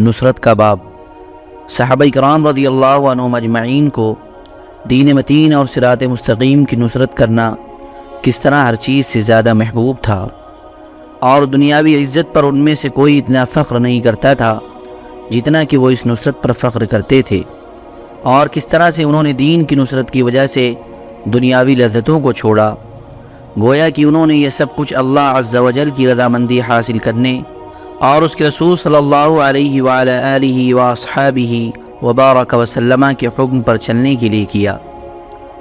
نصرت کا باب۔ صحابہ کرام رضی اللہ عنہ مجمعین کو دین متین اور صراط مستقیم کی نصرت کرنا کس طرح ہر چیز سے زیادہ محبوب تھا۔ اور دنیاوی عزت پر ان میں سے کوئی اتنا فخر نہیں کرتا تھا جتنا کہ وہ اس نصرت پر فخر کرتے تھے۔ اور کس طرح سے انہوں نے دین کی نصرت کی وجہ سے دنیاوی لذتوں کو چھوڑا۔ گویا کہ انہوں نے یہ سب کچھ اللہ عز و جل کی رضامندی حاصل کرنے اور اس کے رسول صلی اللہ علیہ وآلہ واصحابہ وبارک وسلم کے حکم پر چلنے کے لیے کیا۔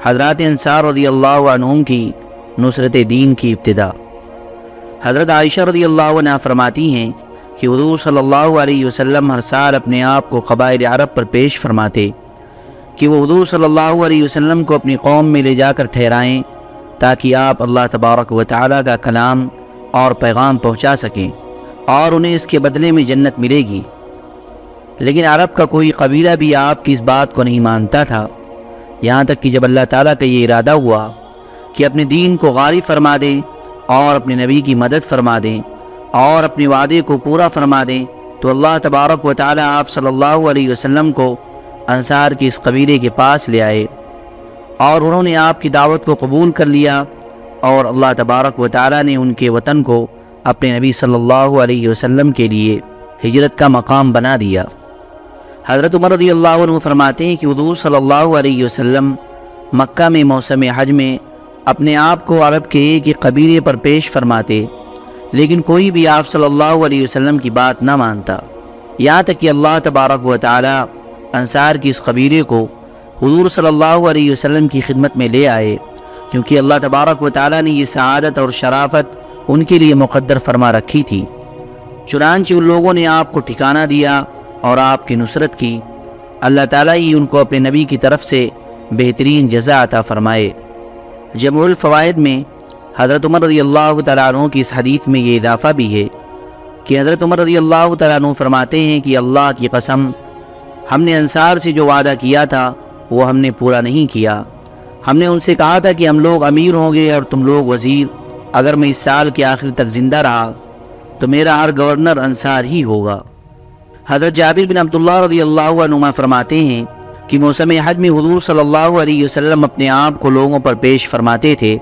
حضرات انصار رضی اللہ عنہم کی نصرت دین کی ابتدا۔ حضرت عائشہ رضی اللہ عنہ فرماتی ہیں کہ حضور صلی اللہ علیہ وسلم ہر سال اپنے آپ کو قبائل عرب پر پیش فرماتے کہ وہ حضور صلی اللہ علیہ وسلم کو اپنی قوم میں لے جا کر ٹھہرائیں تاکہ آپ اللہ تبارک و تعالیٰ کا کلام اور پیغام پہنچا سکیں۔ اور انہیں اس کے بدلے میں جنت ملے گی۔ لیکن عرب کا کوئی قبیلہ بھی آپ کی اس بات کو نہیں مانتا تھا۔ یہاں تک کہ جب اللہ تعالیٰ کا یہ ارادہ ہوا کہ اپنے دین کو غالب فرما دیں اور اپنے نبی کی مدد فرما دیں اور اپنے وعدے کو پورا فرما دیں، تو اللہ تبارک و تعالیٰ آپ صلی اللہ علیہ وسلم کو انصار کی اس قبیلے کے پاس لے آئے۔ اور انہوں نے آپ کی دعوت کو قبول کر لیا اور اللہ تبارک و تعالیٰ نے ان کے وطن کو اپنے نبی صلی اللہ علیہ وسلم کے لیے ہجرت کا مقام بنا دیا۔ حضرت عمر رضی اللہ عنہ فرماتے ہیں کہ حضور صلی اللہ علیہ وسلم مکہ میں موسم حج میں اپنے آپ کو عرب کے ایک قبیلے پر پیش فرماتے، لیکن کوئی بھی آپ صلی اللہ علیہ وسلم کی بات نہ مانتا۔ یہاں تک کہ اللہ تبارک و تعالی انصار کی اس قبیلے کو حضور صلی اللہ علیہ وسلم کی خدمت میں لے آئے، کیونکہ اللہ تبارک و تعالی نے یہ سعادت اور شرافت ان کے لیے مقدر فرما رکھی تھی۔ چنانچہ ان لوگوں نے آپ کو ٹھکانہ دیا اور آپ کی نصرت کی۔ اللہ تعالیٰ ہی ان کو اپنے نبی کی طرف سے بہترین جزا عطا فرمائے۔ جمع الفوائد میں حضرت عمر رضی اللہ تعالیٰ عنہ کی اس حدیث میں یہ اضافہ بھی ہے کہ حضرت عمر رضی اللہ تعالیٰ عنہ فرماتے ہیں کہ اللہ کی قسم، ہم نے انصار سے جو وعدہ کیا تھا، وہ ہم نے پورا نہیں کیا۔ ہم نے ان سے کہا تھا کہ ہم لوگ امیر ہوں گے اور تم لوگ وزیر۔ اگر میں اس سال کے آخر تک زندہ رہا، تو میرا ہر گورنر انصار ہی ہوگا۔ حضرت جابر بن عبداللہ رضی اللہ عنہ فرماتے ہیں کہ موسم حج میں حضور صلی اللہ علیہ وسلم اپنے آپ کو لوگوں پر پیش فرماتے تھے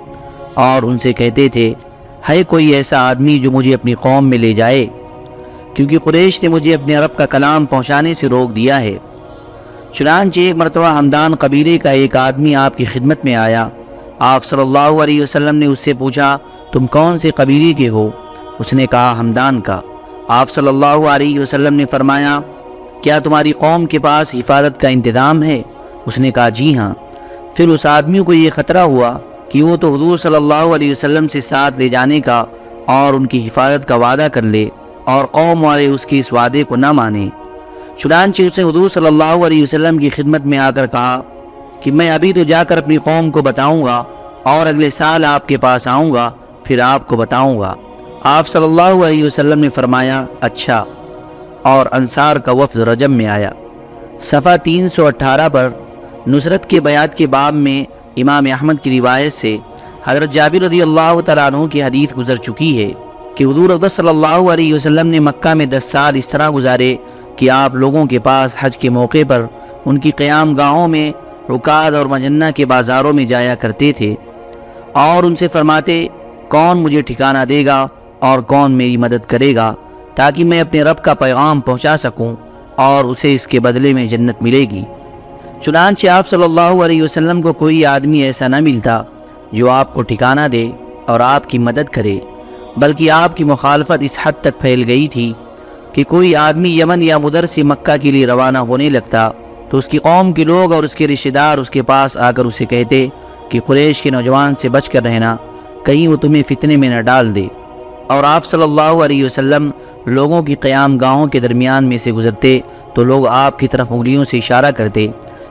اور ان سے کہتے تھے، ہے کوئی ایسا آدمی جو مجھے اپنی قوم میں لے جائے؟ کیونکہ قریش نے مجھے اپنے عرب کا کلام پہنچانے سے روک دیا ہے۔ چنانچہ ایک مرتبہ ہمدان قبیلے کا ایک آدمی آپ کی خدمت میں آیا۔ آپ صلی اللہ علیہ وسلم نے اس سے پوچھا، تم کون سے قبیلے کے ہو؟ اس نے کہا ہمدان کا۔ آپ صلی اللہ علیہ وسلم نے فرمایا، کیا تمہاری قوم کے پاس حفاظت کا انتظام ہے؟ اس نے کہا جی ہاں۔ پھر اس آدمی کو یہ خطرہ ہوا کہ وہ تو حضور صلی اللہ علیہ وسلم سے ساتھ لے جانے کا اور ان کی حفاظت کا وعدہ کر لے اور قوم والے اس کی اس وعدے کو نہ مانے۔ چنانچہ اسے حضور صلی اللہ علیہ وسلم کی خدمت میں آ کر کہا کہ میں ابھی تو جا کر اپنی قوم کو بتاؤں گا اور اگلے سال آپ کے پاس آؤں گا، پھر آپ کو بتاؤں گا۔ آپ صلی اللہ علیہ وسلم نے فرمایا اچھا۔ اور انصار کا وفد رجم میں آیا۔ صفحہ تین سو اٹھارہ پر نصرت کے بیات کے باب میں امام احمد کی روایت سے حضرت جابر رضی اللہ تعالیٰ عنہ کی حدیث گزر چکی ہے کہ حضور اقدس صلی اللہ علیہ وسلم نے مکہ میں دس سال اس طرح گزارے کہ آپ لوگوں کے پاس حج کے موقع پر ان کی قیام گاہوں میں رکاد اور مجنہ کے بازاروں میں جایا کرتے تھے اور ان سے فرماتے، کون مجھے ٹھکانہ دے گا اور کون میری مدد کرے گا تاکہ میں اپنے رب کا پیغام پہنچا سکوں اور اسے اس کے بدلے میں جنت ملے گی۔ چنانچہ آپ صلی اللہ علیہ وسلم کو کوئی آدمی ایسا نہ ملتا جو آپ کو ٹھکانہ دے اور آپ کی مدد کرے، بلکہ آپ کی مخالفت اس حد تک پھیل گئی تھی کہ کوئی آدمی یمن یا مدر سے مکہ کے لیے روانہ ہونے لگتا۔ تو اس کی قوم کے لوگ اور اس کے رشتہ دار اس کے پاس آ کر اسے کہتے کہ قریش کے نوجوان سے بچ کر رہنا، کہیں وہ تمہیں فتنے میں نہ ڈال دے۔ اور آپ صلی اللہ علیہ وسلم لوگوں کی قیام گاہوں کے درمیان میں سے گزرتے تو لوگ آپ کی طرف انگلیوں سے اشارہ کرتے،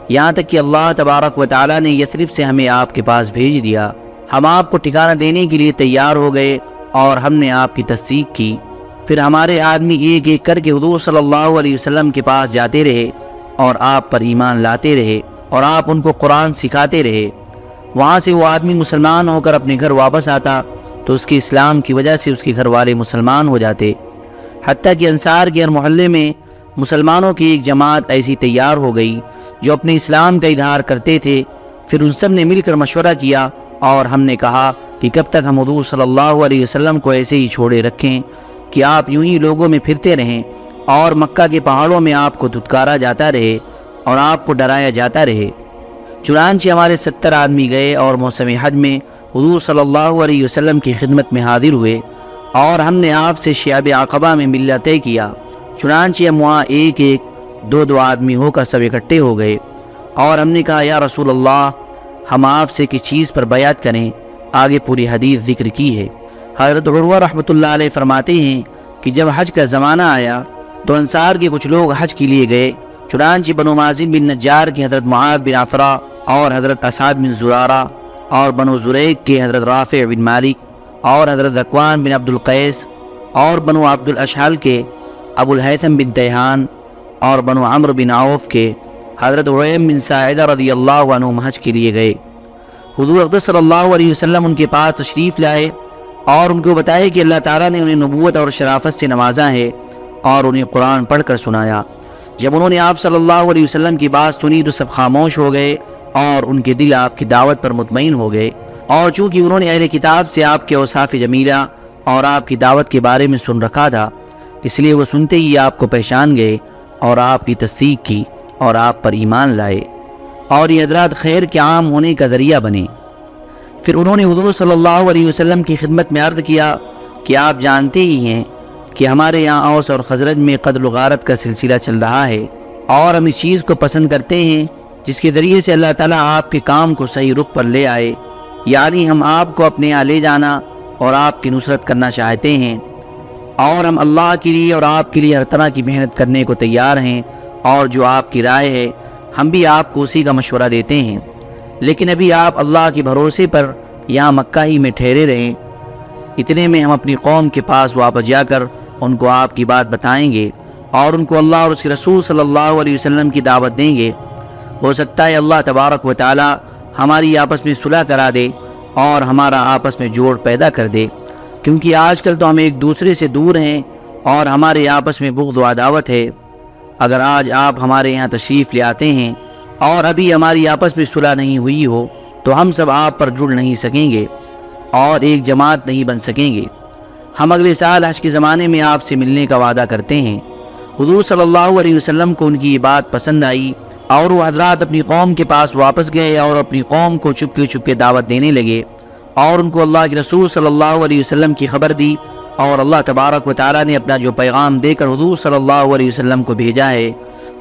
یہاں تک کہ اللہ تبارک و تعالیٰ نے یسرف سے ہمیں آپ کے پاس بھیج دیا۔ ہم آپ کو ٹھکانہ دینے کے لیے تیار ہو گئے اور ہم نے آپ کی تصدیق کی۔ پھر ہمارے آدمی ایک ایک کر کے حضور صلی اللہ علیہ وسلم کے پاس جاتے رہے۔ اور آپ پر ایمان لاتے رہے اور آپ ان کو قرآن سکھاتے رہے۔ وہاں سے وہ آدمی مسلمان ہو کر اپنے گھر واپس آتا تو اس کے اسلام کی وجہ سے اس کے گھر والے مسلمان ہو جاتے۔ حتیٰ کہ انصار کے ہر محلے میں مسلمانوں کی ایک جماعت ایسی تیار ہو گئی جو اپنے اسلام کا اظہار کرتے تھے۔ پھر ان سب نے مل کر مشورہ کیا اور ہم نے کہا کہ کب تک ہم حضور صلی اللہ علیہ وسلم کو ایسے ہی چھوڑے رکھیں کہ آپ یوں ہی لوگوں میں پھرتے رہیں۔ اور مکہ کے پہاڑوں میں آپ کو دھتکارا جاتا رہے اور آپ کو ڈرایا جاتا رہے۔ چنانچہ ہمارے ستر آدمی گئے اور موسم حج میں حضور صلی اللہ علیہ وسلم کی خدمت میں حاضر ہوئے اور ہم نے آپ سے شیاب عقبہ میں ملنا طے کیا۔ چنانچہ ہم وہاں ایک ایک، دو دو آدمی ہو کر سب اکٹھے ہو گئے اور ہم نے کہا، یا رسول اللہ، ہم آپ سے کس چیز پر بیعت کریں۔ آگے پوری حدیث ذکر کی ہے۔ حضرت عروہ رحمۃ اللہ علیہ فرماتے ہیں کہ جب حج کا زمانہ آیا تو انصار کے کچھ لوگ حج کے لیے گئے، چنانچہ بنو مازن بن نجار کی حضرت معاد بن عفرا اور حضرت اسعد بن زرارہ اور بنو زریق کے حضرت رافع بن مالک اور حضرت اقوان بن عبد القیس اور بنو عبد الاشحل کے، ابو الحیثم بن تیحان اور بنو عمر بن عوف کے حضرت عیم بن سعیدہ رضی اللہ عنہ حج کے لیے گئے۔ حضور اقدس صلی اللہ علیہ وسلم ان کے پاس تشریف لائے اور ان کو بتائے کہ اللہ تعالیٰ نے انہیں نبوت اور شرافت سے نوازا ہے۔ اور انہیں قرآن پڑھ کر سنایا۔ جب انہوں نے آپ صلی اللہ علیہ وسلم کی بات سنی تو سب خاموش ہو گئے اور ان کے دل آپ کی دعوت پر مطمئن ہو گئے۔ اور چونکہ انہوں نے اہل کتاب سے آپ کے اوصاف جمیلہ اور آپ کی دعوت کے بارے میں سن رکھا تھا، اس لیے وہ سنتے ہی آپ کو پہچان گئے اور آپ کی تصدیق کی اور آپ پر ایمان لائے۔ اور یہ حضرات خیر کے عام ہونے کا ذریعہ بنے۔ پھر انہوں نے حضور صلی اللہ علیہ وسلم کی خدمت میں عرض کیا کہ آپ جانتے ہی ہیں کہ ہمارے یہاں اوس اور خزرج میں قدر و غارت کا سلسلہ چل رہا ہے اور ہم اس چیز کو پسند کرتے ہیں جس کے ذریعے سے اللہ تعالیٰ آپ کے کام کو صحیح رخ پر لے آئے۔ یعنی ہم آپ کو اپنے یہاں لے جانا اور آپ کی نصرت کرنا چاہتے ہیں۔ اور ہم اللہ کے لیے اور آپ کے لیے ہر طرح کی محنت کرنے کو تیار ہیں اور جو آپ کی رائے ہے، ہم بھی آپ کو اسی کا مشورہ دیتے ہیں۔ لیکن ابھی آپ اللہ کے بھروسے پر یہاں مکہ ہی میں ٹھہرے رہیں۔ اتنے میں ہم اپنی قوم کے پاس واپس جا کر ان کو آپ کی بات بتائیں گے اور ان کو اللہ اور اس کے رسول صلی اللہ علیہ وسلم کی دعوت دیں گے۔ ہو سکتا ہے اللہ تبارک و تعالی ہماری آپس میں صلح کرا دے اور ہمارا آپس میں جوڑ پیدا کر دے۔ کیونکہ آج کل تو ہم ایک دوسرے سے دور ہیں اور ہمارے آپس میں بغض و عداوت ہے۔ اگر آج آپ ہمارے یہاں تشریف لے آتے ہیں اور ابھی ہماری آپس میں صلح نہیں ہوئی ہو تو ہم سب آپ پر جڑ نہیں سکیں گے اور ایک جماعت نہیں بن سکیں گے۔ ہم اگلے سال حج کے زمانے میں آپ سے ملنے کا وعدہ کرتے ہیں۔ حضور صلی اللہ علیہ وسلم کو ان کی یہ بات پسند آئی اور وہ حضرات اپنی قوم کے پاس واپس گئے اور اپنی قوم کو چپکے چپکے دعوت دینے لگے اور ان کو اللہ کے رسول صلی اللہ علیہ وسلم کی خبر دی اور اللہ تبارک و تعالیٰ نے اپنا جو پیغام دے کر حضور صلی اللہ علیہ وسلم کو بھیجا ہے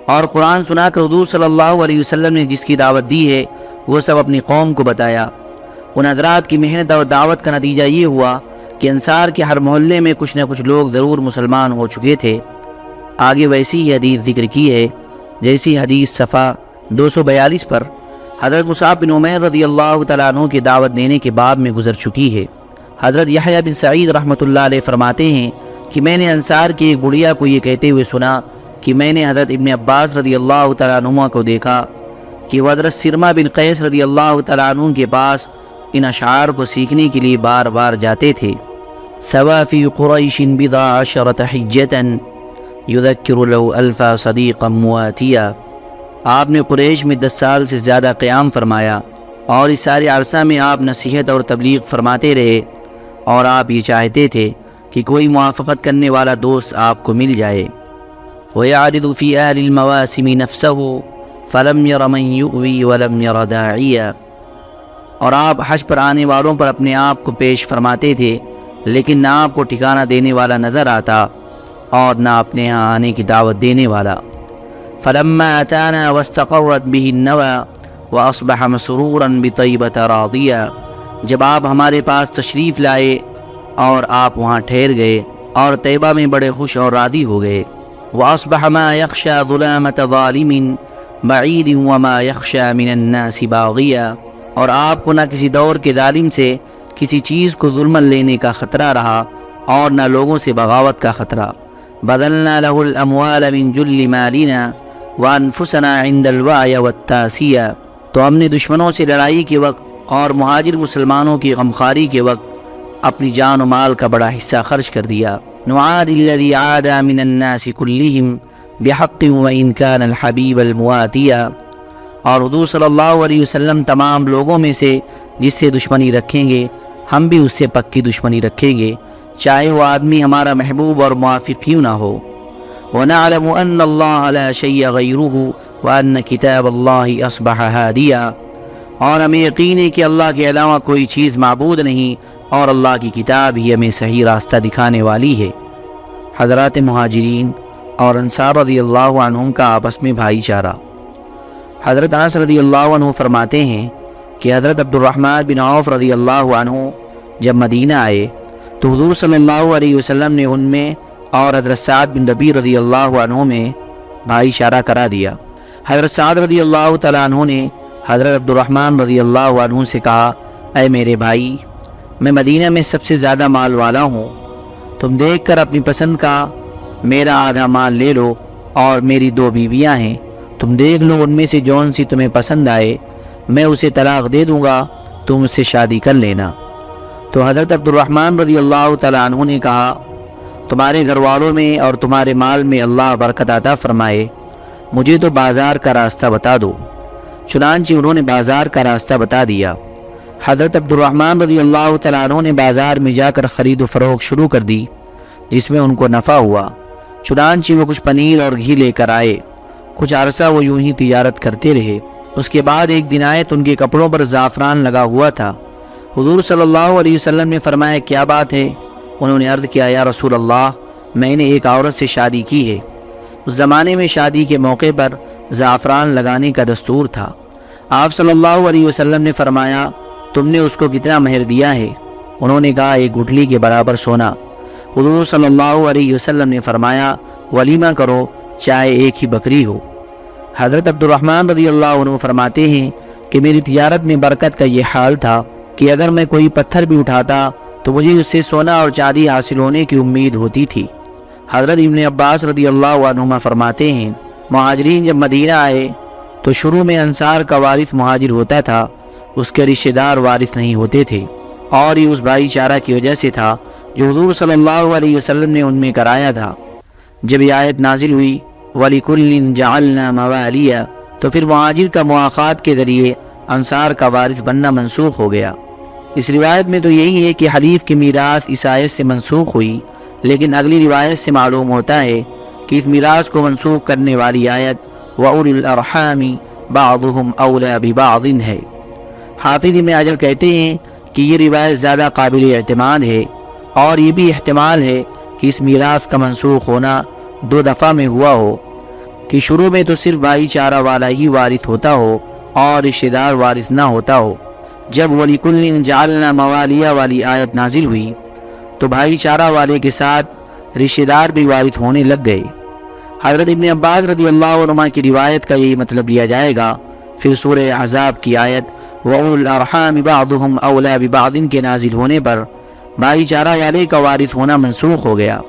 اور قرآن سنا کر حضور صلی اللہ علیہ وسلم نے جس کی دعوت دی ہے وہ سب اپنی قوم کو بتایا۔ ان حضرات کی محنت اور دعوت کا نتیجہ یہ ہوا کہ انصار کے ہر محلے میں کچھ نہ کچھ لوگ ضرور مسلمان ہو چکے تھے۔ آگے ویسی ہی حدیث ذکر کی ہے، جیسی حدیث صفحہ دو سو بیالیس پر حضرت مصعب بن عمیر رضی اللہ تعالیٰ عنہ کی دعوت دینے کے بعد میں گزر چکی ہے۔ حضرت یحییٰ بن سعید رحمۃ اللہ علیہ فرماتے ہیں کہ میں نے انصار کی ایک بڑھیا کو یہ کہتے ہوئے سنا کہ میں نے حضرت ابن عباس رضی اللہ تعالیٰ عنہ کو دیکھا کہ وہ حضرت سرما بن قیس رضی اللہ تعالیٰ عنہ کے پاس ان اشعار کو سیکھنے کے لیے بار بار جاتے تھے۔ سوا فی قریش بضع عشرت حجتا یذکر لو الفا صدیقا مواتیا۔ آپ نے قریش میں دس سال سے زیادہ قیام فرمایا اور اس سارے عرصہ میں آپ نصیحت اور تبلیغ فرماتے رہے اور آپ یہ چاہتے تھے کہ کوئی موافقت کرنے والا دوست آپ کو مل جائے۔ وَيَعْرِضُ فِي أَهْلِ الْمَوَاسِمِ نَفْسَهُ فَلَمْ يَرَ مَنْ يُؤْوِي وَلَمْ يَرَ دَاعِيًا۔ اور آپ حج پر آنے والوں پر اپنے آپ کو پیش فرماتے تھے۔ لیکن نہ آپ کو ٹھکانہ دینے والا نظر آتا اور نہ اپنے ہاں آنے کی دعوت دینے والا۔ فلما أتانا واستقرت به النوى وأصبح مسرورا بطيبة راضيا جب آپ ہمارے پاس تشریف لائے اور آپ وہاں ٹھہر گئے اور طیبہ میں بڑے خوش اور راضی ہو گئے۔ وَأَصْبَحَ مَا يَخْشَى ظُلَامَةَ ظَالِمٍ بَعِيدٍ وَمَا يَخْشَى مِنَ النَّاسِ بَاغِيًا اور آپ کو نہ کسی دور کے ظالم سے کسی چیز کو ظلم لینے کا خطرہ رہا اور نہ لوگوں سے بغاوت کا خطرہ۔ بدلنا له الاموال من جل مالنا وانفسنا عند الوعي والتاسية تو ہم نے دشمنوں سے لڑائی کے وقت اور مہاجر مسلمانوں کی غمخاری کے وقت اپنی جان و مال کا بڑا حصہ خرچ کر دیا۔ نعاد الذي عاد من الناس كلهم بحق و انکان الحبیب المواتیہ اور حضور صلی اللہ علیہ وسلم تمام لوگوں میں سے جس سے دشمنی رکھیں گے ہم بھی اس سے پکی دشمنی رکھیں گے، چاہے وہ آدمی ہمارا محبوب اور موافق کیوں نہ ہو۔ وَنَعْلَمُ أَنَّ اللَّهَ لَا شَيَّ غَيْرُهُ وَأَنَّ كِتَابَ اللَّهِ أَصْبَحَ هَادِيًا۔ اور ہمیں یقین ہے کہ اللہ کے علاوہ کوئی چیز معبود نہیں، اور اللہ کی کتاب ہی ہمیں صحیح راستہ دکھانے والی ہے۔ حضرات مہاجرین اور انصار رضی اللہ عنہ کا آپس میں بھائی چارہ۔ حضرت انس رضی اللہ عنہ فرماتے ہیں کہ حضرت عبد الرحمن بن عوف رضی اللہ عنہ جب مدینہ آئے تو حضور صلی اللہ علیہ وسلم نے ان میں اور حضرت سعد بن ربی رضی اللہ عنہ میں بھائی اشارہ کرا دیا۔ حضرت سعد رضی اللہ تعالیٰ عنہ نے حضرت عبد الرحمن رضی اللہ عنہ سے کہا، اے میرے بھائی، میں مدینہ میں سب سے زیادہ مال والا ہوں۔ تم دیکھ کر اپنی پسند کا میرا آدھا مال لے لو اور میری دو بیویاں ہیں۔ تم دیکھ لو ان میں سے جون سی تمہیں پسند آئے۔ میں اسے طلاق دے دوں گا، تم اس سے شادی کر لینا۔ تو حضرت عبد الرحمن رضی اللہ تعالیٰ عنہ نے کہا، تمہارے گھر والوں میں اور تمہارے مال میں اللہ برکت عطا فرمائے، مجھے تو بازار کا راستہ بتا دو۔ چنانچہ انہوں نے بازار کا راستہ بتا دیا۔ حضرت عبد الرحمن رضی اللہ تعالیٰ عنہ نے بازار میں جا کر خرید و فروغ شروع کر دی، جس میں ان کو نفع ہوا۔ چنانچہ وہ کچھ پنیر اور گھی لے کر آئے۔ کچھ عرصہ وہ یوں ہی تجارت کرتے رہے۔ اس کے بعد ایک دن آئے تو ان کے کپڑوں پر زعفران لگا ہوا تھا۔ حضور صلی اللہ علیہ وسلم نے فرمایا، کیا بات ہے؟ انہوں نے عرض کیا، یا رسول اللہ، میں نے ایک عورت سے شادی کی ہے۔ اس زمانے میں شادی کے موقع پر زعفران لگانے کا دستور تھا۔ آپ صلی اللہ علیہ وسلم نے فرمایا، تم نے اس کو کتنا مہر دیا ہے؟ انہوں نے کہا، ایک گٹھلی کے برابر سونا حضور صلی اللہ علیہ وسلم نے فرمایا، ولیمہ کرو چاہے ایک ہی بکری ہو حضرت عبد الرحمن رضی اللہ عنہ فرماتے ہیں کہ میری تجارت میں برکت کا یہ حال تھا کہ اگر میں کوئی پتھر بھی اٹھاتا تو مجھے اس سے سونا اور چاندی حاصل ہونے کی امید ہوتی تھی۔ حضرت ابن عباس رضی اللہ عنہ فرماتے ہیں، مہاجرین جب مدینہ آئے تو شروع میں انصار کا وارث مہاجر ہوتا تھا، اس کے رشتہ دار وارث نہیں ہوتے تھے۔ اور یہ اس بھائی چارہ کی وجہ سے تھا جو حضور صلی اللہ علیہ وسلم نے ان میں کرایا تھا۔ جب یہ آیت نازل ہوئی ولی کل جعلنا موالیہ تو پھر مہاجر کا مواقع کے ذریعے انصار کا وارث بننا منسوخ ہو گیا۔ اس روایت میں تو یہی ہے کہ حلیف کی میراث اس آیت سے منسوخ ہوئی، لیکن اگلی روایت سے معلوم ہوتا ہے کہ اس میراث کو منسوخ کرنے والی آیت وَأُولِ الْأَرْحَامِ بَعْضُهُمْ أَوْلَى بِبَعْضٍ ہے۔ حافظ ابن عجل کہتے ہیں کہ یہ روایت زیادہ قابل اعتماد ہے اور یہ بھی احتمال ہے کہ اس میراث کا منسوخ ہونا دو دفعہ میں ہوا ہو۔ کہ شروع میں تو صرف بھائی چارہ والا ہی وارث ہوتا ہو اور رشتہ دار وارث نہ ہوتا ہو۔ جب ولی کل جالنا موالیہ والی آیت نازل ہوئی، تو بھائی چارہ والے کے ساتھ رشتہ دار بھی وارث ہونے لگ گئے۔ حضرت ابن عباس رضی اللہ عنہ کی روایت کا یہی مطلب لیا جائے گا۔ پھر سورہ عذاب کی آیت الْأَرْحَامِ بَعْضُهُمْ أَوْلَى بِبَعْضٍ کے نازل ہونے پر بھائی چارہ والے کا وارث ہونا منسوخ ہو گیا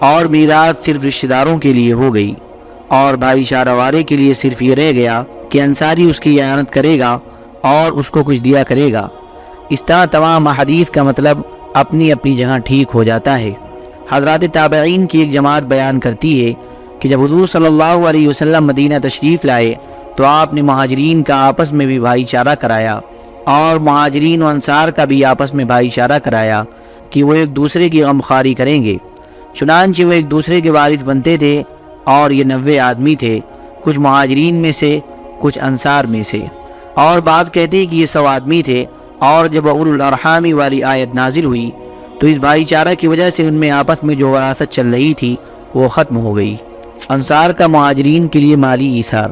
اور میراث صرف رشتہ داروں کے لیے ہو گئی۔ اور بھائی چارہ والے کے لیے صرف یہ رہ گیا کہ انصاری اس کی اعانت کرے گا اور اس کو کچھ دیا کرے گا۔ اس طرح تمام حدیث کا مطلب اپنی اپنی جگہ ٹھیک ہو جاتا ہے۔ حضرات تابعین کی ایک جماعت بیان کرتی ہے کہ جب حضور صلی اللہ علیہ وسلم مدینہ تشریف لائے تو آپ نے مہاجرین کا آپس میں بھی بھائی چارہ کرایا اور مہاجرین و انصار کا بھی آپس میں بھائی چارہ کرایا کہ وہ ایک دوسرے کی غمخاری کریں گے۔ چنانچہ وہ ایک دوسرے کے وارث بنتے تھے اور یہ نوے آدمی تھے، کچھ مہاجرین میں سے، کچھ انصار میں سے۔ اور بات کہتے کہ یہ سو آدمی تھے۔ اور جب اول الرحامی والی آیت نازل ہوئی، تو اس بھائی چارہ کی وجہ سے ان میں آپس میں جو وراثت چل رہی تھی، وہ ختم ہو گئی۔ انصار کا مہاجرین کے لیے مالی اثار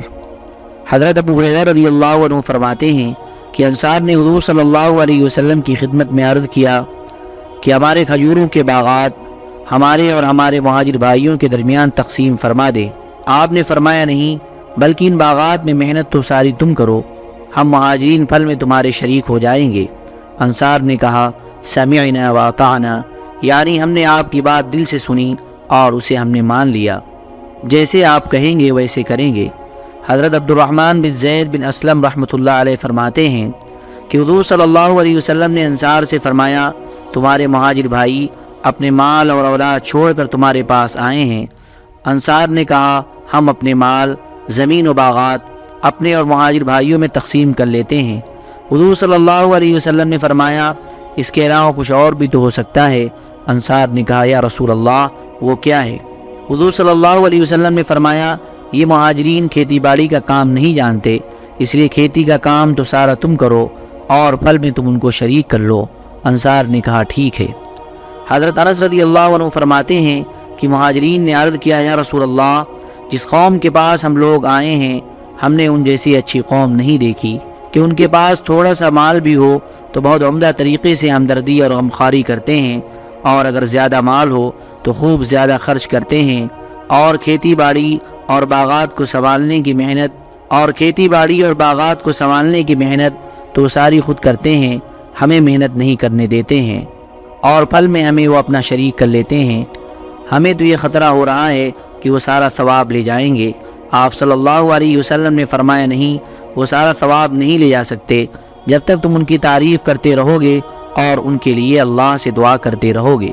حضرت ابو رضی اللہ عنہ فرماتے ہیں کہ انصار نے حضور صلی اللہ علیہ وسلم کی خدمت میں عرض کیا کہ ہمارے کھجوروں کے باغات ہمارے اور ہمارے مہاجر بھائیوں کے درمیان تقسیم فرما دے۔ آپ نے فرمایا نہیں، بلکہ ان باغات میں محنت تو ساری تم کرو۔ ہم مہاجرین پھل میں تمہارے شریک ہو جائیں گے۔ انصار نے کہا، سمعنا واطعنا یعنی ہم نے آپ کی بات دل سے سنی اور اسے ہم نے مان لیا۔ جیسے آپ کہیں گے، ویسے کریں گے۔ حضرت عبد الرحمن بن زید بن اسلم رحمۃ اللہ علیہ فرماتے ہیں کہ حضور صلی اللہ علیہ وسلم نے انصار سے فرمایا، تمہارے مہاجر بھائی اپنے مال اور اولاد چھوڑ کر تمہارے پاس آئے ہیں۔ انصار نے کہا، ہم اپنے مال، زمین و باغات اپنے اور مہاجر بھائیوں میں تقسیم کر لیتے ہیں۔ حضور صلی اللہ علیہ وسلم نے فرمایا، اس کے علاوہ کچھ اور بھی تو ہو سکتا ہے۔ انصار نے کہا، یا رسول اللہ، وہ کیا ہے؟ حضور صلی اللہ علیہ وسلم نے فرمایا، یہ مہاجرین کھیتی باڑی کا کام نہیں جانتے، اس لیے کھیتی کا کام تو سارا تم کرو اور پھل میں تم ان کو شریک کر لو۔ انصار نے کہا، ٹھیک ہے۔ حضرت انس رضی اللہ عنہ فرماتے ہیں کہ مہاجرین نے عرض کیا، یا رسول اللہ، جس قوم کے پاس ہم لوگ آئے ہیں، ہم نے ان جیسی اچھی قوم نہیں دیکھی۔ کہ ان کے پاس تھوڑا سا مال بھی ہو، تو بہت عمدہ طریقے سے ہمدردی اور غمخواری کرتے ہیں۔ اور اگر زیادہ مال ہو، تو خوب زیادہ خرچ کرتے ہیں۔ اور کھیتی باڑی اور باغات کو سنبھالنے کی محنت، اور کھیتی باڑی اور باغات کو سنبھالنے کی محنت تو ساری خود کرتے ہیں، ہمیں محنت نہیں کرنے دیتے ہیں۔ اور پھل میں ہمیں وہ اپنا شریک کر لیتے ہیں۔ ہمیں تو یہ خطرہ ہو رہا ہے کہ وہ سارا ثواب لے جائیں گے۔ آپ صلی اللہ علیہ وسلم نے فرمایا نہیں، وہ سارا ثواب نہیں لے جا سکتے۔ جب تک تم ان کی تعریف کرتے رہو گے اور ان کے لیے اللہ سے دعا کرتے رہو گے۔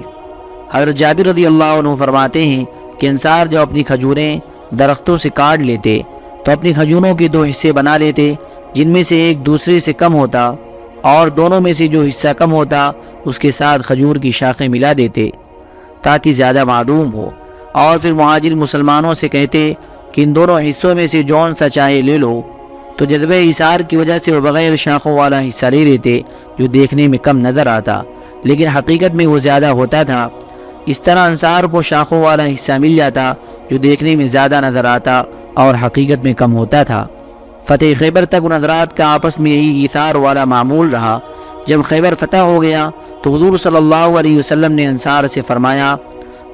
حضرت جابر رضی اللہ عنہ فرماتے ہیں کہ انصار جو اپنی کھجوریں درختوں سے کاٹ لیتے، تو اپنی کھجوروں کے دو حصے بنا لیتے، جن میں سے ایک دوسرے سے کم ہوتا۔ اور دونوں میں سے جو حصہ کم ہوتا، اس کے ساتھ کھجور کی شاخیں ملا دیتے، تاکہ زیادہ معلوم ہو۔ اور پھر مہاجر مسلمانوں سے کہتے کہ ان دونوں حصوں میں سے جون سا چاہے لے لو۔ تو جذبہ اثار کی وجہ سے وہ بغیر شاخوں والا حصہ لے لیتے، جو دیکھنے میں کم نظر آتا۔ لیکن حقیقت میں وہ زیادہ ہوتا تھا۔ اس طرح انصار کو شاخوں والا حصہ مل جاتا، جو دیکھنے میں زیادہ نظر آتا اور حقیقت میں کم ہوتا تھا۔ فتح خیبر تک ان حضرات کا آپس میں یہی ایثار والا معمول رہا۔ جب خیبر فتح ہو گیا تو حضور صلی اللہ علیہ وسلم نے انصار سے فرمایا،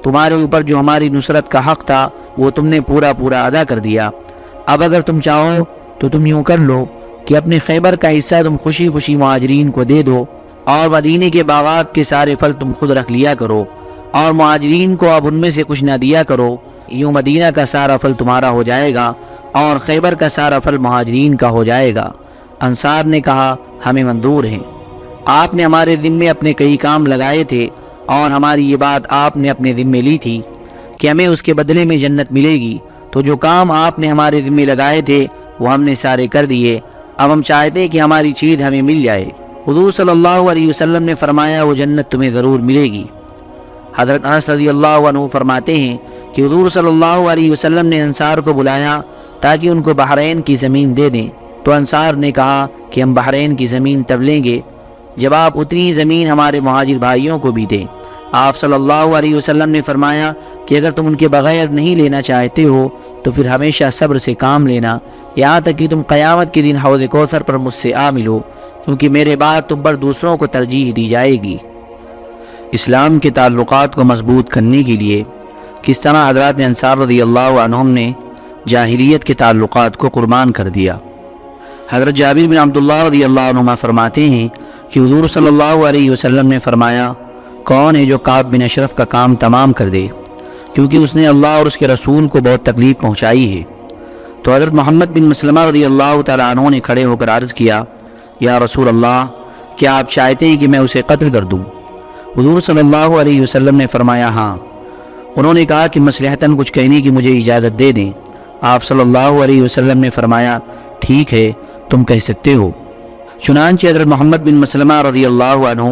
تمہارے اوپر جو ہماری نصرت کا حق تھا، وہ تم نے پورا پورا ادا کر دیا۔ اب اگر تم چاہو تو تم یوں کر لو کہ اپنے خیبر کا حصہ تم خوشی خوشی مہاجرین کو دے دو اور مدینے کے باغات کے سارے پھل تم خود رکھ لیا کرو اور مہاجرین کو اب ان میں سے کچھ نہ دیا کرو۔ یوں مدینہ کا سارا پھل تمہارا ہو جائے گا۔ اور خیبر کا سارا پھل مہاجرین کا ہو جائے گا۔ انصار نے کہا، ہمیں منظور ہیں۔ آپ نے ہمارے ذمے اپنے کئی کام لگائے تھے اور ہماری یہ بات آپ نے اپنے ذمے لی تھی کہ ہمیں اس کے بدلے میں جنت ملے گی۔ تو جو کام آپ نے ہمارے ذمے لگائے تھے، وہ ہم نے سارے کر دیے۔ اب ہم چاہتے کہ ہماری چیز ہمیں مل جائے۔ حضور صلی اللہ علیہ وسلم نے فرمایا، وہ جنت تمہیں ضرور ملے گی۔ حضرت انس رضی اللہ عنہ فرماتے ہیں کہ حضور صلی اللہ علیہ وسلم نے انصار کو بلایا تاکہ ان کو بحرین کی زمین دے دیں۔ تو انصار نے کہا کہ ہم بحرین کی زمین تب لیں گے جب آپ اتنی زمین ہمارے مہاجر بھائیوں کو بھی دیں۔ آپ صلی اللہ علیہ وسلم نے فرمایا کہ اگر تم ان کے بغیر نہیں لینا چاہتے ہو تو پھر ہمیشہ صبر سے کام لینا۔ یہاں تک کہ تم قیامت کے دن حوض کوثر پر مجھ سے آ ملو، کیونکہ میرے بعد تم پر دوسروں کو ترجیح دی جائے گی۔ اسلام کے تعلقات کو مضبوط کرنے کے لیے کس طرح حضرات انصار رضی اللہ عنہم نے جاہلیت کے تعلقات کو قربان کر دیا۔ حضرت جابر بن عبداللہ رضی اللہ عنہ فرماتے ہیں کہ حضور صلی اللہ علیہ وسلم نے فرمایا، کون ہے جو کعب بن اشرف کا کام تمام کر دے؟ کیونکہ اس نے اللہ اور اس کے رسول کو بہت تکلیف پہنچائی ہے۔ تو حضرت محمد بن مسلمہ رضی اللہ تعالیٰ عنہ نے کھڑے ہو کر عرض کیا، یا رسول اللہ، کیا آپ چاہتے ہیں کہ میں اسے قتل کر دوں؟ حضور صلی اللہ علیہ وسلم نے فرمایا ہاں۔ انہوں نے کہا کہ مسلحتاً کچھ کہنے کی مجھے اجازت دے دیں۔ آپ صلی اللہ علیہ وسلم نے فرمایا، ٹھیک ہے، تم کہہ سکتے ہو۔ چنانچہ حضرت محمد بن مسلمہ رضی اللہ عنہ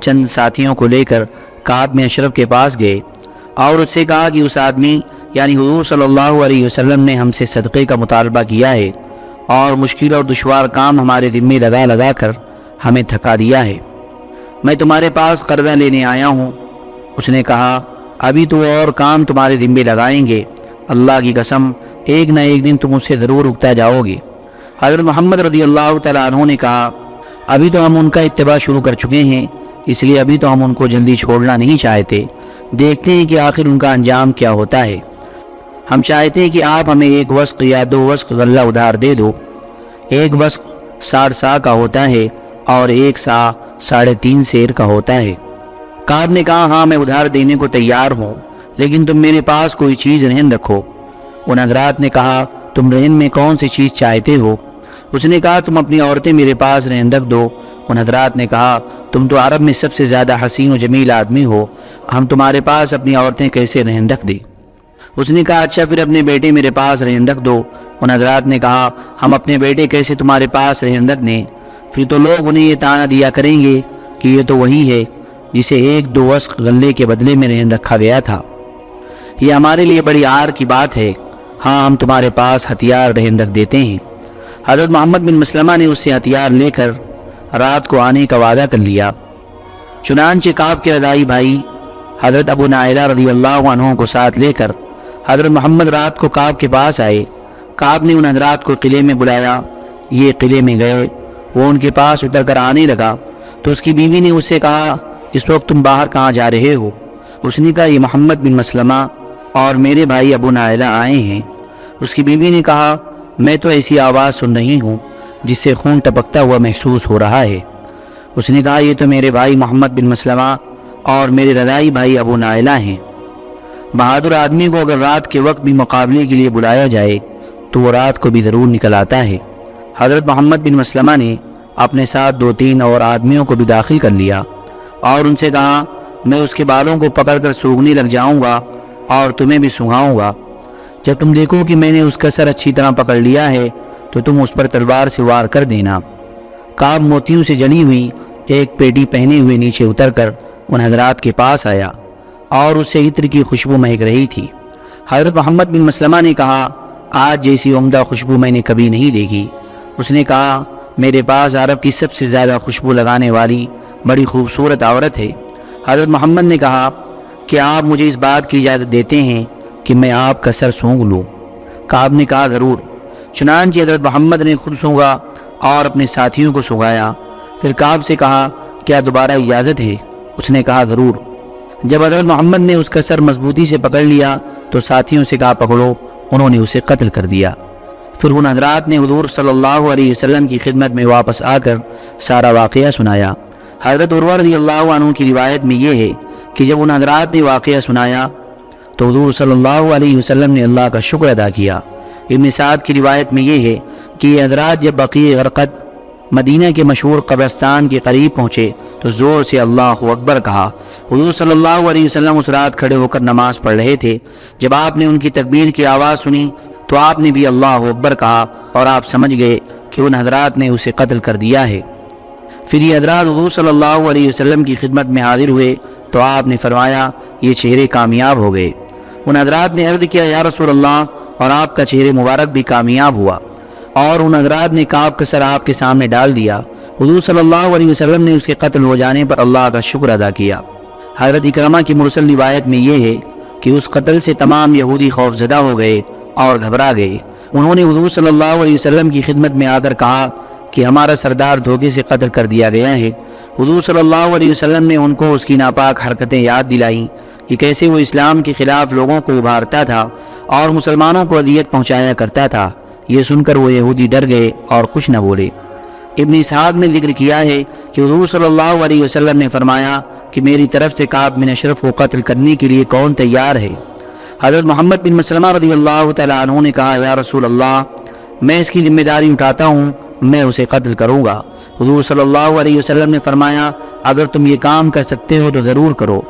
چند ساتھیوں کو لے کر کعب میں اشرف کے پاس گئے اور اس سے کہا کہ اس آدمی یعنی حضور صلی اللہ علیہ وسلم نے ہم سے صدقے کا مطالبہ کیا ہے اور مشکل اور دشوار کام ہمارے ذمے لگا لگا کر ہمیں تھکا دیا ہے۔ میں تمہارے پاس قرضہ لینے آیا ہوں۔ اس نے کہا، ابھی تو اور کام تمہارے ذمے لگائیں گے۔ اللہ کی قسم ایک نہ ایک دن تم اس سے ضرور اگتا جاؤ گے۔ حضرت محمد رضی اللہ تعالیٰ عنہ نے کہا، ابھی تو ہم ان کا اتباع شروع کر چکے ہیں، اس لیے ابھی تو ہم ان کو جلدی چھوڑنا نہیں چاہتے۔ دیکھتے ہیں کہ آخر ان کا انجام کیا ہوتا ہے۔ ہم چاہتے ہیں کہ آپ ہمیں ایک وسق یا دو وسق غلہ ادھار دے دو۔ ایک وسق ساڑھ سا کا ہوتا ہے اور ایک سا ساڑھے تین سیر کا ہوتا ہے۔ کار نے کہا ہاں میں ادھار دینے کو تیار ہوں، لیکن تم میرے پاس کوئی چیز رہن رکھو۔ ان حضرات نے کہا، تم رہن میں کون سی چیز چاہتے ہو؟ اس نے کہا، تم اپنی عورتیں میرے پاس رہن رکھ دو۔ ان حضرات نے کہا، تم تو عرب میں سب سے زیادہ حسین و جمیل آدمی ہو۔ ہم تمہارے پاس اپنی عورتیں کیسے رہن رکھ دی اس نے کہا اچھا پھر اپنے بیٹے میرے پاس رہن رکھ دو۔ ان حضرات نے کہا، ہم اپنے بیٹے کیسے تمہارے پاس رہن رکھ دیں؟ پھر تو لوگ انہیں یہ تانا دیا کریں گے کہ یہ تو وہی ہے جسے ایک دو وسق غلے کے بدلے میں رہن رکھا گیا تھا۔ یہ ہمارے لیے بڑی آر کی بات ہے۔ ہاں ہم تمہارے پاس ہتھیار رہن رکھ دیتے ہیں۔ حضرت محمد بن مسلمہ نے اس سے ہتھیار لے کر رات کو آنے کا وعدہ کر لیا۔ چنانچہ کعب کے ردائی بھائی حضرت ابو نائلہ رضی اللہ عنہ کو ساتھ لے کر حضرت محمد رات کو کعب کے پاس آئے۔ کعب نے ان حضرات کو قلعے میں بلایا۔ یہ قلعے میں گئے۔ وہ ان کے پاس اتر کر آنے لگا۔ تو اس کی بیوی نے اس سے کہا، اس وقت تم باہر کہاں جا رہے ہو؟ اس نے کہا، یہ محمد بن مسلمہ اور میرے بھائی ابو نائلہ آئے ہیں۔ اس کی بیوی نے کہا، میں تو ایسی آواز سن رہی ہوں جس سے خون ٹپکتا ہوا محسوس ہو رہا ہے. اس نے کہا، یہ تو میرے بھائی محمد بن مسلمہ اور میرے رضائی بھائی ابو نائلہ ہیں۔ بہادر آدمی کو اگر رات کے وقت بھی مقابلے کے لیے بلایا جائے تو وہ رات کو بھی ضرور نکل آتا ہے۔ حضرت محمد بن مسلمہ نے اپنے ساتھ دو تین اور آدمیوں کو بھی داخل کر لیا اور ان سے کہا، میں اس کے بالوں کو پکڑ کر سوگنے لگ جاؤں گا اور تمہیں بھی سنگھاؤں گا۔ جب تم دیکھو کہ میں نے اس کا سر اچھی طرح پکڑ لیا ہے، تو تم اس پر تلوار سے وار کر دینا۔ کاب موتیوں سے جنی ہوئی ایک پیٹی پہنے ہوئے نیچے اتر کر ان حضرات کے پاس آیا اور اس سے عطر کی خوشبو مہک رہی تھی۔ حضرت محمد بن مسلمہ نے کہا، آج جیسی عمدہ خوشبو میں نے کبھی نہیں دیکھی۔ اس نے کہا، میرے پاس عرب کی سب سے زیادہ خوشبو لگانے والی بڑی خوبصورت عورت ہے۔ حضرت محمد نے کہا کہ آپ مجھے اس بات کی اجازت دیتے ہیں کہ میں آپ کا سر سونگ لوں۔ کعب نے کہا، ضرور. چنانچہ حضرت محمد نے خود سونگا اور اپنے ساتھیوں کو سنگایا پھر کعب سے کہا، کیا دوبارہ اجازت ہے؟ اس نے کہا، ضرور. جب حضرت محمد نے اس کا سر مضبوطی سے پکڑ لیا تو ساتھیوں سے کہا، پکڑو انہوں نے اسے قتل کر دیا۔ پھر ان حضرات نے حضور صلی اللہ علیہ وسلم کی خدمت میں واپس آ کر سارا واقعہ سنایا۔ حضرت عروہ رضی اللہ عنہ کی روایت میں یہ ہے کہ جب ان حضرات نے واقعہ سنایا تو حضور صلی اللہ علیہ وسلم نے اللہ کا شکر ادا کیا۔ ابن سعد کی روایت میں یہ ہے کہ یہ حضرات جب بقی غرقت مدینہ کے مشہور قبرستان کے قریب پہنچے تو زور سے اللہ اکبر کہا، حضور صلی اللہ علیہ وسلم اس رات کھڑے ہو کر نماز پڑھ رہے تھے۔ جب آپ نے ان کی تکبیر کی آواز سنی تو آپ نے بھی اللہ اکبر کہا اور آپ سمجھ گئے کہ ان حضرات نے اسے قتل کر دیا ہے۔ پھر یہ حضرات حضور صلی اللہ علیہ وسلم کی خدمت میں حاضر ہوئے تو آپ نے فرمایا، یہ چہرے کامیاب ہو گئے۔ ان حضرات نے عرض کیا، یا رسول اللہ، اور آپ کا چہرے مبارک بھی کامیاب ہوا اور ان حضرات نے کعب کا سر آپ کے سامنے ڈال دیا۔ حضور صلی اللہ علیہ وسلم نے اس کے قتل ہو جانے پر اللہ کا شکر ادا کیا۔ حضرت اکرمہ کی مرسل روایت میں یہ ہے کہ اس قتل سے تمام یہودی خوف زدہ ہو گئے اور گھبرا گئے۔ انہوں نے حضور صلی اللہ علیہ وسلم کی خدمت میں آ کر کہا کہ ہمارا سردار دھوکے سے قتل کر دیا گیا ہے۔ حضور صلی اللہ علیہ وسلم نے ان کو اس کی ناپاک حرکتیں یاد دلائیں کہ کیسے وہ اسلام کے خلاف لوگوں کو ابھارتا تھا اور مسلمانوں کو اذیت پہنچایا کرتا تھا۔ یہ سن کر وہ یہودی ڈر گئے اور کچھ نہ بولے۔ ابن اسحاق نے ذکر کیا ہے کہ حضور صلی اللہ علیہ وسلم نے فرمایا کہ میری طرف سے کعب بن اشرف کو قتل کرنے کے لیے کون تیار ہے۔ حضرت محمد بن مسلمہ رضی اللہ تعالیٰ عنہ نے کہا، یا رسول اللہ، میں اس کی ذمہ داری اٹھاتا ہوں، میں اسے قتل کروں گا۔ حضور صلی اللہ علیہ وسلم نے فرمایا، اگر تم یہ کام کر سکتے ہو تو ضرور کرو۔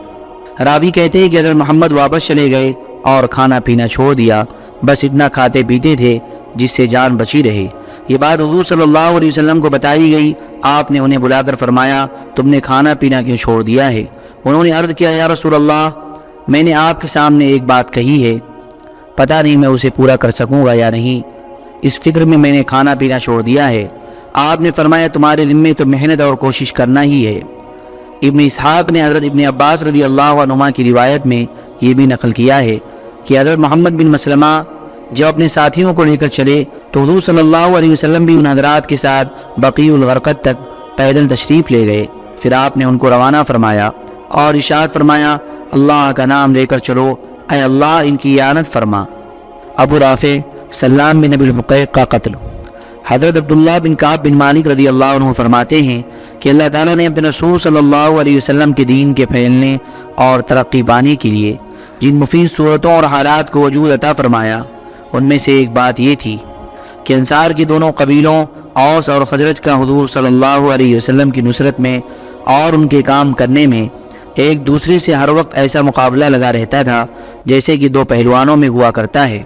راوی کہتے ہیں کہ حضرت محمد واپس چلے گئے اور کھانا پینا چھوڑ دیا۔ بس اتنا کھاتے پیتے تھے جس سے جان بچی رہے۔ یہ بات حضور صلی اللہ علیہ وسلم کو بتائی گئی۔ آپ نے انہیں بلا کر فرمایا، تم نے کھانا پینا کیوں چھوڑ دیا ہے؟ انہوں نے عرض کیا، یا رسول اللہ، میں نے آپ کے سامنے ایک بات کہی ہے۔ پتہ نہیں میں اسے پورا کر سکوں گا یا نہیں۔ اس فکر میں میں نے کھانا پینا چھوڑ دیا ہے۔ آپ نے فرمایا، تمہارے ذمے تو محنت اور کوشش کرنا ہی ہے۔ ابن اسحاق نے حضرت ابن عباس رضی اللہ عنہ کی روایت میں یہ بھی نقل کیا ہے کہ حضرت محمد بن مسلمہ جب اپنے ساتھیوں کو لے کر چلے تو حضور صلی اللہ علیہ وسلم بھی ان حضرات کے ساتھ بقی الغرقت تک پیدل تشریف لے گئے۔ پھر آپ نے ان کو روانہ فرمایا اور اشارت فرمایا، اللہ کا نام لے کر چلو، اے اللہ، ان کی عانت فرما۔ ابو رافع سلام بن نبی الحقیق کا قتل۔ حضرت عبداللہ بن کعب بن مالک رضی اللہ عنہ فرماتے ہیں کہ اللہ تعالیٰ نے اپنے رسول صلی اللہ علیہ وسلم کے دین کے پھیلنے اور ترقی پانے کے لیے جن مفید صورتوں اور حالات کو وجود عطا فرمایا، ان میں سے ایک بات یہ تھی کہ انصار کی دونوں قبیلوں اوس اور خزرت کا حضور صلی اللہ علیہ وسلم کی نصرت میں اور ان کے کام کرنے میں ایک دوسرے سے ہر وقت ایسا مقابلہ لگا رہتا تھا جیسے کہ دو پہلوانوں میں ہوا کرتا ہے۔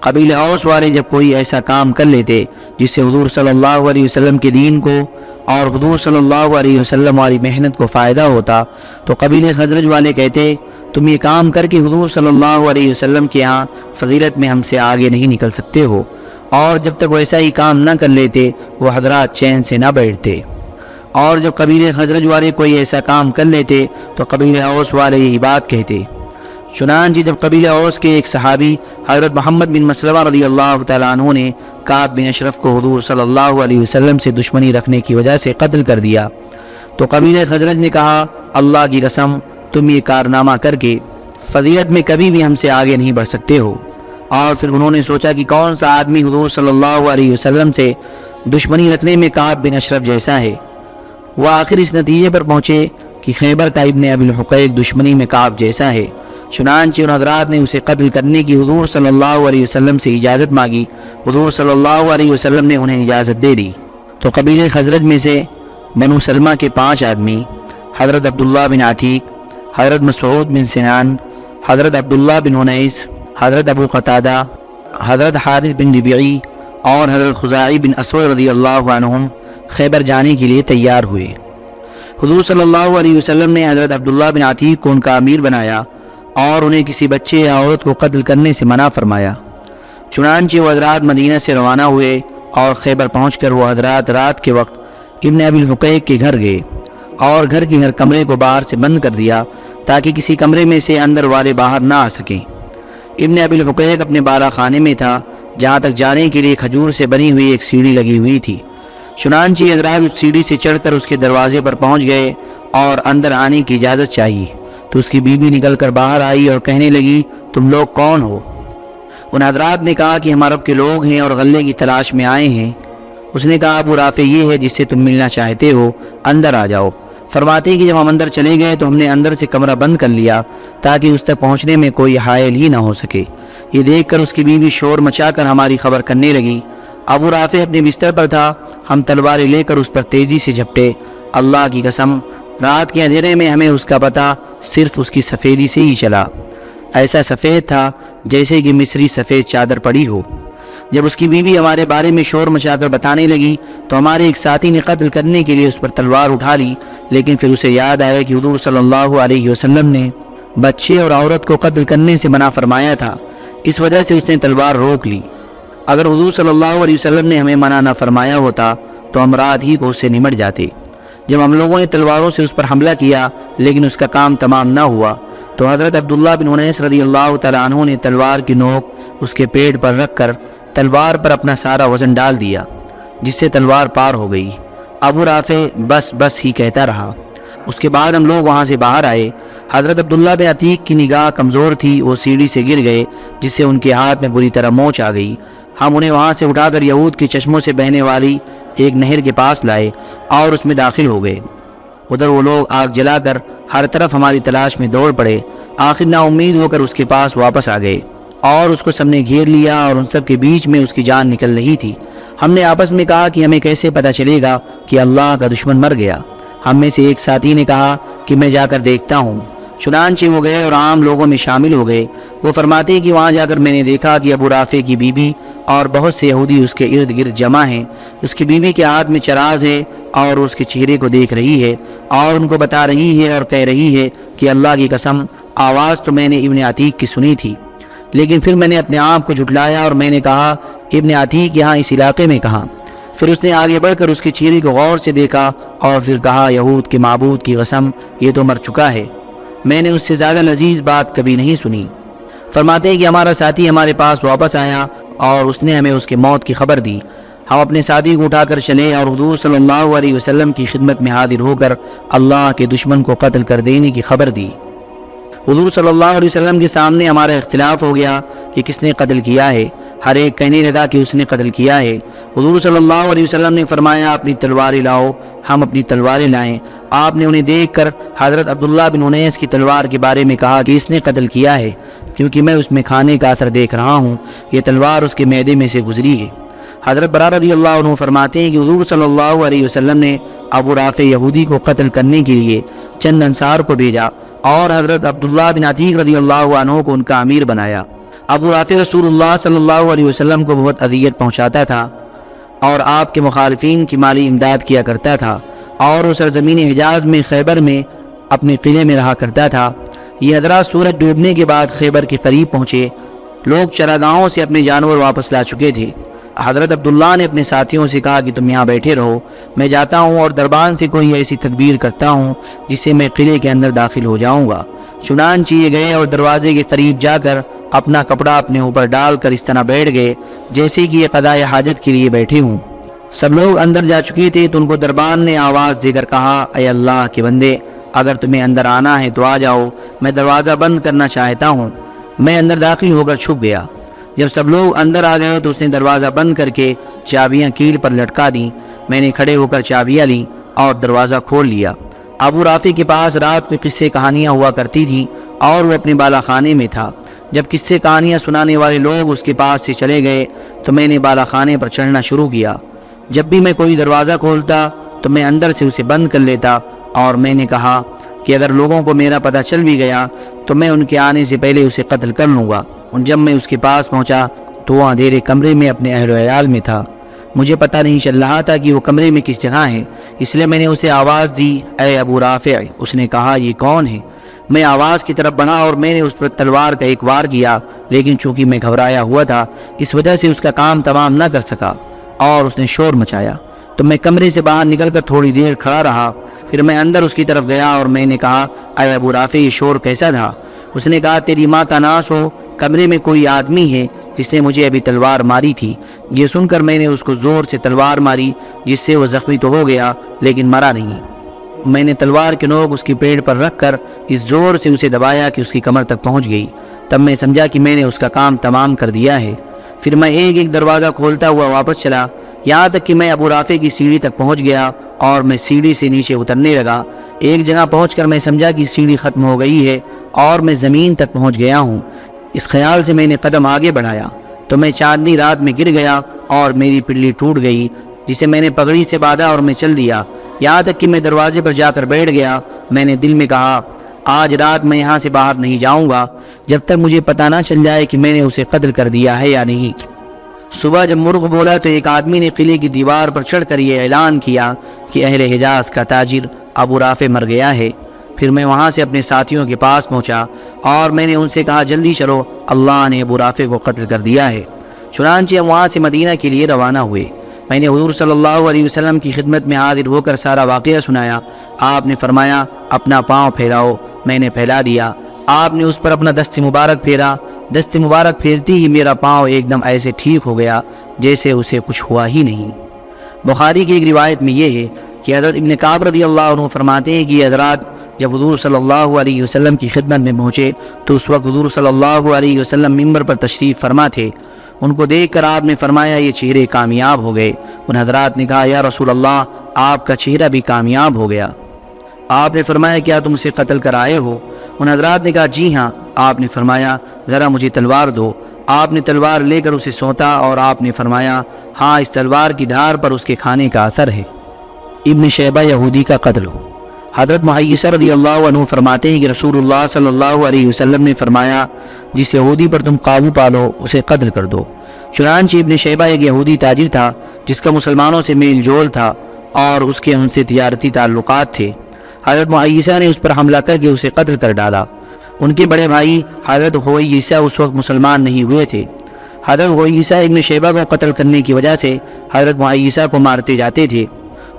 قبیل اوس والے جب کوئی ایسا کام کر لیتے جس سے حضور صلی اللہ علیہ وسلم کے دین کو اور حضور صلی اللہ علیہ وسلم والی محنت کو فائدہ ہوتا تو قبیل خزرج والے کہتے، تم یہ کام کر کے حضور صلی اللہ علیہ وسلم کے ہاں فضیلت میں ہم سے آگے نہیں نکل سکتے ہو۔ اور جب تک ویسا ہی کام نہ کر لیتے، وہ حضرات چین سے نہ بیٹھتے۔ اور جب قبیل خزرج والے کوئی ایسا کام کر لیتے، تو قبیل اوس والے یہی بات کہتے۔ چنانچہ جب قبیل اوس کے ایک صحابی حضرت محمد بن مسلمہ رضی اللہ تعالیٰ عنہ نے کعب بن اشرف کو حضور صلی اللہ علیہ وسلم سے دشمنی رکھنے کی وجہ سے قتل کر دیا۔ تو قبیل خزرج نے کہا، اللہ کی قسم تم یہ کارنامہ کر کے فضیلت میں کبھی بھی ہم سے آگے نہیں بڑھ سکتے ہو۔ اور پھر انہوں نے سوچا کہ کون سا آدمی حضور صلی اللہ علیہ وسلم سے دشمنی رکھنے میں کعب بن اشرف جیسا ہے۔ وہ آخر اس نتیجے پر پہنچے کہ خیبر کا ابن ابی الحقیق دشمنی میں کعب جیسا ہے۔ چنانچہ ان حضرات نے اسے قتل کرنے کی حضور صلی اللہ علیہ وسلم سے اجازت مانگی۔ حضور صلی اللہ علیہ وسلم نے انہیں اجازت دے دی۔ تو قبیل خزرت میں سے بنو سلمہ کے پانچ آدمی، حضرت عبداللہ بن عتیق، حضرت مسعود بن سنان، حضرت عبداللہ بن عنیس حضرت ابو قطادہ، حضرت حارث بن ربعی اور حضرت خزائی بن اسود رضی اللہ عنہم خیبر جانے کے لیے تیار ہوئے۔ حضور صلی اللہ علیہ وسلم نے حضرت عبداللہ بن عتیق کو ان کا امیر بنایا۔ اور انہیں کسی بچے یا عورت کو قتل کرنے سے منع فرمایا۔ چنانچہ وہ حضرات مدینہ سے روانہ ہوئے اور خیبر پہنچ کر وہ حضرات رات کے وقت ابن ابی الحقیق کے گھر گئے اور گھر کے ہر کمرے کو باہر سے بند کر دیا تاکہ کسی کمرے میں سے اندر والے باہر نہ آ سکیں۔ ابن ابی الحقیق اپنے بالا خانے میں تھا، جہاں تک جانے کے لیے کھجور سے بنی ہوئی ایک سیڑھی لگی ہوئی تھی۔ چنانچہ حضرات اس سیڑھی سے چڑھ کر اس کے دروازے پر پہنچ گئے اور اندر آنے کی اجازت چاہیے تو اس کی بیوی نکل کر باہر آئی اور کہنے لگی، تم لوگ کون ہو؟ ان حضرات نے کہا کہ ہم عرب کے لوگ ہیں اور غلے کی تلاش میں آئے ہیں۔ اس نے کہا، ابو رافع یہ ہے جس سے تم ملنا چاہتے ہو، اندر آ جاؤ۔ فرماتے کہ جب ہم اندر چلے گئے تو ہم نے اندر سے کمرہ بند کر لیا تاکہ اس تک پہنچنے میں کوئی حائل ہی نہ ہو سکے۔ یہ دیکھ کر اس کی بیوی شور مچا کر ہماری خبر کرنے لگی۔ ابو رافع اپنے بستر پر تھا۔ ہم تلواریں لے کر اس پر تیزی سے جھپٹے۔ اللہ کی قسم رات کے اندھیرے میں ہمیں اس کا پتہ صرف اس کی سفیدی سے ہی چلا۔ ایسا سفید تھا جیسے کہ مصری سفید چادر پڑی ہو۔ جب اس کی بیوی ہمارے بارے میں شور مچا کر بتانے لگی تو ہمارے ایک ساتھی نے قتل کرنے کے لیے اس پر تلوار اٹھا لی، لیکن پھر اسے یاد آیا کہ حضور صلی اللہ علیہ وسلم نے بچے اور عورت کو قتل کرنے سے منع فرمایا تھا۔ اس وجہ سے اس نے تلوار روک لی۔ اگر حضور صلی اللہ علیہ وسلم نے ہمیں منع نہ فرمایا ہوتا تو ہم رات ہی کو اس سے نمٹ جاتے۔ جب ہم لوگوں نے تلواروں سے اس پر حملہ کیا، لیکن اس کا کام تمام نہ ہوا۔ تو حضرت عبداللہ بن عنیس رضی اللہ تعالیٰ عنہ نے تلوار کی نوک اس کے پیٹ پر رکھ کر تلوار پر اپنا سارا وزن ڈال دیا، جس سے تلوار پار ہو گئی۔ ابو رافع بس بس ہی کہتا رہا۔ اس کے بعد ہم لوگ وہاں سے باہر آئے۔ حضرت عبداللہ بن عتیق کی نگاہ کمزور تھی، وہ سیڑھی سے گر گئے، جس سے ان کے ہاتھ میں بری طرح موچ آ گئی۔ ہم انہیں وہاں سے اٹھا کر یہود کے چشموں سے بہنے والی ایک نہر کے پاس لائے اور اس میں داخل ہو گئے۔ ادھر وہ لوگ آگ جلا کر ہر طرف ہماری تلاش میں دوڑ پڑے۔ آخر نا امید ہو کر اس کے پاس واپس آ گئے اور اس کو سب نے گھیر لیا اور ان سب کے بیچ میں اس کی جان نکل رہی تھی۔ ہم نے آپس میں کہا کہ ہمیں کیسے پتہ چلے گا کہ اللہ کا دشمن مر گیا۔ ہم میں سے ایک ساتھی نے کہا کہ میں جا کر دیکھتا ہوں۔ چنانچہ وہ گئے اور عام لوگوں میں شامل ہو گئے۔ وہ فرماتے کہ وہاں جا کر میں نے دیکھا کہ ابو رافع کی بیوی اور بہت سے یہودی اس کے ارد گرد جمع ہیں۔ اس کی بیوی کے ہاتھ میں چراغ ہے اور اس کے چہرے کو دیکھ رہی ہے اور ان کو بتا رہی ہے اور کہہ رہی ہے کہ اللہ کی قسم، آواز تو میں نے ابن عتیق کی سنی تھی، لیکن پھر میں نے اپنے آپ کو جھٹلایا اور میں نے کہا، ابن عتیق یہاں اس علاقے میں کہا پھر اس نے آگے بڑھ کر اس کے چہرے کو غور سے دیکھا اور پھر کہا، یہود کے معبود کی قسم، یہ تو مر چکا ہے۔ میں نے اس سے زیادہ لذیذ بات کبھی نہیں سنی۔ فرماتے ہیں کہ ہمارا ساتھی ہمارے پاس واپس آیا اور اس نے ہمیں اس کے موت کی خبر دی۔ ہم اپنے ساتھی کو اٹھا کر چلے اور حضور صلی اللہ علیہ وسلم کی خدمت میں حاضر ہو کر اللہ کے دشمن کو قتل کر دینے کی خبر دی۔ حضور صلی اللہ علیہ وسلم کے سامنے ہمارا اختلاف ہو گیا کہ کس نے قتل کیا ہے۔ ہر ایک کہنے لگا کہ اس نے قتل کیا ہے۔ حضور صلی اللہ علیہ وسلم نے فرمایا، اپنی تلواریں لاؤ، ہم اپنی تلواریں لائیں۔ آپ نے انہیں دیکھ کر حضرت عبداللہ بن انیس کی تلوار کے بارے میں کہا کہ اس نے قتل کیا ہے، کیونکہ میں اس میں کھانے کا اثر دیکھ رہا ہوں۔ یہ تلوار اس کے معدے میں سے گزری ہے۔ حضرت برا رضی اللہ عنہ فرماتے ہیں کہ حضور صلی اللہ علیہ وسلم نے ابو رافع یہودی کو قتل کرنے کے لیے چند انصار کو بھیجا اور حضرت عبداللہ بن عتیق رضی اللہ عنہ کو ان کا امیر بنایا۔ ابو رافع رسول اللہ صلی اللہ علیہ وسلم کو بہت اذیت پہنچاتا تھا اور آپ کے مخالفین کی مالی امداد کیا کرتا تھا اور وہ سرزمین حجاز میں خیبر میں اپنے قلعے میں رہا کرتا تھا۔ یہ حضرات سورج ڈوبنے کے بعد خیبر کے قریب پہنچے۔ لوگ چراگاہوں سے اپنے جانور واپس لا چکے تھے۔ حضرت عبداللہ نے اپنے ساتھیوں سے کہا کہ تم یہاں بیٹھے رہو۔ میں جاتا ہوں اور دربان سے کوئی ایسی تدبیر کرتا ہوں جس سے میں قلعے کے اندر داخل ہو جاؤں گا۔ چنانچہ یہ گئے اور دروازے کے قریب جا کر اپنا کپڑا اپنے اوپر ڈال کر اس طرح بیٹھ گئے، جیسے کہ یہ قضاء حاجت کے لیے بیٹھے ہوں۔ سب لوگ اندر جا چکے تھے تو ان کو دربان نے آواز دے کر کہا، اے اللہ کے بندے، اگر تمہیں اندر آنا ہے تو آ جاؤ، میں دروازہ بند کرنا چاہتا ہوں۔ میں اندر داخل ہو کر چھپ گیا۔ جب سب لوگ اندر آ گئے تو اس نے دروازہ بند کر کے چابیاں کیل پر لٹکا دیں۔ میں نے کھڑے ہو کر چابیاں لیں اور دروازہ کھول لیا۔ ابو رافی کے پاس رات میں قصے کہانیاں ہوا کرتی تھیں اور وہ اپنے بالا خانے میں تھا۔ جب قصے کہانیاں سنانے والے لوگ اس کے پاس سے چلے گئے تو میں نے بالا خانے پر چڑھنا شروع کیا۔ جب بھی میں کوئی دروازہ کھولتا تو میں اندر سے اسے بند کر لیتا اور میں نے کہا کہ اگر لوگوں کو میرا پتہ چل بھی گیا تو میں ان کے آنے سے پہلے اسے قتل کر لوں گا۔ اور جب میں اس کے پاس پہنچا تو وہ اندھیرے کمرے میں اپنے اہل و عیال میں تھا۔ مجھے پتہ نہیں چل رہا تھا کہ وہ کمرے میں کس جگہ ہے، اس لیے میں نے اسے آواز دی، اے ابو رافع، اس نے کہا، یہ کون ہے؟ میں آواز کی طرف بنا اور میں نے اس پر تلوار کا ایک وار کیا لیکن چونکہ میں گھبرایا ہوا تھا، اس وجہ سے اس کا کام تمام نہ کر سکا اور اس نے شور مچایا۔ تو میں کمرے سے باہر نکل کر تھوڑی دیر کھڑا رہا، پھر میں اندر اس کی طرف گیا اور میں نے کہا، اے ابو رافع، یہ شور کیسا تھا؟ اس نے کہا، تیری ماں کا ناس ہو، کمرے میں کوئی آدمی ہے جس نے مجھے ابھی تلوار ماری تھی۔ یہ سن کر میں نے اس کو زور سے تلوار ماری، جس سے وہ زخمی تو ہو گیا، لیکن مرا نہیں۔ میں نے تلوار کے نوک اس کی پیڑ پر رکھ کر اس زور سے اسے دبایا کہ اس کی کمر تک پہنچ گئی۔ تب میں سمجھا کہ میں نے اس کا کام تمام کر دیا ہے۔ پھر میں ایک ایک دروازہ کھولتا ہوا واپس چلا۔ یہاں تک کہ میں ابو رافع کی سیڑھی تک پہنچ گیا اور میں سیڑھی سے نیچے اترنے لگا۔ ایک جگہ پہنچ کر میں سمجھا کہ سیڑھی ختم ہو گئی ہے اور میں زمین تک پہنچ گیا ہوں۔ اس خیال سے میں نے قدم آگے بڑھایا تو میں چاندنی رات میں گر گیا اور میری پلی ٹوٹ گئی، جسے میں نے پگڑی سے باندھا اور میں چل دیا۔ یہاں تک کہ میں دروازے پر جا کر بیٹھ گیا۔ میں نے دل میں کہا، آج رات میں یہاں سے باہر نہیں جاؤں گا۔ جب تک مجھے پتہ نہ چل جائے کہ میں نے اسے قتل کر دیا ہے یا نہیں۔ صبح جب مرغ بولا تو ایک آدمی نے قلعے کی دیوار پر چڑھ کر یہ اعلان کیا کہ اہل حجاز کا تاجر ابو رافع مر گیا ہے۔ پھر میں وہاں سے اپنے ساتھیوں کے پاس پہنچا اور میں نے ان سے کہا، جلدی چلو، اللہ نے ابو رافع کو قتل کر دیا ہے۔ چنانچہ ہم وہاں سے مدینہ کے لیے روانہ ہوئے۔ میں نے حضور صلی اللہ علیہ وسلم کی خدمت میں حاضر ہو کر سارا واقعہ سنایا۔ آپ نے فرمایا، اپنا پاؤں پھیلاؤ۔ میں نے پھیلا دیا۔ آپ نے اس پر اپنا دست مبارک پھیرا۔ دست مبارک پھیرتی ہی میرا پاؤں ایک دم ایسے ٹھیک ہو گیا جیسے اسے کچھ ہوا ہی نہیں۔ بخاری کی ایک روایت میں یہ ہے کہ حضرت ابن قاب رضی اللہ عنہ فرماتے ہیں کہ حضرات جب حضور صلی اللہ علیہ وسلم کی خدمت میں پہنچے تو اس وقت حضور صلی اللہ علیہ وسلم ممبر پر تشریف فرما تھے۔ ان کو دیکھ کر آپ نے فرمایا، یہ چہرے کامیاب ہو گئے۔ ان حضرات نے کہا، یا رسول اللہ، آپ کا چہرہ بھی کامیاب ہو گیا۔ آپ نے فرمایا، کیا تم اسے قتل کر آئے ہو؟ ان حضرات نے کہا جی ہاں۔ آپ نے فرمایا، ذرا مجھے تلوار دو۔ آپ نے تلوار لے کر اسے سوتا اور آپ نے فرمایا ہاں اس تلوار کی دھار پر اس کے کھانے کا اثر ہے۔ ابن شیبہ یہودی کا قتل ہو۔ حضرت محیثہ رضی اللہ عنہ فرماتے ہیں کہ رسول اللہ صلی اللہ علیہ وسلم نے فرمایا، جس یہودی پر تم قابو پالو، اسے قتل کر دو۔ چنانچہ ابن شیبہ ایک یہودی تاجر تھا، جس کا مسلمانوں سے میل جول تھا اور اس کے ان سے تجارتی تعلقات تھے۔ حضرت معیسہ نے اس پر حملہ کر کے اسے قتل کر ڈالا۔ ان کے بڑے بھائی حضرت ہوئیسہ اس وقت مسلمان نہیں ہوئے تھے۔ حضرت ہوئیسہ ابن شیبہ کو قتل کرنے کی وجہ سے حضرت معیسہ کو مارتے جاتے تھے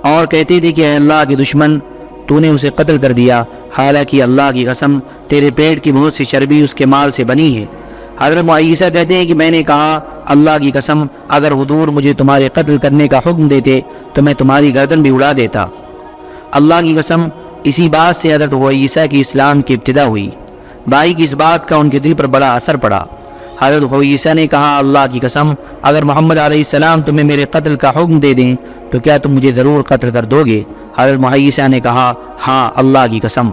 اور کہتے تھے کہ اے اللہ کے دشمن تو نے اسے قتل کر دیا۔ حالانکہ اللہ کی قسم، تیرے پیٹ کی بہت سی چربی اس کے مال سے بنی ہے۔ حضرت معیسہ کہتے ہیں کہ میں نے کہا، اللہ کی قسم، اگر حضور مجھے تمہارے قتل کرنے کا حکم دیتے تو میں تمہاری گردن بھی اڑا دیتا۔ اللہ کی قسم، اسی بات سے حضرت عیسیٰ کی اسلام کی ابتدا ہوئی۔ بھائی کی اس بات کا ان کے دل پر بڑا اثر پڑا۔ حضرت عیسیٰ نے کہا، اللہ کی قسم، اگر محمد علیہ السلام تمہیں میرے قتل کا حکم دے دیں تو کیا تم مجھے ضرور قتل کر دو گے؟ حضرت محیثہ نے کہا ہاں اللہ کی قسم۔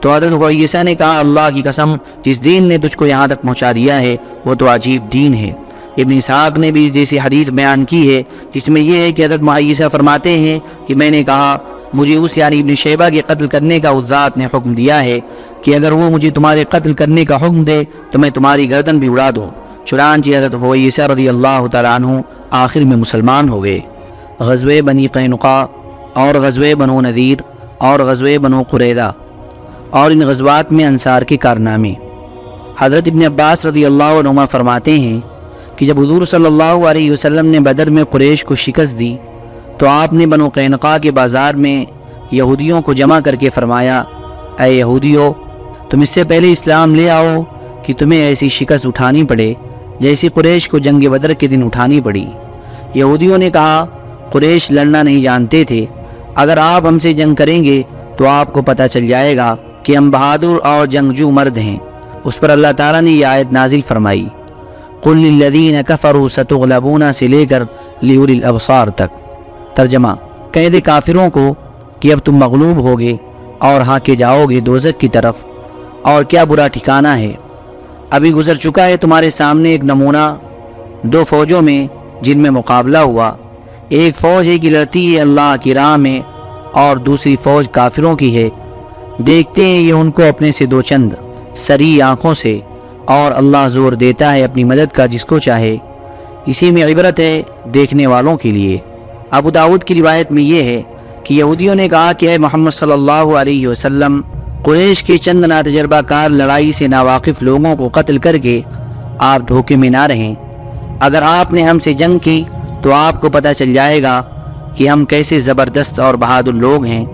تو حضرت عیسیٰ نے کہا، اللہ کی قسم، جس دین نے تجھ کو یہاں تک پہنچا دیا ہے، وہ تو عجیب دین ہے۔ ابن صاحب نے بھی جیسی حدیث بیان کی ہے، جس میں یہ ہے کہ حضرت معیسہ فرماتے ہیں کہ میں نے کہا، مجھے اس یعنی ابن شیبہ کے قتل کرنے کا اس ذات نے حکم دیا ہے کہ اگر وہ مجھے تمہارے قتل کرنے کا حکم دے، تو میں تمہاری گردن بھی اڑا دوں۔ چنانچہ حضرت حویسہ رضی اللہ تعالیٰ عنہ آخر میں مسلمان ہو گئے۔ غزوے بنی قینقا اور غزوے بنو نذیر اور غزوے بنو قریدہ اور ان غزوات میں انصار کے کارنامے۔ حضرت ابن عباس رضی اللہ عنہ فرماتے ہیں کہ جب حضور صلی اللہ علیہ وسلم نے بدر میں قریش کو شکست دی تو آپ نے بنو قینقا کے بازار میں یہودیوں کو جمع کر کے فرمایا، اے یہودیوں، تم اس سے پہلے اسلام لے آؤ کہ تمہیں ایسی شکست اٹھانی پڑے جیسی قریش کو جنگ بدر کے دن اٹھانی پڑی۔ یہودیوں نے کہا قریش لڑنا نہیں جانتے تھے۔ اگر آپ ہم سے جنگ کریں گے تو آپ کو پتہ چل جائے گا کہ ہم بہادر اور جنگجو مرد ہیں۔ اس پر اللہ تعالیٰ نے یہ آیت نازل فرمائی۔ قل للذین کفروا ستغلبون سے لے کر لیور الابصار تک۔ ترجمہ قید کافروں کو کہ اب تم مغلوب ہوگے اور ہاں کے جاؤ گے دوزک کی طرف۔ اور کیا برا ٹھکانہ ہے۔ ابھی گزر چکا ہے تمہارے سامنے ایک نمونہ دو فوجوں میں جن میں مقابلہ ہوا۔ ایک فوج ہے کہ لڑتی ہے اللہ کی راہ میں اور دوسری فوج کافروں کی ہے۔ دیکھتے ہیں یہ ان کو اپنے سے دو چند سری آنکھوں سے اور اللہ زور دیتا ہے اپنی مدد کا جس کو چاہے۔ اسی میں عبرت ہے دیکھنے والوں کے لیے۔ ابو داود کی روایت میں یہ ہے کہ یہودیوں نے کہا کہ اے محمد صلی اللہ علیہ وسلم، قریش کے چند نا تجربہ کار لڑائی سے ناواقف لوگوں کو قتل کر کے آپ دھوکے میں نہ رہیں۔ اگر آپ نے ہم سے جنگ کی تو آپ کو پتہ چل جائے گا کہ ہم کیسے زبردست اور بہادر لوگ ہیں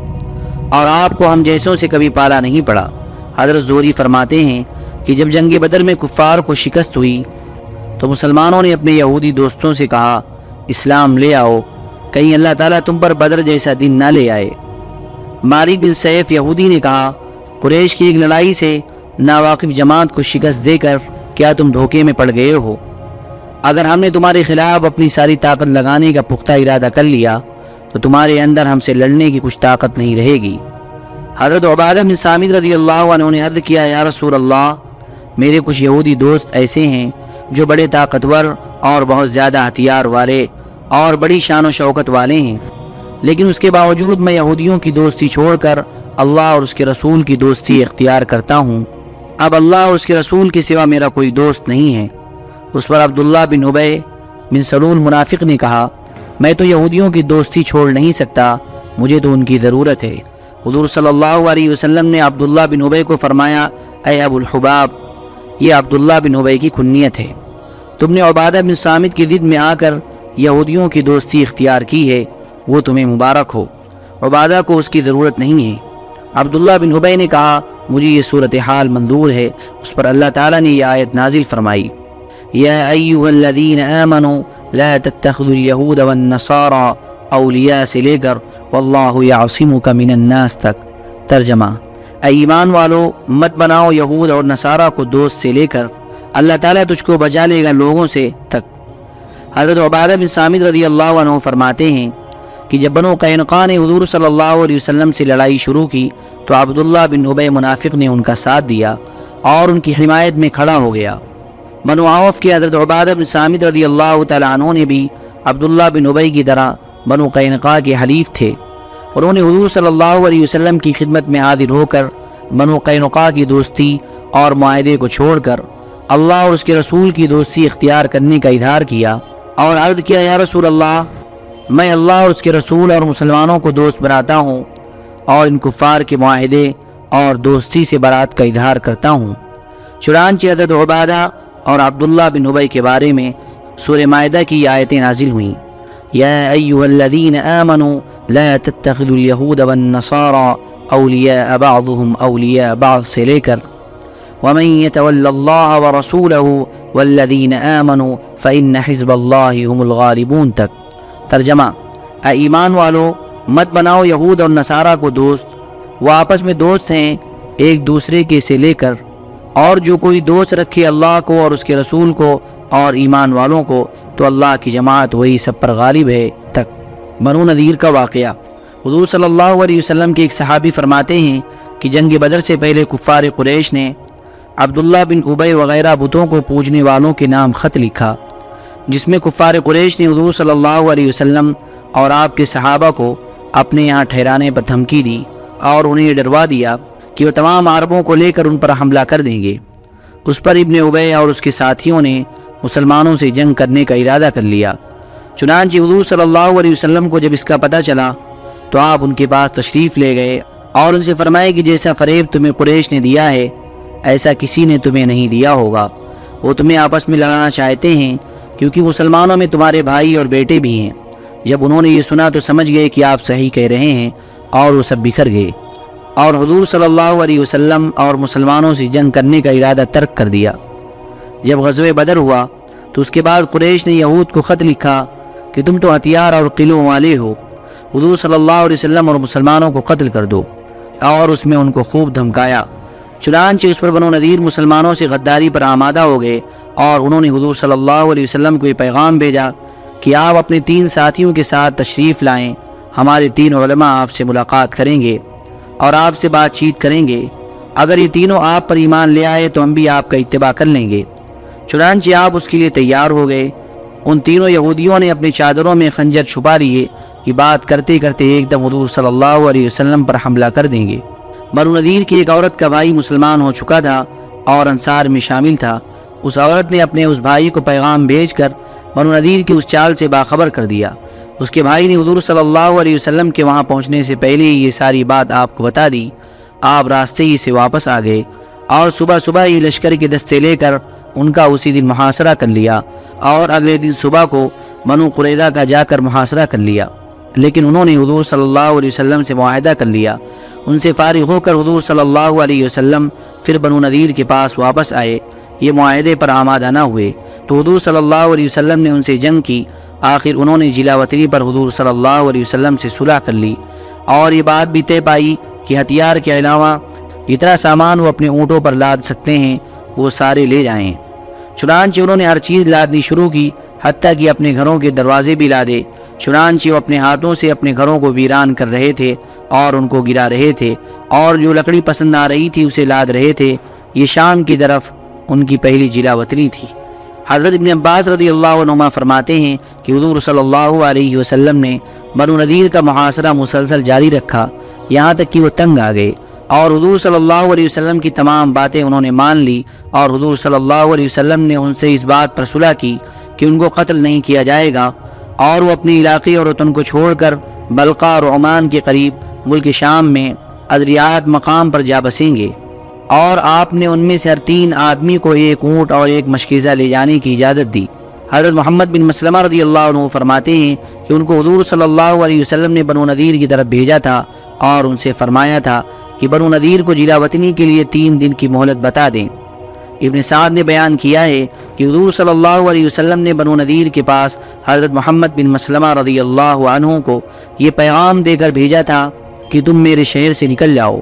اور آپ کو ہم جیسوں سے کبھی پالا نہیں پڑا۔ حضرت زوری فرماتے ہیں کہ جب جنگ بدر میں کفار کو شکست ہوئی تو مسلمانوں نے اپنے یہودی دوستوں سے کہا، اسلام لے آؤ، کہیں اللہ تعالیٰ تم پر بدر جیسا دن نہ لے آئے۔ مالک بن سیف یہودی نے کہا، قریش کی ایک لڑائی سے ناواقف جماعت کو شکست دے کر کیا تم دھوکے میں پڑ گئے ہو؟ اگر ہم نے تمہارے خلاف اپنی ساری طاقت لگانے کا پختہ ارادہ کر لیا، تو تمہارے اندر ہم سے لڑنے کی کچھ طاقت نہیں رہے گی۔ حضرت عبادہ بن سامد رضی اللہ عنہ نے عرض کیا، یا رسول اللہ، میرے کچھ یہودی دوست ایسے ہیں جو بڑے طاقتور اور بہت زیادہ ہتھیار والے اور بڑی شان و شوکت والے ہیں۔ لیکن اس کے باوجود میں یہودیوں کی دوستی چھوڑ کر اللہ اور اس کے رسول کی دوستی اختیار کرتا ہوں۔ اب اللہ اور اس کے رسول کے سوا میرا کوئی دوست نہیں ہے۔ اس پر عبداللہ بن عبے بن سلول منافق نے کہا، میں تو یہودیوں کی دوستی چھوڑ نہیں سکتا، مجھے تو ان کی ضرورت ہے۔ حضور صلی اللہ علیہ وسلم نے عبداللہ بن عبے کو فرمایا، اے ابو الحباب، یہ عبداللہ بن عبے کی کنیت ہے۔ تم نے عبادہ بن سامد کی ضد میں آ کر یہودیوں کی دوستی اختیار کی ہے، وہ تمہیں مبارک ہو۔ عبادہ کو اس کی ضرورت نہیں ہے۔ عبداللہ بن عبی نے کہا، مجھے یہ صورتحال منظور ہے، اس پر اللہ تعالیٰ نے یہ آیت نازل فرمائی۔ یا ایوہ الذین آمنوا لا تتخذوا اليہود والنصارى اولیاء سے لے کر واللہ یعصمک من الناس تک ترجمہ اے ایمان والو، مت بناؤ یہود اور نصارہ کو دوست سے لے کر اللہ تعالیٰ تجھ کو بجا لے گا لوگوں سے تک۔ حضرت عبادہ بن سامد رضی اللہ عنہ فرماتے ہیں کہ جب بنو قینقا نے حضور صلی اللہ علیہ وسلم سے لڑائی شروع کی تو عبداللہ بن عبی منافق نے ان کا ساتھ دیا اور ان کی حمایت میں کھڑا ہو گیا۔ بنو عوف کے حضرت عبادہ بن سامد رضی اللہ تعالیٰ عنہ نے بھی عبداللہ بن عبی کی طرح بنو قینقا کے حلیف تھے اور انہیں حضور صلی اللہ علیہ وسلم کی خدمت میں حاضر ہو کر بنو قینقا کی دوستی اور معاہدے کو چھوڑ کر اللہ اور اس کے رسول کی دوستی اختیار کرنے کا اظہار کیا اور عرض کیا، یا رسول اللہ، میں اللہ اور اس کے رسول اور مسلمانوں کو دوست بناتا ہوں اور ان کفار کے معاہدے اور دوستی سے برات کا اظہار کرتا ہوں۔ چنانچہ حضرت عبادہ اور عبداللہ بن عبی کے بارے میں سورہ معدہ کی آیتیں نازل ہوئیں۔ یا ایوہ الذین آمنوا لا تتخذوا اليہود والنصارى اولیاء بعضهم اولیاء بعض سے لے کر۔ ومن يتول الله ورسوله والذین آمنوا فإن حزب اللہ هم الغالبون تک۔ ترجمہ اے ایمان والو، مت بناؤ یہود اور نصارہ کو دوست وہ آپس میں دوست ہیں ایک دوسرے کے سے لے کر۔ اور جو کوئی دوست رکھے اللہ کو اور اس کے رسول کو اور ایمان والوں کو، تو اللہ کی جماعت وہی سب پر غالب ہے۔ تک۔ بنو نذیر کا واقعہ۔ حضور صلی اللہ علیہ وسلم کے ایک صحابی فرماتے ہیں کہ جنگ بدر سے پہلے کفار قریش نے عبداللہ بن عبی وغیرہ بتوں کو پوجنے والوں کے نام خط لکھا، جس میں کفار قریش نے حضور صلی اللہ علیہ وسلم اور آپ کے صحابہ کو اپنے یہاں ٹھہرانے پر دھمکی دی اور انہیں ڈروا دیا۔ کہ وہ تمام عربوں کو لے کر ان پر حملہ کر دیں گے۔ اس پر ابن عبی اور اس کے ساتھیوں نے مسلمانوں سے جنگ کرنے کا ارادہ کر لیا۔ چنانچہ حضور صلی اللہ علیہ وسلم کو جب اس کا پتہ چلا تو آپ ان کے پاس تشریف لے گئے اور ان سے فرمائے کہ جیسا فریب تمہیں قریش نے دیا ہے، ایسا کسی نے تمہیں نہیں دیا ہوگا۔ وہ تمہیں آپس میں لڑانا چاہتے ہیں کیونکہ مسلمانوں میں تمہارے بھائی اور بیٹے بھی ہیں۔ جب انہوں نے یہ سنا تو سمجھ گئے کہ آپ صحیح کہہ رہے ہیں اور وہ سب بکھر گئے۔ اور حضور صلی اللہ علیہ وسلم اور مسلمانوں سے جنگ کرنے کا ارادہ ترک کر دیا۔ جب غزوہ بدر ہوا، تو اس کے بعد قریش نے یہود کو خط لکھا کہ تم تو ہتھیار اور قلعوں والے ہو، حضور صلی اللہ علیہ وسلم اور مسلمانوں کو قتل کر دو۔ اور اس میں ان کو خوب دھمکایا۔ چنانچہ اس پر بنو نذیر مسلمانوں سے غداری پر آمادہ ہو گئے اور انہوں نے حضور صلی اللہ علیہ وسلم کو یہ پیغام بھیجا کہ آپ اپنے تین ساتھیوں کے ساتھ تشریف لائیں، ہمارے تین علماء آپ سے ملاقات کریں گے۔ اور آپ سے بات چیت کریں گے۔ اگر یہ تینوں آپ پر ایمان لے آئے تو ہم بھی آپ کا اتباع کر لیں گے۔ چنانچہ آپ اس کے لیے تیار ہو گئے۔ ان تینوں یہودیوں نے اپنی چادروں میں خنجر چھپا لیے کہ بات کرتے کرتے ایک دم حضور صلی اللہ علیہ وسلم پر حملہ کر دیں گے۔ بنو نذیر کی ایک عورت کا بھائی مسلمان ہو چکا تھا اور انصار میں شامل تھا۔ اس عورت نے اپنے اس بھائی کو پیغام بھیج کر بنو نذیر کی اس چال سے باخبر کر دیا۔ اس کے بھائی نے حضور صلی اللہ علیہ وسلم کے وہاں پہنچنے سے پہلے ہی یہ ساری بات آپ کو بتا دی۔ آپ راستے ہی سے واپس آ گئے اور صبح صبح ہی لشکر کے دستے لے کر ان کا اسی دن محاصرہ کر لیا اور اگلے دن صبح کو بنو قریدہ کا جا کر محاصرہ کر لیا۔ لیکن انہوں نے حضور صلی اللہ علیہ وسلم سے معاہدہ کر لیا۔ ان سے فارغ ہو کر حضور صلی اللہ علیہ وسلم پھر بنو نذیر کے پاس واپس آئے۔ یہ معاہدے پر آمادہ نہ ہوئے۔ تو حضور صلی اللہ علیہ وسلم نے ان سے جنگ کی۔ آخر انہوں نے جلا وطری پر حضور صلی اللہ علیہ وسلم سے صلح کر لی اور یہ بات بھی طے پائی کہ ہتھیار کے علاوہ جتنا سامان وہ اپنے اونٹوں پر لاد سکتے ہیں، وہ سارے لے جائیں۔ چنانچہ انہوں نے ہر چیز لادنی شروع کی، حتیٰ کہ اپنے گھروں کے دروازے بھی لادے۔ چنانچہ وہ اپنے ہاتھوں سے اپنے گھروں کو ویران کر رہے تھے اور ان کو گرا رہے تھے اور جو لکڑی پسند آ رہی تھی اسے لاد رہے تھے۔ یہ شام کی طرف ان کی پہلی جلا وطنی تھی۔ حضرت ابن عباس رضی اللہ عنہ فرماتے ہیں کہ حضور صلی اللہ علیہ وسلم نے بنو نذیر کا محاصرہ مسلسل جاری رکھا، یہاں تک کہ وہ تنگ آ گئے۔ اور حضور صلی اللہ علیہ وسلم کی تمام باتیں انہوں نے مان لی اور حضور صلی اللہ علیہ وسلم نے ان سے اس بات پر صلح کی کہ ان کو قتل نہیں کیا جائے گا اور وہ اپنی علاقے اور وطن کو چھوڑ کر بلقا اور عمان کے قریب ملک شام میں ادریات مقام پر جا بسیں گے۔ اور آپ نے ان میں سے ہر تین آدمی کو ایک اونٹ اور ایک مشکیزہ لے جانے کی اجازت دی۔ حضرت محمد بن مسلمہ رضی اللہ عنہ فرماتے ہیں کہ ان کو حضور صلی اللہ علیہ وسلم نے بنو نذیر کی طرف بھیجا تھا اور ان سے فرمایا تھا کہ بنو نذیر کو جلا وطنی کے لیے تین دن کی مہلت بتا دیں۔ ابن سعد نے بیان کیا ہے کہ حضور صلی اللہ علیہ وسلم نے بنو نذیر کے پاس حضرت محمد بن مسلمہ رضی اللہ عنہ کو یہ پیغام دے کر بھیجا تھا کہ تم میرے شہر سے نکل جاؤ۔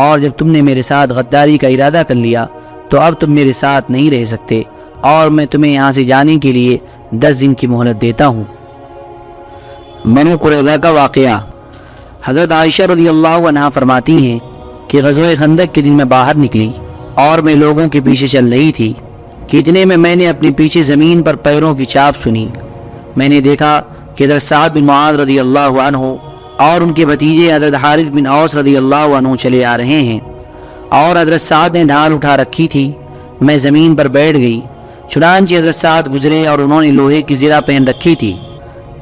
اور جب تم نے میرے ساتھ غداری کا ارادہ کر لیا، تو اب تم میرے ساتھ نہیں رہ سکتے، اور میں تمہیں یہاں سے جانے کے لیے دس دن کی مہلت دیتا ہوں۔ بنو قریضہ کا واقعہ۔ حضرت عائشہ رضی اللہ عنہ فرماتی ہیں کہ غزوہ خندق کے دن میں باہر نکلی اور میں لوگوں کے پیچھے چل رہی تھی، کہ اتنے میں میں نے اپنے پیچھے زمین پر پیروں کی چاپ سنی۔ میں نے دیکھا کہ حضرت سعد بن معاذ رضی اللہ عنہ اور ان کے بھتیجے حضرت حارث بن اوس رضی اللہ عنہ چلے آ رہے ہیں۔ اور حضرت سعد نے ڈھال اٹھا رکھی تھی۔ میں زمین پر بیٹھ گئی۔ چنانچہ حضرت سعد گزرے اور انہوں نے لوہے کی زرہ پہن رکھی تھی۔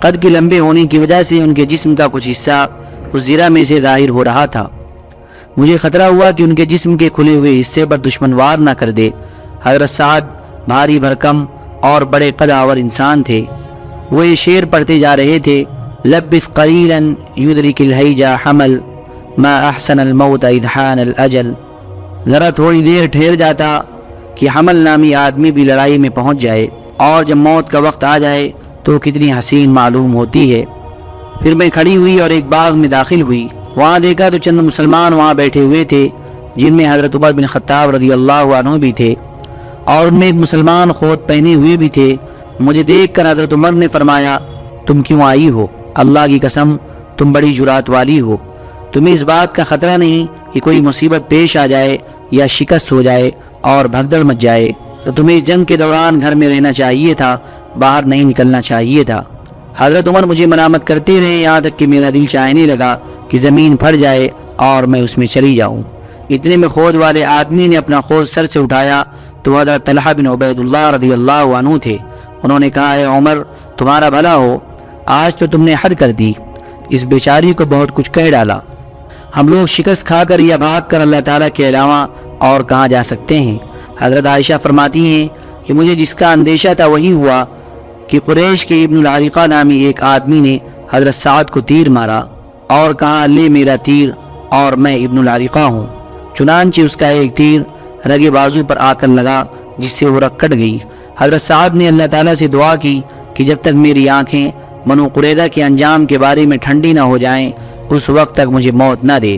قد کے لمبے ہونے کی وجہ سے ان کے جسم کا کچھ حصہ اس زرہ میں سے ظاہر ہو رہا تھا۔ مجھے خطرہ ہوا کہ ان کے جسم کے کھلے ہوئے حصے پر دشمن وار نہ کر دے۔ حضرت سعد بھاری بھرکم اور بڑے قداور انسان تھے۔ وہ یہ شعر پڑھتے جا رہے تھے۔ لبث قلیلا یدرک الحیجا حمل، ما احسن الموت ادحان الاجل ذرا تھوڑی دیر ٹھہر جاتا کہ حمل نامی آدمی بھی لڑائی میں پہنچ جائے، اور جب موت کا وقت آ جائے تو کتنی حسین معلوم ہوتی ہے۔ پھر میں کھڑی ہوئی اور ایک باغ میں داخل ہوئی۔ وہاں دیکھا تو چند مسلمان وہاں بیٹھے ہوئے تھے، جن میں حضرت عمر بن خطاب رضی اللہ عنہ بھی تھے، اور ان میں ایک مسلمان خود پہنے ہوئے بھی تھے۔ مجھے دیکھ کر حضرت عمر نے فرمایا، تم کیوں آئی ہو؟ اللہ کی قسم تم بڑی جرات والی ہو۔ تمہیں اس بات کا خطرہ نہیں کہ کوئی مصیبت پیش آ جائے یا شکست ہو جائے اور بھگدڑ مچ جائے۔ تو تمہیں اس جنگ کے دوران گھر میں رہنا چاہیے تھا، باہر نہیں نکلنا چاہیے تھا۔ حضرت عمر مجھے ملامت کرتے رہے، یہاں تک کہ میرا دل چاہنے لگا کہ زمین پھٹ جائے اور میں اس میں چلی جاؤں۔ اتنے میں خود والے آدمی نے اپنا خود سر سے اٹھایا۔ تو حضرت طلحہ بن عبید اللہ رضی اللہ عنہ تھے۔ انہوں نے کہا، اے عمر، تمہارا بھلا ہو۔ آج تو تم نے حد کر دی۔ اس بیچاری کو بہت کچھ کہہ ڈالا۔ ہم لوگ شکست کھا کر یا بھاگ کر اللہ تعالیٰ کے علاوہ اور کہاں جا سکتے ہیں؟ حضرت عائشہ فرماتی ہیں کہ مجھے جس کا اندیشہ تھا وہی ہوا کہ قریش کے ابن العریقہ نامی ایک آدمی نے حضرت سعد کو تیر مارا اور کہا، لے میرا تیر اور میں ابن العریقہ ہوں۔ چنانچہ اس کا ایک تیر رگ بازو پر آ کر لگا، جس سے وہ رگ کٹ گئی۔ حضرت سعد نے اللہ تعالیٰ سے دعا کی کہ جب تک میری آنکھیں منو قریدہ کے انجام کے بارے میں ٹھنڈی نہ ہو جائیں، اس وقت تک مجھے موت نہ دے۔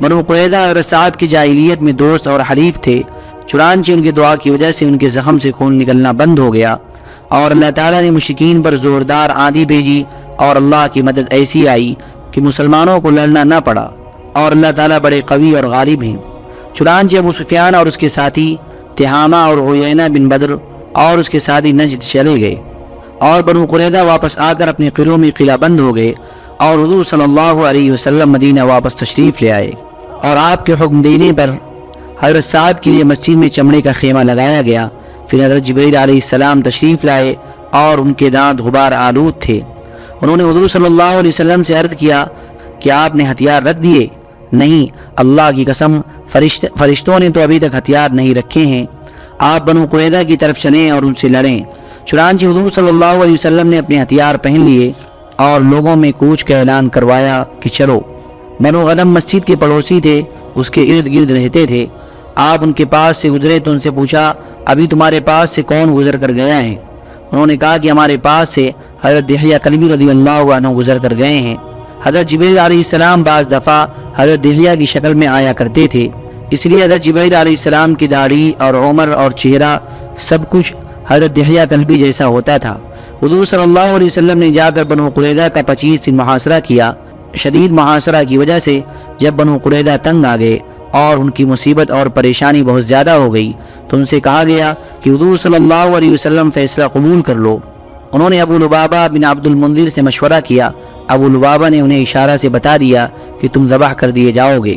منو قریدہ اور سعد کی جاہلیت میں دوست اور حریف تھے، چنانچہ ان کی دعا کی وجہ سے ان کے زخم سے خون نکلنا بند ہو گیا اور اللہ تعالیٰ نے مشکین پر زوردار آندھی بھیجی اور اللہ کی مدد ایسی آئی کہ مسلمانوں کو لڑنا نہ پڑا اور اللہ تعالیٰ بڑے قوی اور غالب ہیں۔ چنانچہ ابو سفیان اور اس کے ساتھی تہامہ اور غیینہ بن بدر اور اس کے ساتھی نجد چلے گئے۔ اور بنو قریدہ واپس آ کر اپنے قلعوں میں قلعہ بند ہو گئے اور حضور صلی اللہ علیہ وسلم مدینہ واپس تشریف لے آئے اور آپ کے حکم دینے پر حضرت سعد کے لیے مسجد میں چمڑے کا خیمہ لگایا گیا۔ پھر حضرت جبریل علیہ السلام تشریف لائے اور ان کے دانت غبار آلود تھے۔ انہوں نے حضور صلی اللہ علیہ وسلم سے عرض کیا کہ آپ نے ہتھیار رکھ دیے۔ نہیں، اللہ کی قسم، فرشت فرشتوں نے تو ابھی تک ہتھیار نہیں رکھے ہیں۔ آپ بنو قیدہ کی طرف چلیں اور ان سے لڑیں۔ چنانچہ حضور صلی اللہ علیہ وسلم نے اپنے ہتھیار پہن لیے اور لوگوں میں کوچ کا اعلان کروایا کہ چلو۔ بنو غنم مسجد کے پڑوسی تھے، اس کے ارد گرد رہتے تھے۔ آپ ان کے پاس سے گزرے تو ان سے پوچھا، ابھی تمہارے پاس سے کون گزر کر گیا ہے؟ انہوں نے کہا کہ ہمارے پاس سے حضرت دہیا کلبی رضی اللہ عنہ گزر کر گئے ہیں۔ حضرت جبیل علیہ السلام بعض دفعہ حضرت دہیا کی شکل میں آیا کرتے تھے۔ اس لیے حضرت جبیل علیہ السلام کی داڑھی اور عمر اور چہرہ سب کچھ حضرت دہیا کلبی جیسا ہوتا تھا۔ حضور صلی اللہ علیہ وسلم نے جا کر بنو قریدہ کا پچیس دن محاصرہ کیا۔ شدید محاصرہ کی وجہ سے جب بنو قریدہ تنگ آ گئے اور ان کی مصیبت اور پریشانی بہت زیادہ ہو گئی، تو ان سے کہا گیا کہ حضور صلی اللہ علیہ وسلم فیصلہ قبول کر لو۔ انہوں نے ابو لبابہ بن عبد المنظر سے مشورہ کیا۔ ابو لبابہ نے انہیں اشارہ سے بتا دیا کہ تم ذبح کر دیے جاؤ گے۔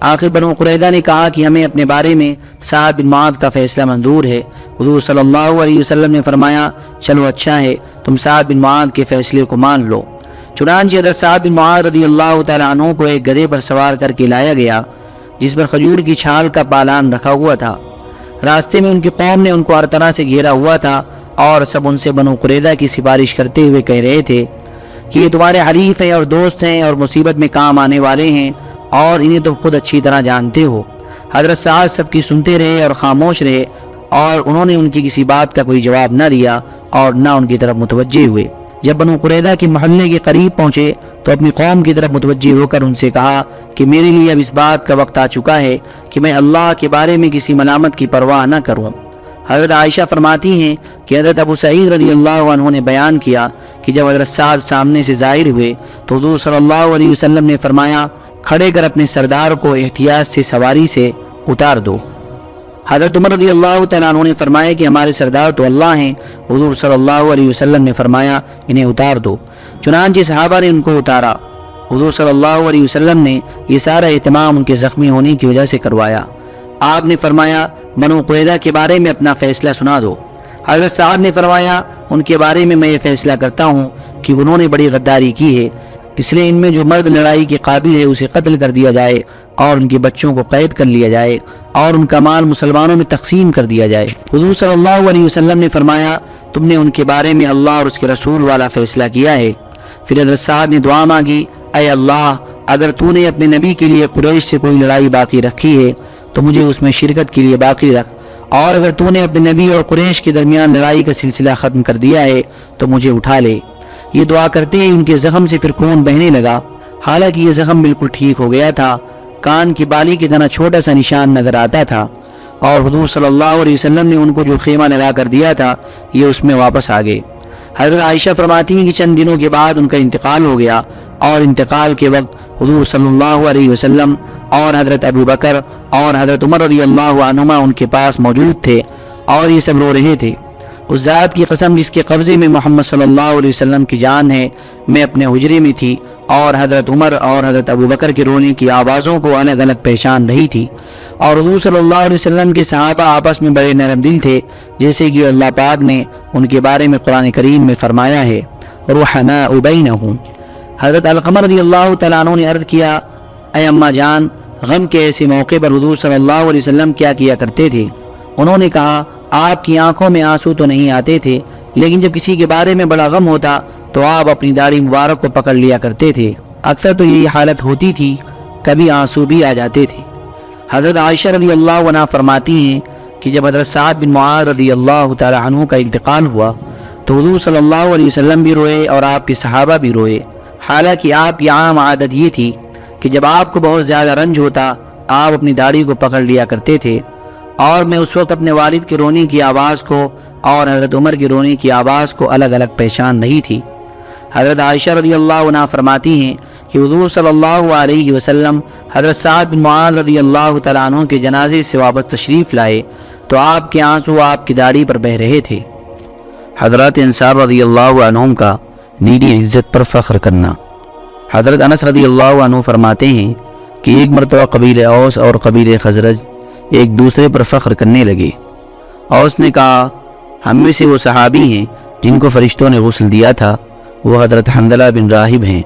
آخر بنو قریدہ نے کہا کہ ہمیں اپنے بارے میں سعد بن معاذ کا فیصلہ منظور ہے۔ حضور صلی اللہ علیہ وسلم نے فرمایا، چلو اچھا ہے، تم سعد بن معاذ کے فیصلے کو مان لو۔ چنانچہ حضرت سعد بن معاذ رضی اللہ تعالیٰ عنہ کو ایک گدے پر سوار کر کے لایا گیا، جس پر خجور کی چھال کا پالان رکھا ہوا تھا۔ راستے میں ان کی قوم نے ان کو ہر طرح سے گھیرا ہوا تھا اور سب ان سے بنو قریدہ کی سفارش کرتے ہوئے کہہ رہے تھے کہ یہ تمہارے حریف ہیں اور دوست ہیں اور مصیبت میں کام آنے والے ہیں۔ اور انہیں تم خود اچھی طرح جانتے ہو۔ حضرت سعد سب کی سنتے رہے اور خاموش رہے اور انہوں نے ان کی کسی بات کا کوئی جواب نہ دیا اور نہ ان کی طرف متوجہ ہوئے۔ جب بنو قریدہ کے محلے کے قریب پہنچے تو اپنی قوم کی طرف متوجہ ہو کر ان سے کہا کہ میرے لیے اب اس بات کا وقت آ چکا ہے کہ میں اللہ کے بارے میں کسی ملامت کی پرواہ نہ کروں۔ حضرت عائشہ فرماتی ہیں کہ حضرت ابو سعید رضی اللہ عنہ نے بیان کیا کہ جب حضرت سعد سامنے سے ظاہر ہوئے تو حضور صلی اللہ علیہ وسلم نے فرمایا کھڑے کر اپنے سردار کو احتیاط سے سواری سے اتار دو۔ حضرت عمر رضی اللہ تعالیٰ عنہ نے فرمایا کہ ہمارے سردار تو اللہ ہیں۔ حضور صلی اللہ علیہ وسلم نے فرمایا، انہیں اتار دو۔ چنانچہ صحابہ نے ان کو اتارا۔ حضور صلی اللہ علیہ وسلم نے یہ سارا اہتمام ان کے زخمی ہونے کی وجہ سے کروایا۔ آپ نے فرمایا منو قیدہ کے بارے میں اپنا فیصلہ سنا دو۔ حضرت صاحب نے فرمایا، ان کے بارے میں میں یہ فیصلہ کرتا ہوں کہ انہوں نے بڑی غداری کی ہے۔ اس لیے ان میں جو مرد لڑائی کے قابل ہے، اسے قتل کر دیا جائے اور ان کے بچوں کو قید کر لیا جائے اور ان کا مال مسلمانوں میں تقسیم کر دیا جائے۔ حضور صلی اللہ علیہ وسلم نے فرمایا، تم نے ان کے بارے میں اللہ اور اس کے رسول والا فیصلہ کیا ہے۔ پھر حضرت سعد نے دعا مانگی، اے اللہ، اگر تو نے اپنے نبی کے لیے قریش سے کوئی لڑائی باقی رکھی ہے، تو مجھے اس میں شرکت کے لیے باقی رکھ۔ اور اگر تو نے اپنے نبی اور قریش کے درمیان لڑائی کا سلسلہ ختم کر دیا ہے، تو مجھے اٹھا لے۔ یہ دعا کرتے ہی ان کے زخم سے پھر خون بہنے لگا۔ حالانکہ یہ زخم بالکل ٹھیک ہو گیا تھا۔ کان کی بالی کی طرح چھوٹا سا نشان نظر آتا تھا۔ اور حضور صلی اللہ علیہ وسلم نے ان کو جو خیمہ لگا کر دیا تھا، یہ اس میں واپس آ گئے۔ حضرت عائشہ فرماتی ہیں کہ چند دنوں کے بعد ان کا انتقال ہو گیا۔ اور انتقال کے وقت حضور صلی اللہ علیہ وسلم اور حضرت ابو بکر اور حضرت عمر رضی اللہ عنہما ان کے پاس موجود تھے اور یہ سب رو رہے تھے۔ اس ذات کی قسم جس کے قبضے میں محمد صلی اللہ علیہ وسلم کی جان ہے، میں اپنے حجرے میں تھی اور حضرت عمر اور حضرت ابو بکر کے رونے کی آوازوں کو الگ الگ پہچان رہی تھی۔ اور حضور صلی اللہ علیہ وسلم کے صحابہ آپس میں بڑے نرم دل تھے، جیسے کہ اللہ پاک نے ان کے بارے میں قرآن کریم میں فرمایا ہے۔ روحنا بینہم حضرت القمر رضی اللہ تعالیٰ عنہ نے عرض کیا، اے اماں جان، غم کے ایسے موقع پر حضور صلی اللہ علیہ وسلم کیا کیا کرتے تھے؟ انہوں نے کہا آپ کی آنکھوں میں آنسو تو نہیں آتے تھے، لیکن جب کسی کے بارے میں بڑا غم ہوتا تو آپ اپنی داڑھی مبارک کو پکڑ لیا کرتے تھے۔ اکثر تو یہی حالت ہوتی تھی، کبھی آنسو بھی آ جاتے تھے۔ حضرت عائشہ رضی اللہ عنہ فرماتی ہیں کہ جب حضرت سعد بن معاذ رضی اللہ تعالی عنہ کا انتقال ہوا تو حضور صلی اللہ علیہ وسلم بھی روئے اور آپ کے صحابہ بھی روئے۔ حالانکہ آپ کی عام عادت یہ تھی کہ جب آپ کو بہت زیادہ رنج ہوتا، آپ اپنی داڑھی کو پکڑ لیا کرتے تھے۔ اور میں اس وقت اپنے والد کے رونے کی آواز کو اور حضرت عمر کے رونے کی آواز کو الگ الگ پہچان نہیں تھی۔ حضرت عائشہ رضی اللہ عنہ فرماتی ہیں کہ حضور صلی اللہ علیہ وسلم حضرت سعد بن معاذ رضی اللہ تعالیٰ عنہ کے جنازے سے واپس تشریف لائے تو آپ کے آنسو آپ کی داڑھی پر بہ رہے تھے۔ حضرت انصار رضی اللہ عنہم کا نیڈی عزت پر فخر کرنا۔ حضرت انس رضی اللہ عنہ فرماتے ہیں کہ ایک مرتبہ قبیل اوس اور قبیل خزرج ایک دوسرے پر فخر کرنے لگے اوس نے کہا، ہم میں سے وہ صحابی ہیں جن کو فرشتوں نے غسل دیا تھا، وہ حضرت حندلہ بن راہب ہیں۔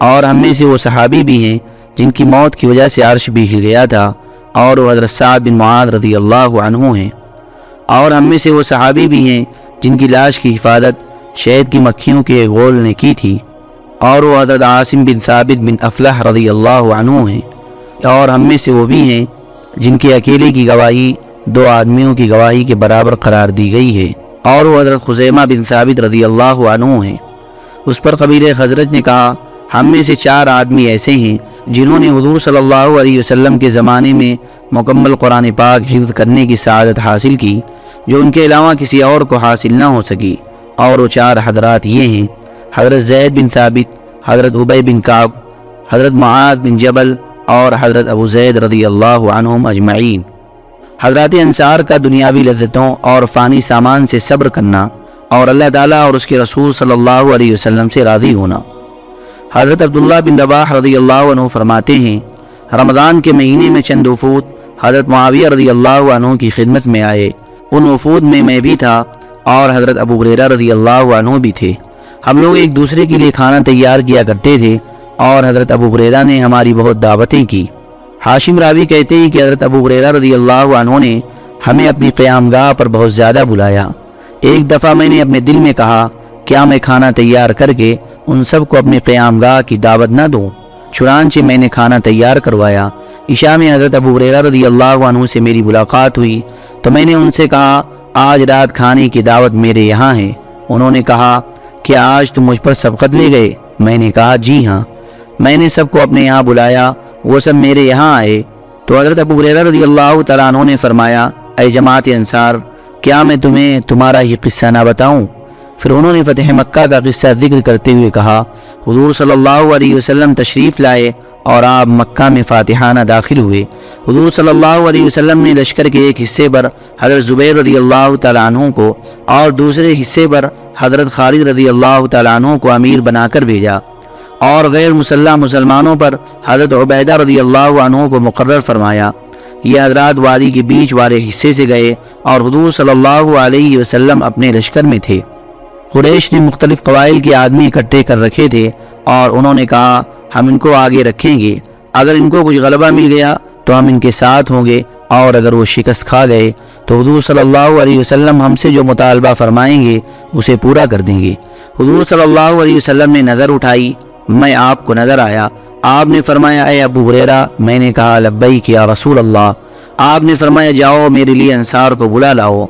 اور ہم میں سے وہ صحابی بھی ہیں جن کی موت کی وجہ سے عرش بھی ہل گیا تھا، اور وہ حضرت سعد بن معاذ رضی اللہ عنہ ہیں۔ اور ہم میں سے وہ صحابی بھی ہیں جن کی لاش کی حفاظت شہد کی مکھیوں کے غول نے کی تھی۔ اور وہ حضرت عاصم بن ثابت بن افلح رضی اللہ عنہ ہیں۔ اور ہم میں سے وہ بھی ہیں جن کے اکیلے کی گواہی دو آدمیوں کی گواہی کے برابر قرار دی گئی ہے اور وہ حضرت خزیمہ بن ثابت رضی اللہ عنہ ہیں۔ اس پر قبیل حضرت نے کہا، ہم میں سے چار آدمی ایسے ہیں جنہوں نے حضور صلی اللہ علیہ وسلم کے زمانے میں مکمل قرآن پاک حفظ کرنے کی سعادت حاصل کی، جو ان کے علاوہ کسی اور کو حاصل نہ ہو سکی۔ اور وہ چار حضرات یہ ہیں، حضرت زید بن ثابت، حضرت عبی بن کعب، حضرت معاذ بن جبل اور حضرت ابو زید رضی اللہ عنہم اجمعین۔ حضرات انصار کا دنیاوی لذتوں اور فانی سامان سے صبر کرنا اور اللہ تعالیٰ اور اس کے رسول صلی اللہ علیہ وسلم سے راضی ہونا۔ حضرت عبداللہ بن رباح رضی اللہ عنہ فرماتے ہیں، رمضان کے مہینے میں چند وفود حضرت معاویہ رضی اللہ عنہ کی خدمت میں آئے۔ ان وفود میں میں بھی تھا اور حضرت ابو غریرہ رضی اللہ عنہ بھی تھے۔ ہم لوگ ایک دوسرے کے لیے کھانا تیار کیا کرتے تھے اور حضرت ابو غریرہ نے ہماری بہت دعوتیں کی۔ حاشم راوی کہتے ہیں کہ حضرت ابو غریرہ رضی اللہ عنہ نے ہمیں اپنی قیام گاہ پر بہت زیادہ بلایا۔ ایک دفعہ میں نے اپنے دل میں کہا، کیا میں کھانا تیار کر کے ان سب کو اپنی قیام گاہ کی دعوت نہ دوں؟ چنانچہ میں نے کھانا تیار کروایا۔ عشاء میں حضرت ابو غریرہ رضی اللہ عنہ سے میری ملاقات ہوئی۔ تو میں نے ان سے کہا، آج رات کھانے کی دعوت میرے یہاں ہے۔ انہوں نے کہا کہ آج تم مجھ پر سبقت لے گئے؟ میں نے کہا جی ہاں۔ میں نے سب کو اپنے یہاں بلایا، وہ سب میرے یہاں آئے۔ تو حضرت ابو رضی اللہ تعالیٰ عنہ نے فرمایا، اے جماعت انصار، کیا میں تمہیں تمہارا یہ قصہ نہ بتاؤں؟ پھر انہوں نے فتح مکہ کا قصہ ذکر کرتے ہوئے کہا، حضور صلی اللہ علیہ وسلم تشریف لائے اور آپ مکہ میں فاتحانہ داخل ہوئے۔ حضور صلی اللہ علیہ وسلم نے لشکر کے ایک حصے پر حضرت زبیر رضی اللہ تعالیٰ عنہ کو اور دوسرے حصے پر حضرت خالد رضی اللہ تعالیٰ عنہ کو امیر بنا کر بھیجا۔ اور غیر مسلح مسلمانوں پر حضرت عبیدہ رضی اللہ عنہ کو مقرر فرمایا۔ یہ حضرات وادی کے بیچ والے حصے سے گئے اور حضور صلی اللہ علیہ وسلم اپنے لشکر میں تھے۔ قریش نے مختلف قبائل کے آدمی اکٹھے کر رکھے تھے اور انہوں نے کہا، ہم ان کو آگے رکھیں گے۔ اگر ان کو کچھ غلبہ مل گیا تو ہم ان کے ساتھ ہوں گے اور اگر وہ شکست کھا گئے تو حضور صلی اللہ علیہ وسلم ہم سے جو مطالبہ فرمائیں گے اسے پورا کر دیں گے۔ حضور صلی اللہ علیہ وسلم نے نظر اٹھائی میں آپ کو نظر آیا۔ آپ نے فرمایا، اے ابو بریرا میں نے کہا لبئی کیا رسول اللہ۔ آپ نے فرمایا، جاؤ میرے لیے انصار کو بلا لاؤ،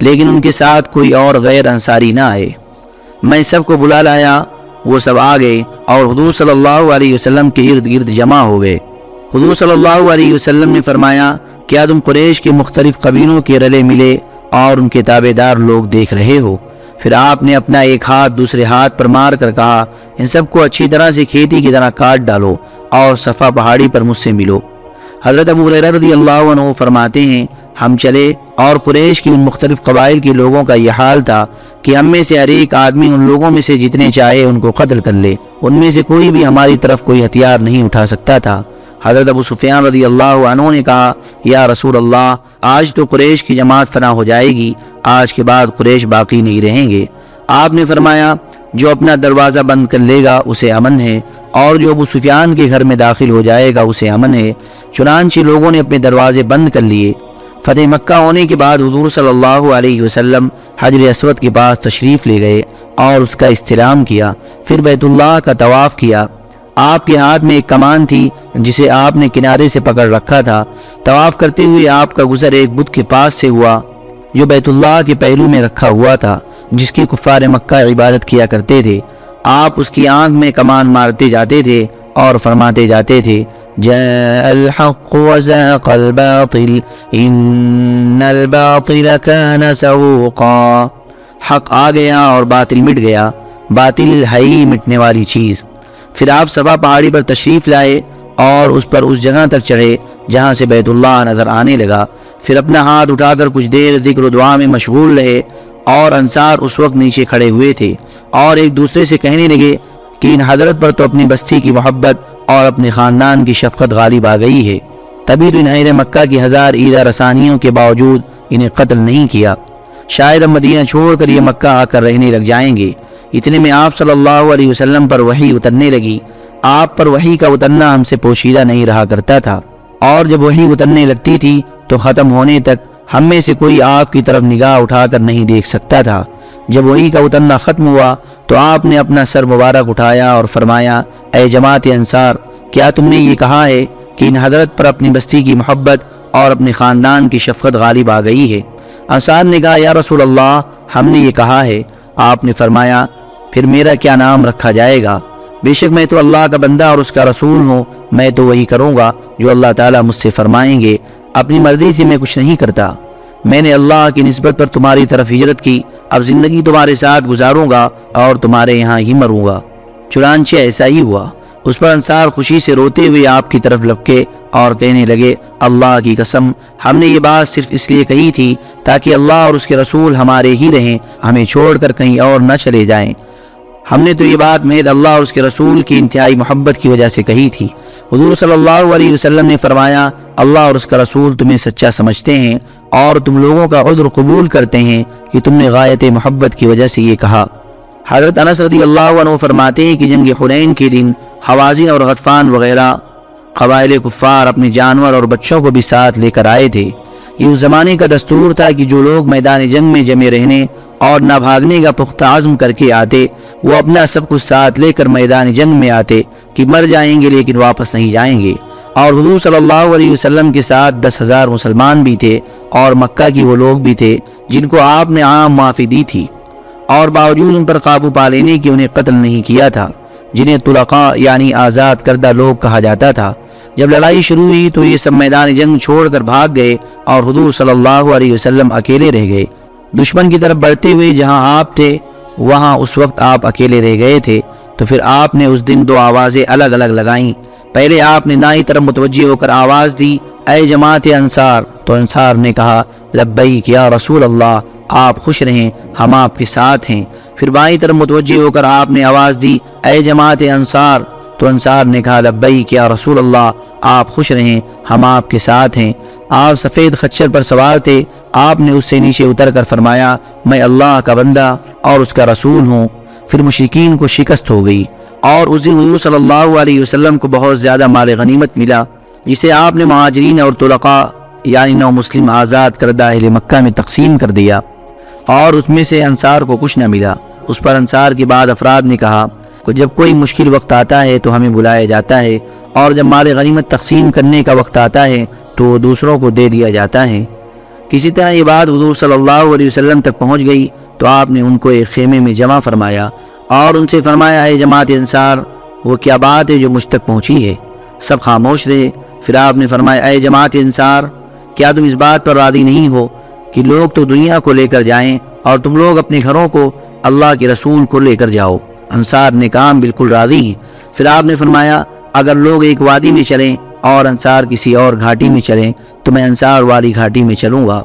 لیکن ان کے ساتھ کوئی اور غیر انصاری نہ آئے۔ میں سب کو بلا لایا، وہ سب آ گئے اور حضور صلی اللہ علیہ وسلم کے ارد گرد جمع ہو گئے۔ حضور صلی اللہ علیہ وسلم نے فرمایا، کیا تم قریش کے مختلف قبیلوں کے رلے ملے اور ان کے تابے دار لوگ دیکھ رہے ہو؟ پھر آپ نے اپنا ایک ہاتھ دوسرے ہاتھ پر مار کر کہا، ان سب کو اچھی طرح سے کھیتی کی طرح کاٹ ڈالو اور صفا پہاڑی پر مجھ سے ملو۔ حضرت ابو رضی اللہ عنہ فرماتے ہیں، ہم چلے اور قریش کی ان مختلف قبائل کے لوگوں کا یہ حال تھا کہ ہم میں سے ہر ایک آدمی ان لوگوں میں سے جتنے چاہے ان کو قتل کر لے۔ ان میں سے کوئی بھی ہماری طرف کوئی ہتھیار نہیں اٹھا سکتا تھا۔ حضرت ابو سفیان رضی اللہ عنہ نے کہا، یا رسول اللہ، آج تو قریش کی جماعت فنا ہو جائے گی، آج کے بعد قریش باقی نہیں رہیں گے. آپ نے فرمایا، جو اپنا دروازہ بند کر لے گا اسے امن ہے، اور جو ابو سفیان کے گھر میں داخل ہو جائے گا اسے امن ہے، چنانچہ لوگوں نے اپنے دروازے بند کر لیے. فتح مکہ ہونے کے بعد حضور صلی اللہ علیہ وسلم حجر اسود کے پاس تشریف لے گئے اور اس کا استلام کیا، پھر بیت اللہ کا طواف کیا۔ آپ کے ہاتھ میں ایک کمان تھی جسے آپ نے کنارے سے پکڑ رکھا تھا۔ طواف کرتے ہوئے آپ کا گزر ایک بدھ کے پاس سے ہوا، جو بیت اللہ کے پہلو میں رکھا ہوا تھا، جس کی کفار مکہ عبادت کیا کرتے تھے۔ آپ اس کی آنکھ میں کمان مارتے جاتے تھے اور فرماتے جاتے تھے، جاء الحق وزاق الباطل، ان الباطل كان سوقا۔ حق آ گیا اور باطل مٹ گیا۔ باطل ہے ہی مٹنے والی چیز۔ پھر آپ سبا پہاڑی پر تشریف لائے اور اس پر اس جگہ تک چڑھے جہاں سے بیت اللہ نظر آنے لگا۔ پھر اپنا ہاتھ اٹھا کر کچھ دیر ذکر و دعا میں مشغول رہے اور انصار اس وقت نیچے کھڑے ہوئے تھے اور ایک دوسرے سے کہنے لگے کہ ان حضرت پر تو اپنی بستی کی محبت اور اپنے خاندان کی شفقت غالب آ گئی ہے۔ تبھی تو انہیں مکہ کی ہزار عیدہ رسانیوں کے باوجود انہیں قتل نہیں کیا۔ شاید اب مدینہ چھوڑ کر یہ مکہ آ کر رہنے لگ جائیں گے۔ اتنے میں آپ صلی اللہ علیہ وسلم پر وحی اترنے لگی۔ آپ پر وحی کا اترنا ہم سے پوشیدہ نہیں رہا کرتا تھا۔ اور جب وحی اترنے لگتی تھی تو ختم ہونے تک ہم میں سے کوئی آپ کی طرف نگاہ اٹھا کر نہیں دیکھ سکتا تھا۔ جب وہی کا اترنا ختم ہوا تو آپ نے اپنا سر مبارک اٹھایا اور فرمایا، اے جماعت انصار، کیا تم نے یہ کہا ہے کہ ان حضرت پر اپنی بستی کی محبت اور اپنے خاندان کی شفقت غالب آ گئی ہے؟ انصار نے کہا، یا رسول اللہ، ہم نے یہ کہا ہے۔ آپ نے فرمایا پھر میرا کیا نام رکھا جائے گا؟ بے شک میں تو اللہ کا بندہ اور اس کا رسول ہوں، میں تو وہی کروں گا جو اللہ تعالیٰ مجھ سے فرمائیں گے۔ اپنی مرضی سے میں کچھ نہیں کرتا۔ میں نے اللہ کی نسبت پر تمہاری طرف ہجرت کی، اب زندگی تمہارے ساتھ گزاروں گا اور تمہارے یہاں ہی مروں گا۔ چنانچہ ایسا ہی ہوا۔ اس پر انصار خوشی سے روتے ہوئے آپ کی طرف لپکے اور کہنے لگے، اللہ کی قسم، ہم نے یہ بات صرف اس لیے کہی تھی تاکہ اللہ اور اس کے رسول ہمارے ہی رہیں، ہمیں چھوڑ کر کہیں اور نہ چلے جائیں۔ ہم نے تو یہ بات مہد اللہ اور اس کے رسول کی انتہائی محبت کی وجہ سے کہی تھی۔ حضور صلی اللہ علیہ وسلم نے فرمایا، اللہ اور اس کا رسول تمہیں سچا سمجھتے ہیں اور تم لوگوں کا عذر قبول کرتے ہیں کہ تم نے غایت محبت کی وجہ سے یہ کہا۔ حضرت انس رضی اللہ عنہ فرماتے ہیں کہ جنگ حنین کے دن حوازن اور غطفان وغیرہ قبائل کفار اپنے جانور اور بچوں کو بھی ساتھ لے کر آئے تھے۔ یہ اس زمانے کا دستور تھا کہ جو لوگ میدان جنگ میں جمے رہنے اور نہ بھاگنے کا پختہ عزم کر کے آتے، وہ اپنا سب کچھ ساتھ لے کر میدان جنگ میں آتے کہ مر جائیں گے لیکن واپس نہیں جائیں گے۔ اور حضور صلی اللہ علیہ وسلم کے ساتھ دس ہزار مسلمان بھی تھے اور مکہ کی وہ لوگ بھی تھے جن کو آپ نے عام معافی دی تھی۔ اور باوجود ان پر قابو پا لینے کی انہیں قتل نہیں کیا تھا، جنہیں طلقاء یعنی آزاد کردہ لوگ کہا جاتا تھا۔ جب لڑائی شروع ہوئی تو یہ سب میدان جنگ چھوڑ کر بھاگ گئے اور حضور صلی اللہ علیہ وسلم اکیلے رہ گئے۔ دشمن کی طرف بڑھتے ہوئے جہاں آپ تھے، وہاں اس وقت آپ اکیلے رہ گئے تھے۔ تو پھر آپ نے اس دن دو آوازیں الگ الگ لگائیں۔ پہلے آپ نے دائیں طرف متوجہ ہو کر آواز دی، اے جماعت انصار تو انصار نے کہا، لبیک یا رسول اللہ، آپ خوش رہیں، ہم آپ کے ساتھ ہیں۔ پھر بائیں طرف متوجہ ہو کر آپ نے آواز دی، اے جماعت انصار تو انصار نے کہا، لبیک یا رسول اللہ، آپ خوش رہیں، ہم آپ کے ساتھ ہیں۔ آپ سفید خچر پر سوار تھے۔ آپ نے اس سے نیچے اتر کر فرمایا، میں اللہ کا بندہ اور اس کا رسول ہوں۔ پھر مشرقین کو شکست ہو گئی اور اس دن حضور صلی اللہ علیہ وسلم کو بہت زیادہ مال غنیمت ملا، جسے آپ نے مہاجرین اور طلقاء یعنی نو مسلم آزاد کردہ اہل مکہ میں تقسیم کر دیا۔ اور اس میں سے انصار کو کچھ نہ ملا۔ اس پر انصار کے بعد افراد نے کہا کہ جب کوئی مشکل وقت آتا ہے تو ہمیں بلایا جاتا ہے، اور جب مال غنیمت تقسیم کرنے کا وقت آتا ہے تو وہ دوسروں کو دے دیا جاتا ہے۔ کسی طرح یہ بات حضور صلی اللہ علیہ وسلم تک پہنچ گئی تو آپ نے ان کو ایک خیمے میں جمع فرمایا اور ان سے فرمایا ہے جماعت انصار، وہ کیا بات ہے جو مجھ تک پہنچی ہے؟ سب خاموش رہے۔ پھر آپ نے فرمایا، اے جماعت انصار، کیا تم اس بات پر راضی نہیں ہو کہ لوگ تو دنیا کو لے کر جائیں اور تم لوگ اپنے گھروں کو اللہ کے رسول کو لے کر جاؤ؟ انصار نے کام بالکل راضی پھر آپ نے فرمایا، اگر لوگ ایک وادی میں چلیں اور انصار کسی اور گھاٹی میں چلیں تو میں انصار والی گھاٹی میں چلوں گا۔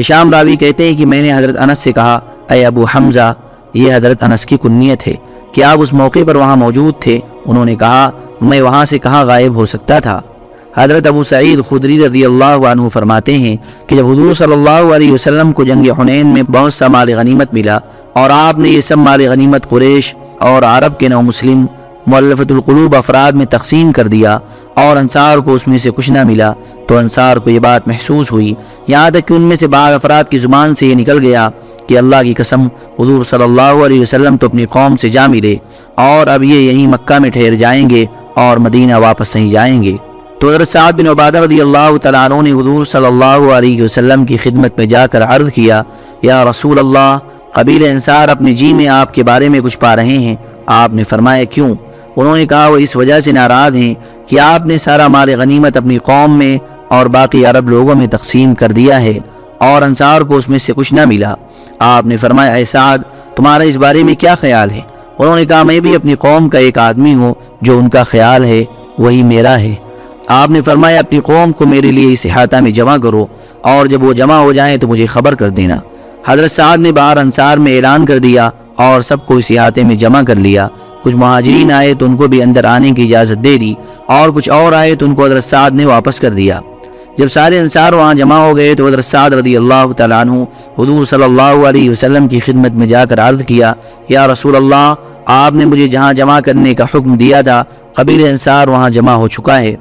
ہشام راوی کہتے ہیں کہ میں نے حضرت انس سے کہا، اے ابو حمزہ، یہ حضرت انس کی کنیت ہے کہ آپ اس موقع پر وہاں موجود تھے۔ انہوں نے کہا، میں وہاں سے کہاں غائب ہو سکتا تھا؟ حضرت ابو سعید خدری رضی اللہ عنہ فرماتے ہیں کہ جب حضور صلی اللہ علیہ وسلم کو جنگ حنین میں بہت سا مال غنیمت ملا اور آپ نے یہ سب مال غنیمت قریش اور عرب کے نو مسلم مولفت القلوب افراد میں تقسیم کر دیا اور انصار کو اس میں سے کچھ نہ ملا تو انصار کو یہ بات محسوس ہوئی۔ یہاں تک کہ ان میں سے بعض افراد کی زبان سے یہ نکل گیا کہ اللہ کی قسم حضور صلی اللہ علیہ وسلم تو اپنی قوم سے جا ملے اور اب یہ یہیں مکہ میں ٹھہر جائیں گے اور مدینہ واپس نہیں جائیں گے۔ تو حضرت سعد بن عبادہ رضی اللہ تعالیٰ عنہ نے حضور صلی اللہ علیہ وسلم کی خدمت میں جا کر عرض کیا، یا رسول اللہ قبیل انصار اپنے جی میں آپ کے بارے میں کچھ پا رہے ہیں۔ آپ نے فرمایا، کیوں؟ انہوں نے کہا، وہ اس وجہ سے ناراض ہیں کہ آپ نے سارا مال غنیمت اپنی قوم میں اور باقی عرب لوگوں میں تقسیم کر دیا ہے اور انصار کو اس میں سے کچھ نہ ملا۔ آپ نے فرمایا، اے سعد، تمہارا اس بارے میں کیا خیال ہے؟ انہوں نے کہا، میں بھی اپنی قوم کا ایک آدمی ہوں جو ان کا خیال ہے، وہی میرا ہے۔ آپ نے فرمایا، اپنی قوم کو میرے لیے اس احاطہ میں جمع کرو اور جب وہ جمع ہو جائیں تو مجھے خبر کر دینا۔ حضرت سعد نے باہر انصار میں اعلان کر دیا اور سب کو اس احاطے میں جمع کر لیا۔ کچھ مہاجرین آئے تو ان کو بھی اندر آنے کی اجازت دے دی اور کچھ اور آئے تو ان کو حضرت سعد نے واپس کر دیا۔ جب سارے انصار وہاں جمع ہو گئے تو حضرت سعد رضی اللہ تعالیٰ عنہ حضور صلی اللہ علیہ وسلم کی خدمت میں جا کر عرض کیا، یا رسول اللہ، آپ نے مجھے جہاں جمع کرنے کا حکم دیا تھا، قبیل انصار وہاں جمع ہو چکا ہے۔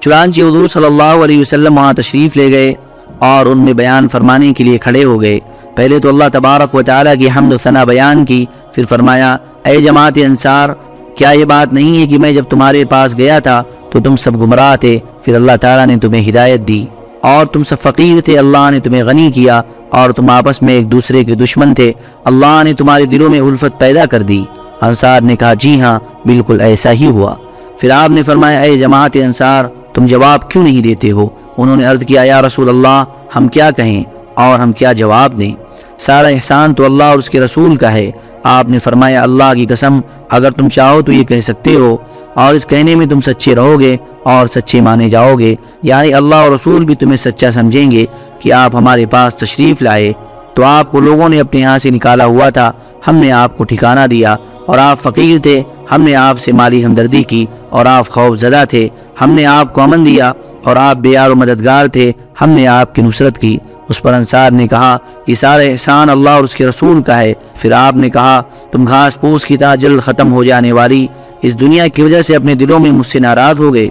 چنانچہ حضور صلی اللہ علیہ وسلم وہاں تشریف لے گئے اور ان میں بیان فرمانے کے لیے کھڑے ہو گئے۔ پہلے تو اللہ تبارک و تعالیٰ کی حمد و ثنا بیان کی، پھر فرمایا اے جماعت انصار، کیا یہ بات نہیں ہے کہ میں جب تمہارے پاس گیا تھا تو تم سب گمراہ تھے، پھر اللہ تعالیٰ نے تمہیں ہدایت دی۔ اور تم سب فقیر تھے، اللہ نے تمہیں غنی کیا۔ اور تم آپس میں ایک دوسرے کے دشمن تھے۔ اللہ نے تمہارے دلوں میں الفت پیدا کر دی۔ انصار نے کہا جی ہاں بالکل ایسا ہی ہوا۔ پھر آپ نے فرمایا، اے جماعت انصار، تم جواب کیوں نہیں دیتے ہو؟ انہوں نے عرض کیا، یا رسول اللہ، ہم کیا کہیں اور ہم کیا جواب دیں؟ سارا احسان تو اللہ اور اس کے رسول کا ہے۔ آپ نے فرمایا، اللہ کی قسم، اگر تم چاہو تو یہ کہہ سکتے ہو، اور اس کہنے میں تم سچے رہو گے اور سچے مانے جاؤ گے یعنی اللہ اور رسول بھی تمہیں سچا سمجھیں گے کہ آپ ہمارے پاس تشریف لائے۔ تو آپ کو لوگوں نے اپنے یہاں سے نکالا ہوا تھا، ہم نے آپ کو ٹھکانہ دیا، اور آپ فقیر تھے، ہم نے آپ سے مالی ہمدردی کی، اور آپ خوف زدہ تھے، ہم نے آپ کو امن دیا، اور آپ بیار و مددگار تھے، ہم نے آپ کی نصرت کی۔ اس پر انصار نے کہا، یہ سارا احسان اللہ اور اس کے رسول کا ہے. پھر آپ نے کہا، تم گھاس پوس کی طرح جلد ختم ہو جانے والی اس دنیا کی وجہ سے اپنے دلوں میں مجھ سے ناراض ہو گئے۔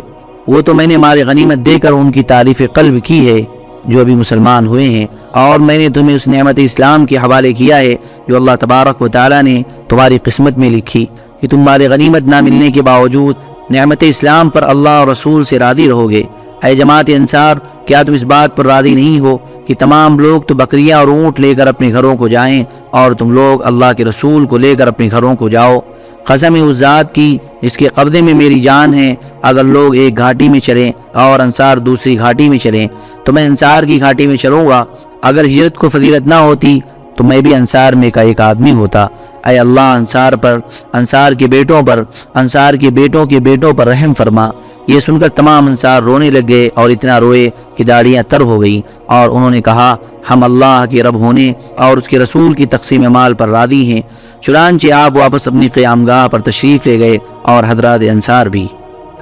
وہ تو میں نے مال غنیمت دے کر ان کی تعریف قلب کی ہے جو ابھی مسلمان ہوئے ہیں اور میں نے تمہیں اس نعمت اسلام کے حوالے کیا ہے جو اللہ تبارک و تعالیٰ نے تمہاری قسمت میں لکھی کہ تم مال غنیمت نہ ملنے کے باوجود نعمت اسلام پر اللہ اور رسول سے راضی رہو گے۔ اے جماعت انصار، کیا تم اس بات پر راضی نہیں ہو کہ تمام لوگ تو بکریاں اور اونٹ لے کر اپنے گھروں کو جائیں اور تم لوگ اللہ کے رسول کو لے کر اپنے گھروں کو جاؤ؟ قسم اس ذات کی جس کے قبضے میں میری جان ہے، اگر لوگ ایک گھاٹی میں چلیں اور انصار دوسری گھاٹی میں چلیں، تو میں انصار کی گھاٹی میں چلوں گا۔ اگر ہجرت کو فضیلت نہ ہوتی، تو میں بھی انصار میں کا ایک آدمی ہوتا۔ اے اللہ، انصار پر، انصار کے بیٹوں پر، انصار کے بیٹوں کے بیٹوں پر رحم فرما۔ یہ سن کر تمام انصار رونے لگ گئے اور اتنا روئے کہ داڑیاں تر ہو گئی اور انہوں نے کہا، ہم اللہ کے رب ہونے اور اس کے رسول کی تقسیم مال پر راضی ہیں۔ چنانچہ آپ واپس اپنی قیام گاہ پر تشریف لے گئے اور حضرات انصار بھی۔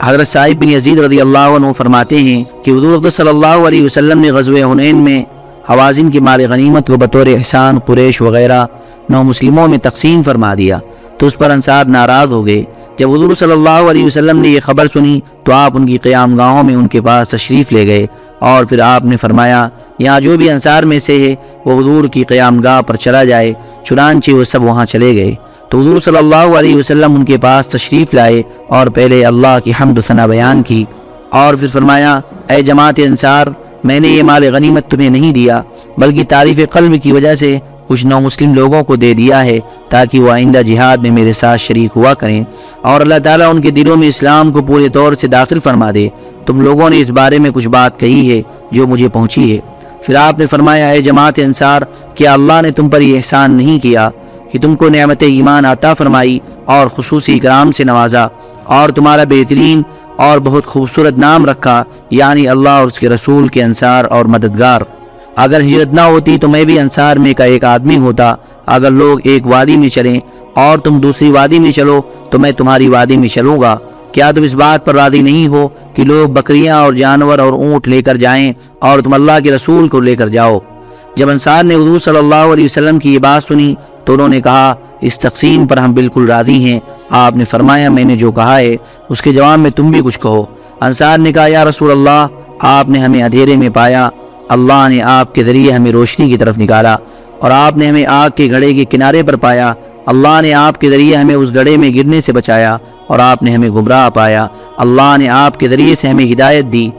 حضرت صاحب بن یزید رضی اللہ عنہ فرماتے ہیں کہ حضور صلی اللہ علیہ وسلم نے غزوہ حنین میں حوازن کی مال غنیمت کو بطور احسان، قریش وغیرہ نو مسلموں میں تقسیم فرما دیا تو اس پر انصار ناراض ہو گئے۔ جب حضور صلی اللہ علیہ وسلم نے یہ خبر سنی تو آپ ان کی قیام گاہوں میں ان کے پاس تشریف لے گئے اور پھر آپ نے فرمایا، یہاں جو بھی انصار میں سے ہے، وہ حضور کی قیام گاہ پر چلا جائے، چنانچہ وہ سب وہاں چلے گئے۔ تو حضور صلی اللہ علیہ وسلم ان کے پاس تشریف لائے اور پہلے اللہ کی حمد و ثنا بیان کی۔ اور پھر فرمایا، اے جماعت انصار، میں نے یہ مال غنیمت تمہیں نہیں دیا، بلکہ تعریف قلب کی وجہ سے کچھ نو مسلم لوگوں کو دے دیا ہے تاکہ وہ آئندہ جہاد میں میرے ساتھ شریک ہوا کریں۔ اور اللہ تعالیٰ ان کے دلوں میں اسلام کو پورے طور سے داخل فرما دے۔ تم لوگوں نے اس بارے میں کچھ بات کہی ہے جو مجھے پہنچی ہے۔ پھر آپ نے فرمایا ہے جماعت انصار، کیا اللہ نے تم پر یہ احسان نہیں کیا کہ تم کو نعمت ایمان عطا فرمائی اور خصوصی اکرام سے نوازا اور تمہارا بہترین اور بہت خوبصورت نام رکھا یعنی اللہ اور اس کے رسول کے انصار اور مددگار؟ اگر ہجرت نہ ہوتی تو میں بھی انصار میں کا ایک آدمی ہوتا۔ اگر لوگ ایک وادی میں چلیں اور تم دوسری وادی میں چلو تو میں تمہاری وادی میں چلوں گا۔ کیا تم اس بات پر راضی نہیں ہو کہ لوگ بکریاں اور جانور اور اونٹ لے کر جائیں اور تم اللہ کے رسول کو لے کر جاؤ؟ جب انصار نے حضور صلی اللہ علیہ وسلم کی یہ بات سنی تو انہوں نے کہا، اس تقسیم پر ہم بالکل راضی ہیں۔ آپ نے فرمایا، میں نے جو کہا ہے، اس کے جواب میں تم بھی کچھ کہو۔ انصار نے کہا، یا رسول اللہ، آپ نے ہمیں اندھیرے میں پایا۔ اللہ نے آپ کے ذریعے ہمیں روشنی کی طرف نکالا اور آپ نے ہمیں آگ کے گھڑے کے کنارے پر پایا۔ اللہ نے آپ کے ذریعے ہمیں اس گڑھے میں گرنے سے بچایا اور آپ نے ہمیں گمراہ پایا۔ اللہ نے آپ کے ذریعے سے ہمیں ہدایت دی۔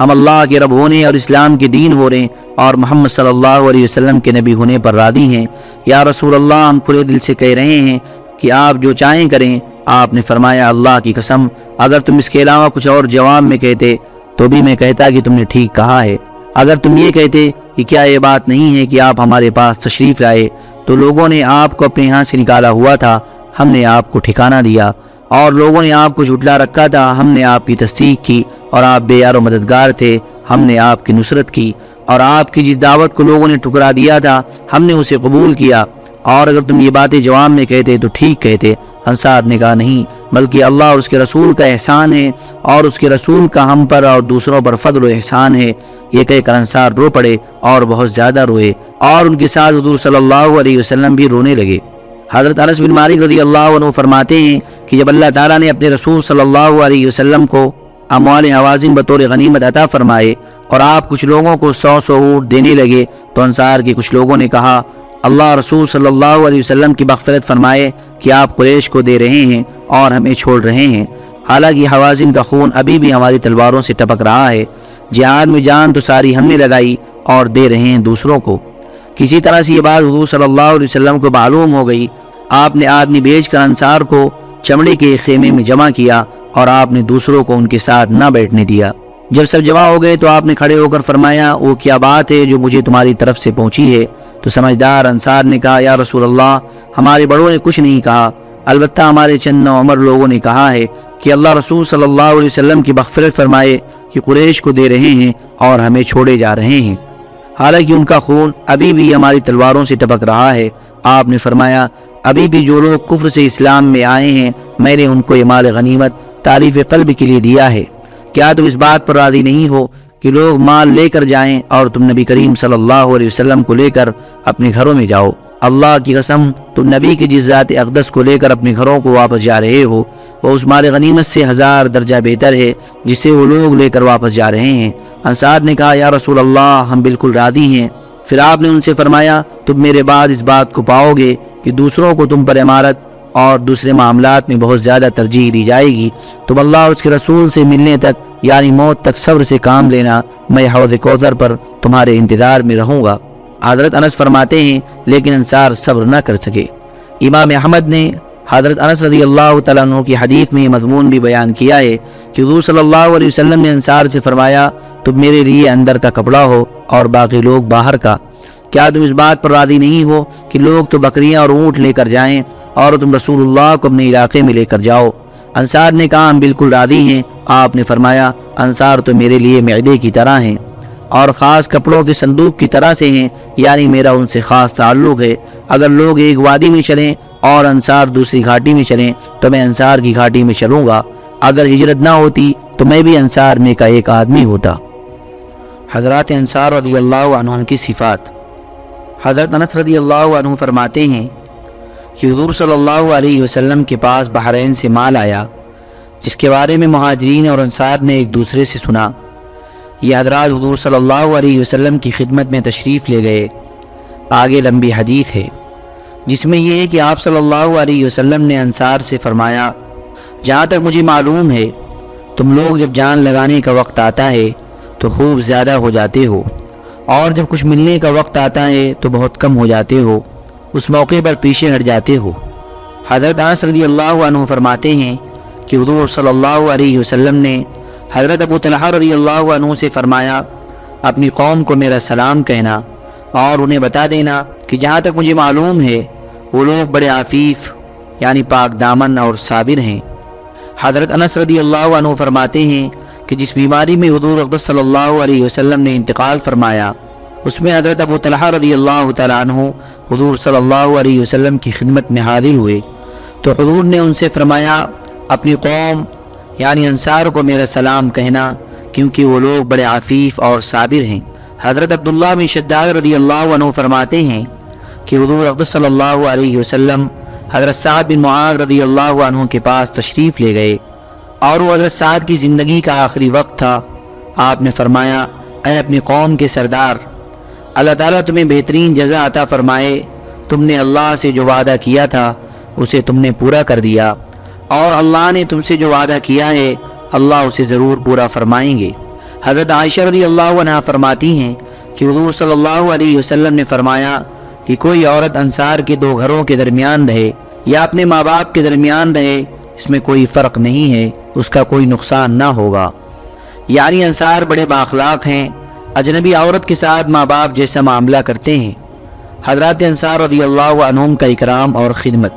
ہم اللہ کے رب ہونے اور اسلام کے دین ہو رہے اور محمد صلی اللہ علیہ وسلم کے نبی ہونے پر رادی ہیں۔ یا رسول اللہ، ہم کھلے دل سے کہہ رہے ہیں کہ آپ جو چاہیں کریں۔ آپ نے فرمایا، اللہ کی قسم، اگر تم اس کے علاوہ کچھ اور جواب میں کہتے تو بھی میں کہتا کہ تم نے ٹھیک کہا ہے۔ اگر تم یہ کہتے کہ کیا یہ بات نہیں ہے کہ آپ ہمارے پاس تشریف لائے، تو لوگوں نے آپ کو اپنے ہاں سے نکالا ہوا تھا، ہم نے آپ کو ٹھکانہ دیا۔ اور لوگوں نے آپ کو جھٹلا رکھا تھا، ہم نے آپ کی تصدیق کی اور آپ بے یار و مددگار تھے، ہم نے آپ کی نصرت کی۔ اور آپ کی جس دعوت کو لوگوں نے ٹکرا دیا تھا، ہم نے اسے قبول کیا۔ اور اگر تم یہ باتیں جواب میں کہتے تو ٹھیک کہتے۔ انصار نے کہا، نہیں بلکہ اللہ اور اس کے رسول کا احسان ہے اور اس کے رسول کا ہم پر اور دوسروں پر فضل و احسان ہے۔ یہ کہہ کر انصار رو پڑے اور بہت زیادہ روئے اور ان کے ساتھ حضور صلی اللہ علیہ وسلم بھی رونے لگے۔ حضرت انس بن مالک رضی اللہ عنہ فرماتے ہیں کہ جب اللہ تعالیٰ نے اپنے رسول صلی اللہ علیہ وسلم کو اموال حوازن بطور غنیمت عطا فرمائے اور آپ کچھ لوگوں کو سو سو اونٹ دینے لگے تو انصار کے کچھ لوگوں نے کہا اللہ رسول صلی اللہ علیہ وسلم کی بغفرت فرمائے کہ آپ قریش کو دے رہے ہیں اور ہمیں چھوڑ رہے ہیں۔ حالانکہ حوازن کا خون ابھی بھی ہماری تلواروں سے ٹپک رہا ہے۔ جہاد میں جان تو ساری ہم نے لگائی اور دے رہے ہیں دوسروں کو۔ کسی طرح سے یہ بات حضور صلی اللہ علیہ وسلم کو معلوم ہو گئی۔ آپ نے آدمی بیچ کر انصار کو چمڑے کے خیمے میں جمع کیا اور آپ نے دوسروں کو ان کے ساتھ نہ بیٹھنے دیا۔ جب سب جمع ہو گئے تو آپ نے کھڑے ہو کر فرمایا، وہ کیا بات ہے جو مجھے تمہاری طرف سے پہنچی ہے؟ تو سمجھدار، انصار نے کہا، یا رسول اللہ، ہمارے بڑوں نے کچھ نہیں کہا۔ البتہ ہمارے چند عمر لوگوں نے کہا ہے کہ اللہ رسول صلی اللہ علیہ وسلم کی بغفرت فرمائے کہ قریش کو دے رہے ہیں اور ہمیں چھوڑے جا رہے ہیں۔ حالانکہ ان کا خون ابھی بھی ہماری تلواروں سے ٹپک رہا ہے۔ آپ نے فرمایا، ابھی بھی جو لوگ کفر سے اسلام میں آئے ہیں، میں نے ان کو یہ مال غنیمت، تعریف قلب کے لیے دیا ہے۔ کیا تم اس بات پر راضی نہیں ہو کہ لوگ مال لے کر جائیں اور تم نبی کریم صلی اللہ علیہ وسلم کو لے کر اپنے گھروں میں جاؤ۔ اللہ کی قسم، تم نبی کی جس ذات اقدس کو لے کر اپنے گھروں کو واپس جا رہے ہو، وہ اس مال غنیمت سے ہزار درجہ بہتر ہے جسے وہ لوگ لے کر واپس جا رہے ہیں۔ انصار نے کہا، یا رسول اللہ، ہم بالکل راضی ہیں۔ پھر آپ نے ان سے فرمایا، تم میرے بعد اس بات کو پاؤ گے کہ دوسروں کو تم پر عمارت اور دوسرے معاملات میں بہت زیادہ ترجیح دی جائے گی۔ تم اللہ اور اس کے رسول سے ملنے تک یعنی موت تک صبر سے کام لینا میں حوض کوثر پر تمہارے انتظار میں رہوں گا۔ حضرت انس فرماتے ہیں لیکن انصار صبر نہ کر سکے۔ امام احمد نے حضرت انس رضی اللہ تعالیٰ عنہ کی حدیث میں یہ مضمون بھی بیان کیا ہے کہ حضور صلی اللہ علیہ وسلم نے انصار سے فرمایا تم میرے لیے اندر کا کپڑا ہو اور باقی لوگ باہر کا۔ کیا تم اس بات پر راضی نہیں ہو کہ لوگ تو بکریاں اور اونٹ لے کر جائیں اور تم رسول اللہ کو اپنے علاقے میں لے کر جاؤ؟ انصار نے کہا، ہم بالکل راضی ہیں۔ آپ نے فرمایا، انصار تو میرے لیے معدے کی طرح ہیں اور خاص کپڑوں کے صندوق کی طرح سے ہیں یعنی میرا ان سے خاص تعلق ہے۔ اگر لوگ ایک وادی میں چلیں اور انصار دوسری گھاٹی میں چلیں، تو میں انصار کی گھاٹی میں چلوں گا۔ اگر ہجرت نہ ہوتی، تو میں بھی انصار میں کا ایک آدمی ہوتا۔ حضرات انصار رضی اللہ عنہ کی صفات۔ حضرت انس رضی اللہ عنہ فرماتے ہیں کہ حضور صلی اللہ علیہ وسلم کے پاس بحرین سے مال آیا، جس کے بارے میں مہاجرین اور انصار نے ایک دوسرے سے سنا۔ یہ حضرات حضور صلی اللہ علیہ وسلم کی خدمت میں تشریف لے گئے۔ آگے لمبی حدیث ہے، جس میں یہ ہے کہ آپ صلی اللہ علیہ وسلم نے انصار سے فرمایا، جہاں تک مجھے معلوم ہے، تم لوگ جب جان لگانے کا وقت آتا ہے تو خوب زیادہ ہو جاتے ہو، اور جب کچھ ملنے کا وقت آتا ہے تو بہت کم ہو جاتے ہو۔ اس موقع پر پیچھے ہٹ جاتے ہو۔ حضرت آن صلی اللہ عنہ فرماتے ہیں کہ حضور صلی اللہ علیہ وسلم نے حضرت ابو طلحہ رضی اللہ عنہ سے فرمایا، اپنی قوم کو میرا سلام کہنا اور انہیں بتا دینا کہ جہاں تک مجھے معلوم ہے، وہ لوگ بڑے عفیف یعنی پاک دامن اور صابر ہیں۔ حضرت انس رضی اللہ عنہ فرماتے ہیں کہ جس بیماری میں حضور اقدس صلی اللہ علیہ وسلم نے انتقال فرمایا اس میں حضرت ابو طلحہ رضی اللہ تعالیٰ عنہ حضور صلی اللہ علیہ وسلم کی خدمت میں حاضر ہوئے۔ تو حضور نے ان سے فرمایا، اپنی قوم یعنی انصار کو میرا سلام کہنا، کیونکہ وہ لوگ بڑے عفیف اور صابر ہیں۔ حضرت عبداللہ بن شداد رضی اللہ عنہ فرماتے ہیں کہ حضور اقدس صلی اللہ علیہ وسلم حضرت سعد بن معاذ رضی اللہ عنہ کے پاس تشریف لے گئے۔ اور وہ حضرت سعد کی زندگی کا آخری وقت تھا۔ آپ نے فرمایا، اے اپنی قوم کے سردار اللہ تعالیٰ تمہیں بہترین جزا عطا فرمائے۔ تم نے اللہ سے جو وعدہ کیا تھا، اسے تم نے پورا کر دیا۔ اور اللہ نے تم سے جو وعدہ کیا ہے، اللہ اسے ضرور پورا فرمائیں گے۔ حضرت عائشہ رضی اللہ عنہ فرماتی ہیں کہ حضور صلی اللہ علیہ وسلم نے فرمایا کہ کوئی عورت انصار کے دو گھروں کے درمیان رہے یا اپنے ماں باپ کے درمیان رہے، اس میں کوئی فرق نہیں ہے، اس کا کوئی نقصان نہ ہوگا۔ یعنی انصار بڑے باخلاق ہیں اجنبی عورت کے ساتھ ماں باپ جیسا معاملہ کرتے ہیں۔ حضرات انصار رضی اللہ عنہم کا اکرام اور خدمت۔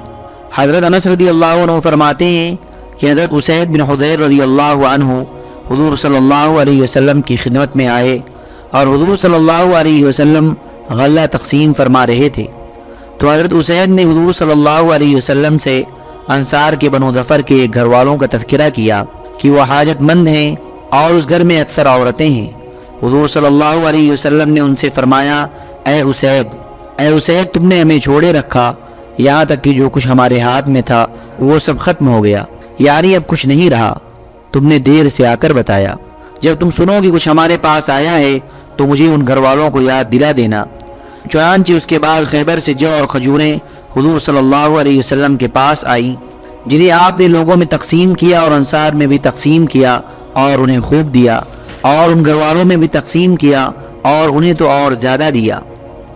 حضرت انس رضی اللہ عنہ فرماتے ہیں کہ حضرت اسید بن حضیر رضی اللہ عنہ حضور صلی اللہ علیہ وسلم کی خدمت میں آئے اور حضور صلی اللہ علیہ وسلم غلہ تقسیم فرما رہے تھے۔ تو حضرت اسید نے حضور صلی اللہ علیہ وسلم سے انصار کے بنو ظفر کے گھر والوں کا تذکرہ کیا کہ وہ حاجت مند ہیں اور اس گھر میں اکثر عورتیں ہیں۔ حضور صلی اللہ علیہ وسلم نے ان سے فرمایا، اے اسید اے اسید، تم نے ہمیں چھوڑے رکھا۔ یہاں تک کہ جو کچھ ہمارے ہاتھ میں تھا، وہ سب ختم ہو گیا۔ یعنی اب کچھ نہیں رہا۔ تم نے دیر سے آ کر بتایا۔ جب تم سنو کہ کچھ ہمارے پاس آیا ہے، تو مجھے ان گھر والوں کو یاد دلا دینا۔ چنانچہ اس کے بعد خیبر سے جو اور کھجوریں حضور صلی اللہ علیہ وسلم کے پاس آئیں، جنہیں آپ نے لوگوں میں تقسیم کیا اور انصار میں بھی تقسیم کیا اور انہیں خوب دیا۔ اور ان گھر والوں میں بھی تقسیم کیا اور انہیں تو اور زیادہ دیا۔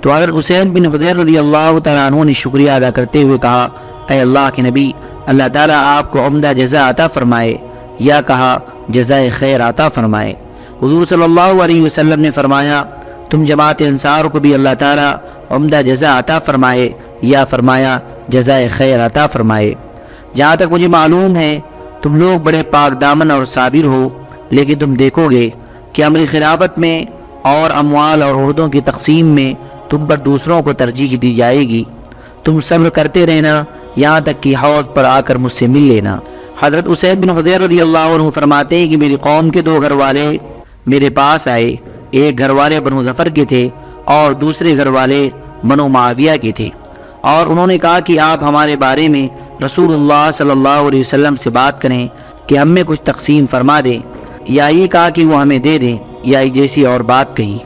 تو اگر حسین بن حضیر رضی اللہ تعالیٰ عنہ نے شکریہ ادا کرتے ہوئے کہا، اے اللہ کے نبی، اللہ تعالیٰ آپ کو عمدہ جزا عطا فرمائے یا کہا، جزائے خیر عطا فرمائے۔ حضور صلی اللہ علیہ وسلم نے فرمایا، تم جماعت انصار کو بھی اللہ تعالیٰ عمدہ جزا عطا فرمائے یا فرمایا، جزائے خیر عطا فرمائے۔ جہاں تک مجھے معلوم ہے، تم لوگ بڑے پاک دامن اور صابر ہو۔ لیکن تم دیکھو گے کہ عمری خلافت میں اور اموال اور عہدوں کی تقسیم میں تم پر دوسروں کو ترجیح دی جائے گی۔ تم صبر کرتے رہنا، یہاں تک کہ حوض پر آ کر مجھ سے مل لینا۔ حضرت اسید بن حضیر رضی اللہ عنہ فرماتے ہیں کہ میری قوم کے دو گھر والے میرے پاس آئے۔ ایک گھر والے بنو ظفر کے تھے اور دوسرے گھر والے بنو معاویہ کے تھے۔ اور انہوں نے کہا کہ آپ ہمارے بارے میں رسول اللہ صلی اللہ علیہ وسلم سے بات کریں کہ ہم میں کچھ تقسیم فرما دیں۔ یا یہ کہا کہ وہ ہمیں دے دیں یا جیسی اور بات کہی۔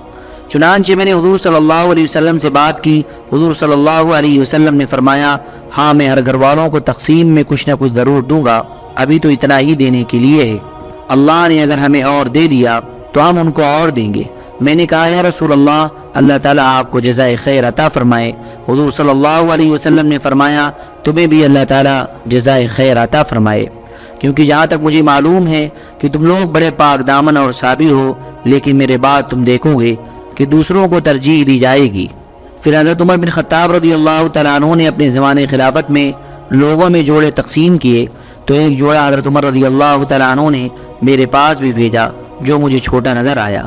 چنانچہ میں نے حضور صلی اللہ علیہ وسلم سے بات کی۔ حضور صلی اللہ علیہ وسلم نے فرمایا ہاں میں ہر گھر والوں کو تقسیم میں کچھ نہ کچھ ضرور دوں گا۔ ابھی تو اتنا ہی دینے کے لیے ہے۔ اللہ نے اگر ہمیں اور دے دیا تو ہم ان کو اور دیں گے۔ میں نے کہا، یا رسول اللہ اللہ تعالیٰ آپ کو جزائے خیر عطا فرمائے۔ حضور صلی اللہ علیہ وسلم نے فرمایا، تمہیں بھی اللہ تعالیٰ جزائے خیر عطا فرمائے۔ کیونکہ جہاں تک مجھے معلوم ہے کہ تم لوگ بڑے پاک دامن اور صابر ہو، لیکن میرے بعد تم دیکھو گے کہ دوسروں کو ترجیح دی جائے گی۔ پھر حضرت عمر بن خطاب رضی اللہ تعالیٰ عنہ نے اپنے زمانے خلافت میں لوگوں میں جوڑے تقسیم کیے، تو ایک جوڑا حضرت عمر رضی اللہ تعالیٰ عنہ نے میرے پاس بھی بھیجا، جو مجھے چھوٹا نظر آیا۔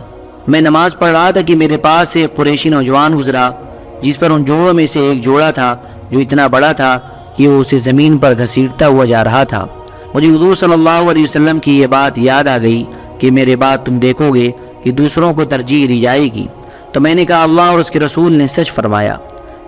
میں نماز پڑھ رہا تھا کہ میرے پاس سے ایک قریشی نوجوان گزرا، جس پر ان جوڑوں میں سے ایک جوڑا تھا جو اتنا بڑا تھا کہ وہ اسے زمین پر گھسیٹتا ہوا جا رہا تھا۔ مجھے حضور صلی اللہ علیہ وسلم کی یہ بات یاد آ گئی کہ میرے بعد تم دیکھو گے کہ دوسروں کو ترجیح دی جائے گی۔ تو میں نے کہا، اللہ اور اس کے رسول نے سچ فرمایا۔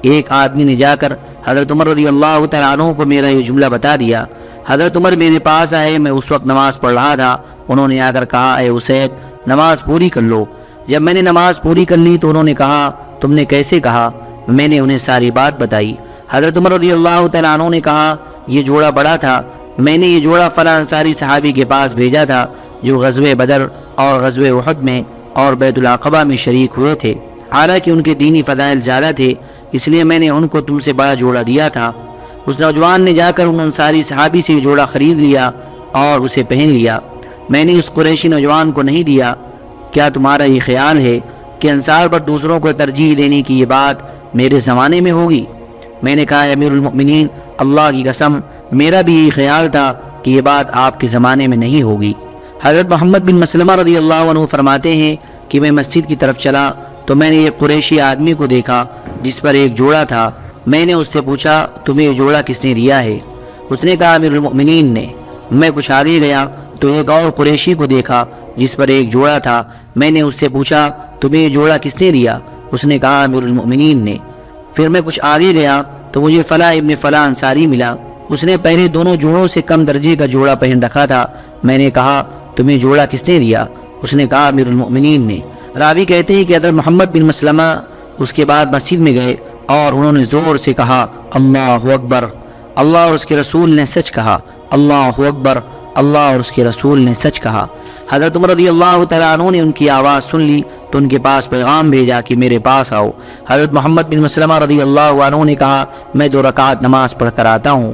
ایک آدمی نے جا کر حضرت عمر رضی اللہ تعالیٰ عنہ کو میرا یہ جملہ بتا دیا۔ حضرت عمر میرے پاس آئے، میں اس وقت نماز پڑھ رہا تھا۔ انہوں نے آ کر کہا، اے اسید، نماز پوری کر لو۔ جب میں نے نماز پوری کر لی تو انہوں نے کہا، تم نے کیسے کہا؟ میں نے انہیں ساری بات بتائی۔ حضرت عمر رضی اللہ تعالیٰ عنہ نے کہا، یہ جوڑا بڑا تھا۔ میں نے یہ جوڑا فلاں انصاری صحابی کے پاس بھیجا تھا، جو غزوہ بدر اور غزوہ احد میں اور بیت العقبہ میں شریک ہوئے تھے۔ حالانکہ ان کے دینی فضائل زیادہ تھے، اس لیے میں نے ان کو تم سے بڑا جوڑا دیا تھا۔ اس نوجوان نے جا کر ان انصاری صحابی سے جوڑا خرید لیا اور اسے پہن لیا۔ میں نے اس قریشی نوجوان کو نہیں دیا۔ کیا تمہارا یہ خیال ہے کہ انصار پر دوسروں کو ترجیح دینے کی یہ بات میرے زمانے میں ہوگی؟ میں نے کہا امیر المؤمنین اللہ کی قسم میرا بھی یہ خیال تھا کہ یہ بات آپ کے زمانے میں نہیں ہوگی۔ حضرت محمد بن مسلمہ رضی اللہ عنہ فرماتے ہیں کہ میں مسجد کی طرف چلا تو میں نے ایک قریشی آدمی کو دیکھا جس پر ایک جوڑا تھا۔ میں نے اس سے پوچھا، تمہیں یہ جوڑا کس نے دیا ہے؟ اس نے کہا، امیر المؤمنین نے۔ میں کچھ آگے گیا تو ایک اور قریشی کو دیکھا جس پر ایک جوڑا تھا۔ میں نے اس سے پوچھا، تمہیں یہ جوڑا کس نے دیا؟ اس نے کہا، امیر المؤمنین نے۔ پھر میں کچھ آگے گیا تو مجھے فلاں ابن فلاں انصاری ملا۔ اس نے پہلے دونوں جوڑوں سے کم درجے کا جوڑا پہن رکھا تھا۔ میں نے کہا، تمہیں جوڑا کس نے دیا؟ اس نے کہا، امیر المؤمنین نے۔ راوی کہتے ہیں کہ حضرت محمد بن مسلمہ اس کے بعد مسجد میں گئے اور انہوں نے زور سے کہا، اللہ اکبر۔ اللہ اور اس کے رسول نے سچ کہا، اللہ اکبر۔ اللہ اور اس کے رسول نے سچ کہا۔ حضرت عمر رضی اللہ تعالیٰ عنہ نے ان کی آواز سن لی تو ان کے پاس پیغام بھیجا کہ میرے پاس آؤ۔ حضرت محمد بن مسلمہ رضی اللہ عنہ نے کہا، میں دو رکعت نماز پڑھ کر آتا ہوں۔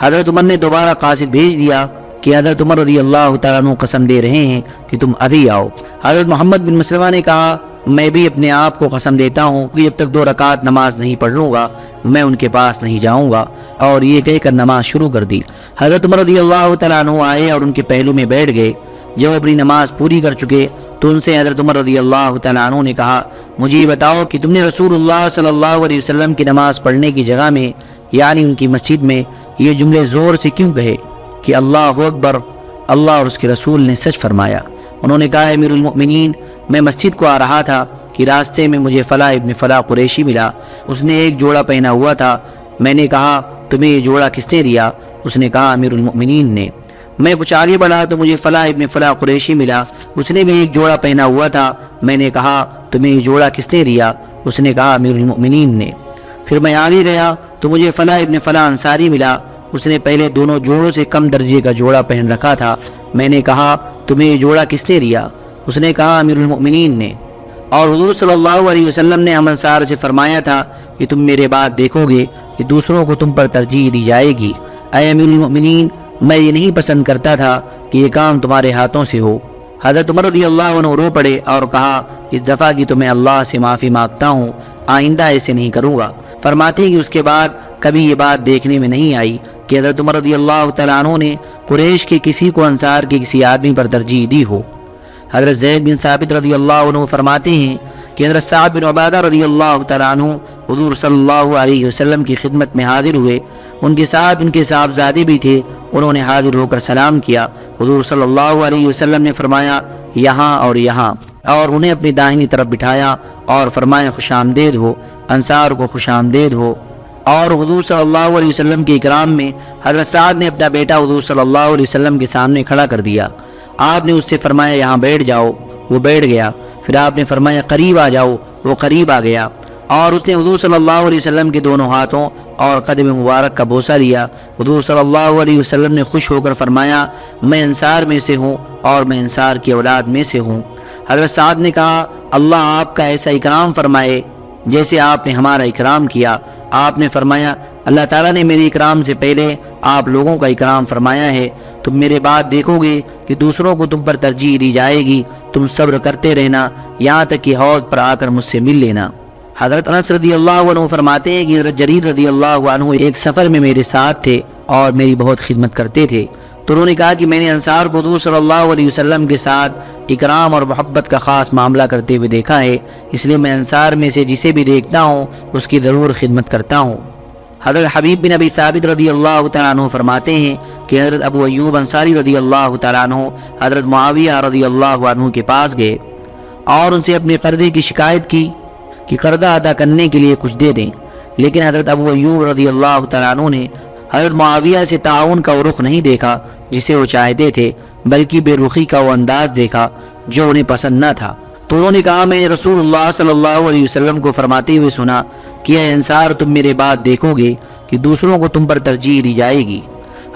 حضرت عمر نے دوبارہ قاصد بھیج دیا کہ حضرت عمر رضی اللہ تعالیٰ عنہ قسم دے رہے ہیں کہ تم ابھی آؤ۔ حضرت محمد بن مسلمہ نے کہا، میں بھی اپنے آپ کو قسم دیتا ہوں کہ جب تک دو رکعت نماز نہیں پڑھ لوں گا، میں ان کے پاس نہیں جاؤں گا۔ اور یہ کہہ کر نماز شروع کر دی۔ حضرت عمر رضی اللہ تعالیٰ عنہ آئے اور ان کے پہلو میں بیٹھ گئے۔ جب اپنی نماز پوری کر چکے، تو ان سے حضرت عمر رضی اللہ تعالیٰ عنہ نے کہا، مجھے یہ بتاؤ کہ تم نے رسول اللہ صلی اللہ علیہ وسلم کی نماز پڑھنے کی جگہ میں یعنی ان کی مسجد میں یہ جملے زور سے کیوں کہے کہ اللہ اکبر، اللہ اور اس کے رسول نے سچ فرمایا۔ انہوں نے کہا امیر المؤمنین میں مسجد کو آ رہا تھا کہ راستے میں مجھے فلاں ابن فلاں قریشی ملا۔ اس نے ایک جوڑا پہنا ہوا تھا۔ میں نے کہا، تمہیں یہ جوڑا کس نے دیا؟ اس نے کہا امیر المؤمنین نے۔ میں کچھ آگے بڑھا تو مجھے فلاں ابن فلاں قریشی ملا۔ اس نے بھی ایک جوڑا پہنا ہوا تھا۔ میں نے کہا، تمہیں یہ جوڑا کس نے دیا؟ اس نے کہا امیر المؤمنین نے۔ پھر میں آگے گیا تو مجھے فلاں ابن فلاں انصاری ملا۔ اس نے پہلے دونوں جوڑوں سے کم درجے کا جوڑا پہن رکھا تھا۔ میں نے کہا، تمہیں یہ جوڑا کس نے دیا؟ اس نے کہا، امیر المؤمنین نے۔ اور حضور صلی اللہ علیہ وسلم نے امن سار سے فرمایا تھا کہ تم میرے بات دیکھو گے کہ دوسروں کو تم پر ترجیح دی جائے گی۔ اے امیر المؤمنین، میں یہ نہیں پسند کرتا تھا کہ یہ کام تمہارے ہاتھوں سے ہو۔ حضرت عمر رضی اللہ عنہ رو پڑے اور کہا، اس دفعہ کی تو میں اللہ سے معافی مانگتا ہوں، آئندہ ایسے نہیں کروں گا۔ فرماتے ہیں کہ اس کے بعد کبھی یہ بات دیکھنے میں نہیں آئی کہ حضرت عمر رضی اللہ تعالیٰ عنہ نے قریش کے کسی کو انصار کے کسی آدمی پر ترجیح دی ہو۔ حضرت زید بن ثابت رضی اللہ عنہ فرماتے ہیں کہ حضرت سعد بن عبادہ رضی اللہ تعالیٰ عنہ حضور صلی اللہ علیہ وسلم کی خدمت میں حاضر ہوئے۔ ان کے ساتھ ان کے صاحبزادے بھی تھے۔ انہوں نے حاضر ہو کر سلام کیا۔ حضور صلی اللہ علیہ وسلم نے فرمایا، یہاں اور یہاں۔ اور انہیں اپنی داہنی طرف بٹھایا اور فرمایا خوش آمدید ہو، انصار کو خوش آمدید ہو۔ اور حضور صلی اللہ علیہ وسلم کے اکرام میں حضرت سعد نے اپنا بیٹا حضور صلی اللہ علیہ وسلم کے سامنے کھڑا کر دیا۔ آپ نے اس سے فرمایا، یہاں بیٹھ جاؤ۔ وہ بیٹھ گیا۔ پھر آپ نے فرمایا، قریب آ جاؤ۔ وہ قریب آ گیا۔ اور اس نے حضور صلی اللہ علیہ وسلم کے دونوں ہاتھوں اور قدم مبارک کا بوسہ لیا۔ حضور صلی اللہ علیہ وسلم نے خوش ہو کر فرمایا، میں انصار میں سے ہوں اور میں انصار کی اولاد میں سے ہوں۔ حضرت سعد نے کہا، اللہ آپ کا ایسا اکرام فرمائے جیسے آپ نے ہمارا اکرام کیا۔ آپ نے فرمایا، اللہ تعالیٰ نے میری اکرام سے پہلے آپ لوگوں کا اکرام فرمایا ہے۔ تم میرے بات دیکھو گے کہ دوسروں کو تم پر ترجیح دی جائے گی۔ تم صبر کرتے رہنا، یہاں تک کہ حوض پر آ کر مجھ سے مل لینا۔ حضرت انس رضی اللہ عنہ فرماتے ہیں کہ حضرت جریر رضی اللہ عنہ ایک سفر میں میرے ساتھ تھے اور میری بہت خدمت کرتے تھے۔ تو انہوں نے کہا کہ میں نے انصار کو حضور صلی اللہ علیہ وسلم کے ساتھ اکرام اور محبت کا خاص معاملہ کرتے ہوئے دیکھا ہے، اس لیے میں انصار میں سے جسے بھی دیکھتا ہوں، اس کی ضرور خدمت کرتا ہوں۔ حضرت حبیب بن ابی ثابت رضی اللہ تعالیٰ عنہ فرماتے ہیں کہ حضرت ابو ایوب انصاری رضی اللہ تعالیٰ عنہ حضرت معاویہ رضی اللہ عنہ کے پاس گئے اور ان سے اپنے قرضے کی شکایت کی کہ قرضہ ادا کرنے کے لیے کچھ دے دیں۔ لیکن حضرت ابو ایوب رضی اللہ تعالیٰ عنہ نے حضرت معاویہ سے تعاون کا رخ نہیں دیکھا جسے وہ چاہتے تھے، بلکہ بے رخی کا وہ انداز دیکھا جو انہیں پسند نہ تھا۔ تو انہوں نے کہا، میں رسول اللہ صلی اللہ علیہ وسلم کو فرماتے ہوئے سنا کہ اے انصار، تم میرے بات دیکھو گے کہ دوسروں کو تم پر ترجیح دی جائے گی۔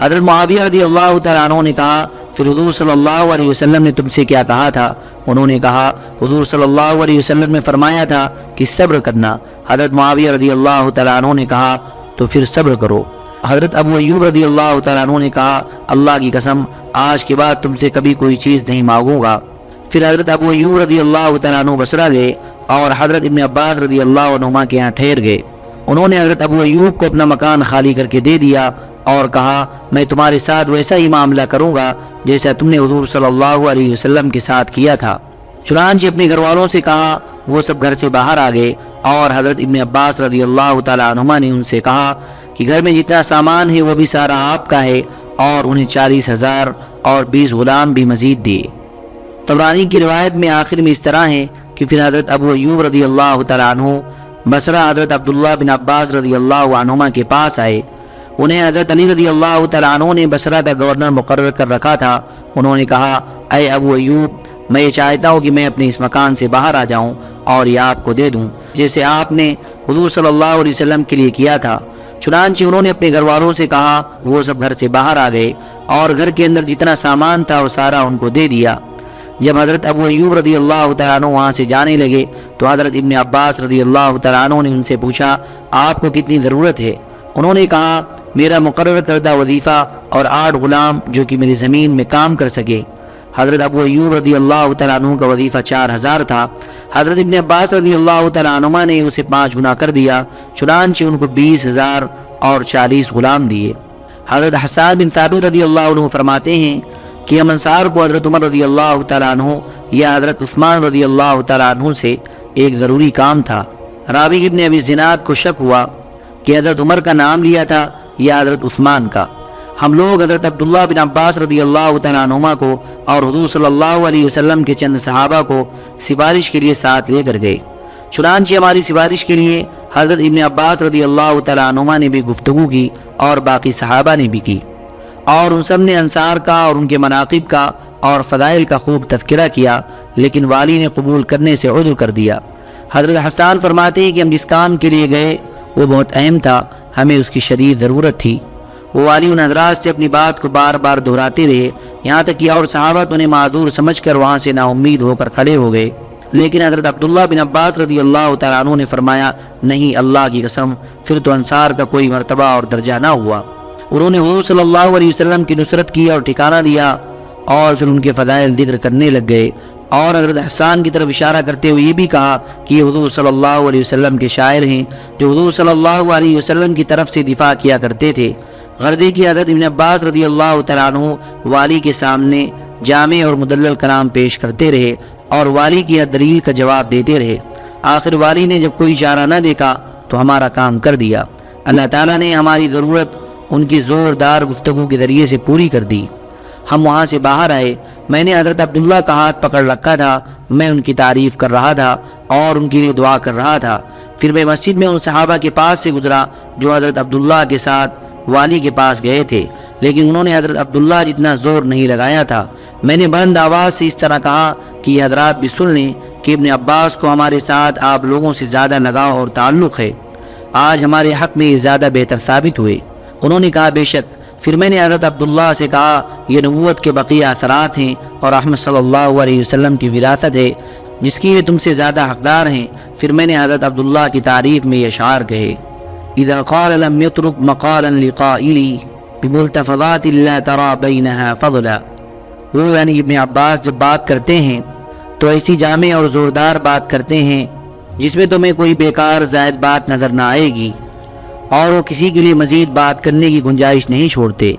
حضرت معاویہ رضی اللہ تعالیٰ عنہ نے کہا، پھر حضور صلی اللہ علیہ وسلم نے تم سے کیا کہا تھا؟ انہوں نے کہا، حضور صلی اللہ علیہ وسلم نے فرمایا تھا کہ صبر کرنا۔ حضرت معاویہ رضی اللہ تعالیٰ عنہ نے کہا، تو پھر صبر کرو۔ حضرت ابو ایوب رضی اللہ تعالیٰ عنہ نے کہا، اللہ کی قسم، آج کے بعد تم سے کبھی کوئی چیز نہیں مانگوں گا۔ پھر حضرت ابو ایوب رضی اللہ تعالیٰ عنہ بسرا گئے اور حضرت ابن عباس رضی اللہ عنہ کے یہاں ٹھہر گئے۔ انہوں نے حضرت ابو ایوب کو اپنا مکان خالی کر کے دے دیا اور کہا، میں تمہارے ساتھ ویسا ہی معاملہ کروں گا جیسا تم نے حضور صلی اللہ علیہ وسلم کے ساتھ کیا تھا۔ چنانچہ اپنے گھر والوں سے کہا، وہ سب گھر سے باہر آ گئے اور حضرت ابن عباس رضی اللہ تعالیٰ عنہما نے ان سے کہا کہ گھر میں جتنا سامان ہے وہ بھی سارا آپ کا ہے اور انہیں چالیس ہزار اور بیس غلام بھی مزید دیے طبرانی کی روایت میں آخر میں اس طرح ہے کہ پھر حضرت ابو ایوب رضی اللہ تعالیٰ عنہ، بصرہ حضرت عبداللہ بن عباس رضی اللہ عنہما کے پاس آئے۔ انہیں حضرت علی رضی اللہ تعالیٰ عنہ نے بصرہ کا گورنر مقرر کر رکھا تھا۔ انہوں نے کہا، اے ابو ایوب، میں یہ چاہتا ہوں کہ میں اپنے اس مکان سے باہر آ جاؤں اور یہ آپ کو دے دوں۔ جیسے آپ نے حضور صلی اللہ علیہ وسلم کے لیے کیا تھا۔ چنانچہ انہوں نے اپنے گھر والوں سے کہا، وہ سب گھر سے باہر آ گئے اور گھر کے اندر جتنا سامان تھا وہ سارا ان کو دے دیا۔ جب حضرت ابو ایوب رضی اللہ تعالیٰ عنہ وہاں سے جانے لگے تو حضرت ابن عباس رضی اللہ تعالیٰ عنہ نے ان سے پوچھا، آپ کو کتنی ضرورت ہے؟ انہوں نے کہا، میرا مقرر کردہ وظیفہ اور آٹھ غلام جو کہ میری زمین میں کام کر سکے۔ حضرت ابو ایوب رضی اللہ تعالیٰ عنہ کا وظیفہ چار ہزار تھا۔ حضرت ابن عباس رضی اللہ تعالیٰ عنہ نے اسے پانچ گنا کر دیا، چنانچہ ان کو بیس ہزار اور چالیس غلام دیے۔ حضرت حسان بن ثابت رضی اللہ عنہ فرماتے ہیں کہ ہم انصار کو حضرت عمر رضی اللہ تعالیٰ عنہ یا حضرت عثمان رضی اللہ تعالیٰ عنہ سے ایک ضروری کام تھا۔ رابق ابن ابی زناد کو شک ہوا کہ حضرت عمر کا نام لیا تھا یا حضرت عثمان کا۔ ہم لوگ حضرت عبداللہ بن عباس رضی اللہ تعالیٰ عنہ کو اور حضور صلی اللہ علیہ وسلم کے چند صحابہ کو سفارش کے لیے ساتھ لے کر گئے۔ چنانچہ ہماری سفارش کے لیے حضرت ابن عباس رضی اللہ تعالیٰ عنہ نے بھی گفتگو کی اور باقی صحابہ نے بھی کی۔ اور ان سب نے انصار کا اور ان کے مناقب کا اور فضائل کا خوب تذکرہ کیا، لیکن والی نے قبول کرنے سے عذر کر دیا۔ حضرت حسان فرماتے ہیں کہ ہم جس کام کے لیے گئے، وہ بہت اہم تھا، ہمیں اس کی شدید ضرورت تھی۔ وہ والی ان حضرات سے اپنی بات کو بار بار دہراتے رہے۔ یہاں تک کہ اور صحابت انہیں معذور سمجھ کر وہاں سے نا امید ہو کر کھڑے ہو گئے۔ لیکن حضرت عبداللہ بن عباس رضی اللہ تعالیٰ عنہ نے فرمایا، نہیں، اللہ کی قسم، پھر تو انصار کا کوئی مرتبہ اور درجہ نہ ہوا۔ انہوں نے حضور صلی اللہ علیہ وسلم کی نصرت کی اور ٹھکانہ دیا اور پھر ان کے فضائل ذکر کرنے لگ گئے۔ اور حضرت حسان کی طرف اشارہ کرتے ہوئے یہ بھی کہا کہ یہ حضور صلی اللہ علیہ وسلم کے شاعر ہیں جو حضور صلی اللہ علیہ وسلم کی طرف سے دفاع کیا کرتے تھے۔ غردے کی حضرت ابن عباس رضی اللہ تعالیٰ عنہ والی کے سامنے جامع اور مدلل کلام پیش کرتے رہے اور والی کی دلیل کا جواب دیتے رہے۔ آخر والی نے جب کوئی چارہ نہ دیکھا تو ہمارا کام کر دیا۔ اللہ تعالیٰ نے ہماری ضرورت ان کی زوردار گفتگو کے ذریعے سے پوری کر دی۔ ہم وہاں سے باہر آئے۔ میں نے حضرت عبداللہ کا ہاتھ پکڑ رکھا تھا۔ میں ان کی تعریف کر رہا تھا اور ان کے لیے دعا کر رہا تھا۔ پھر میں مسجد میں ان صحابہ کے پاس سے گزرا جو حضرت عبداللہ کے ساتھ والی کے پاس گئے تھے، لیکن انہوں نے حضرت عبداللہ جتنا زور نہیں لگایا تھا۔ میں نے بند آواز سے اس طرح کہا کہ یہ حضرات بھی سن لیں کہ ابن عباس کو ہمارے ساتھ آپ لوگوں سے زیادہ لگاؤ اور تعلق ہے۔ آج ہمارے حق میں یہ زیادہ بہتر ثابت ہوئے۔ انہوں نے کہا، بے شک۔ پھر میں نے حضرت عبداللہ سے کہا، یہ نبوت کے بقیہ اثرات ہیں اور احمد صلی اللہ علیہ وسلم کی وراثت ہے، جس کی یہ تم سے زیادہ حقدار ہیں۔ پھر میں نے حضرت عبداللہ کی تعریف میں یہ شعر کہے۔ اذا قال لم يترك مقالا لقائلی بملتفظات اللہ ترى بینها فضلا۔ وہ یعنی ابن عباس جب بات کرتے ہیں تو ایسی جامع اور زوردار بات کرتے ہیں جس میں تمہیں کوئی بیکار زائد بات نظر نہ آئے گی اور وہ کسی کے لیے مزید بات کرنے کی گنجائش نہیں چھوڑتے۔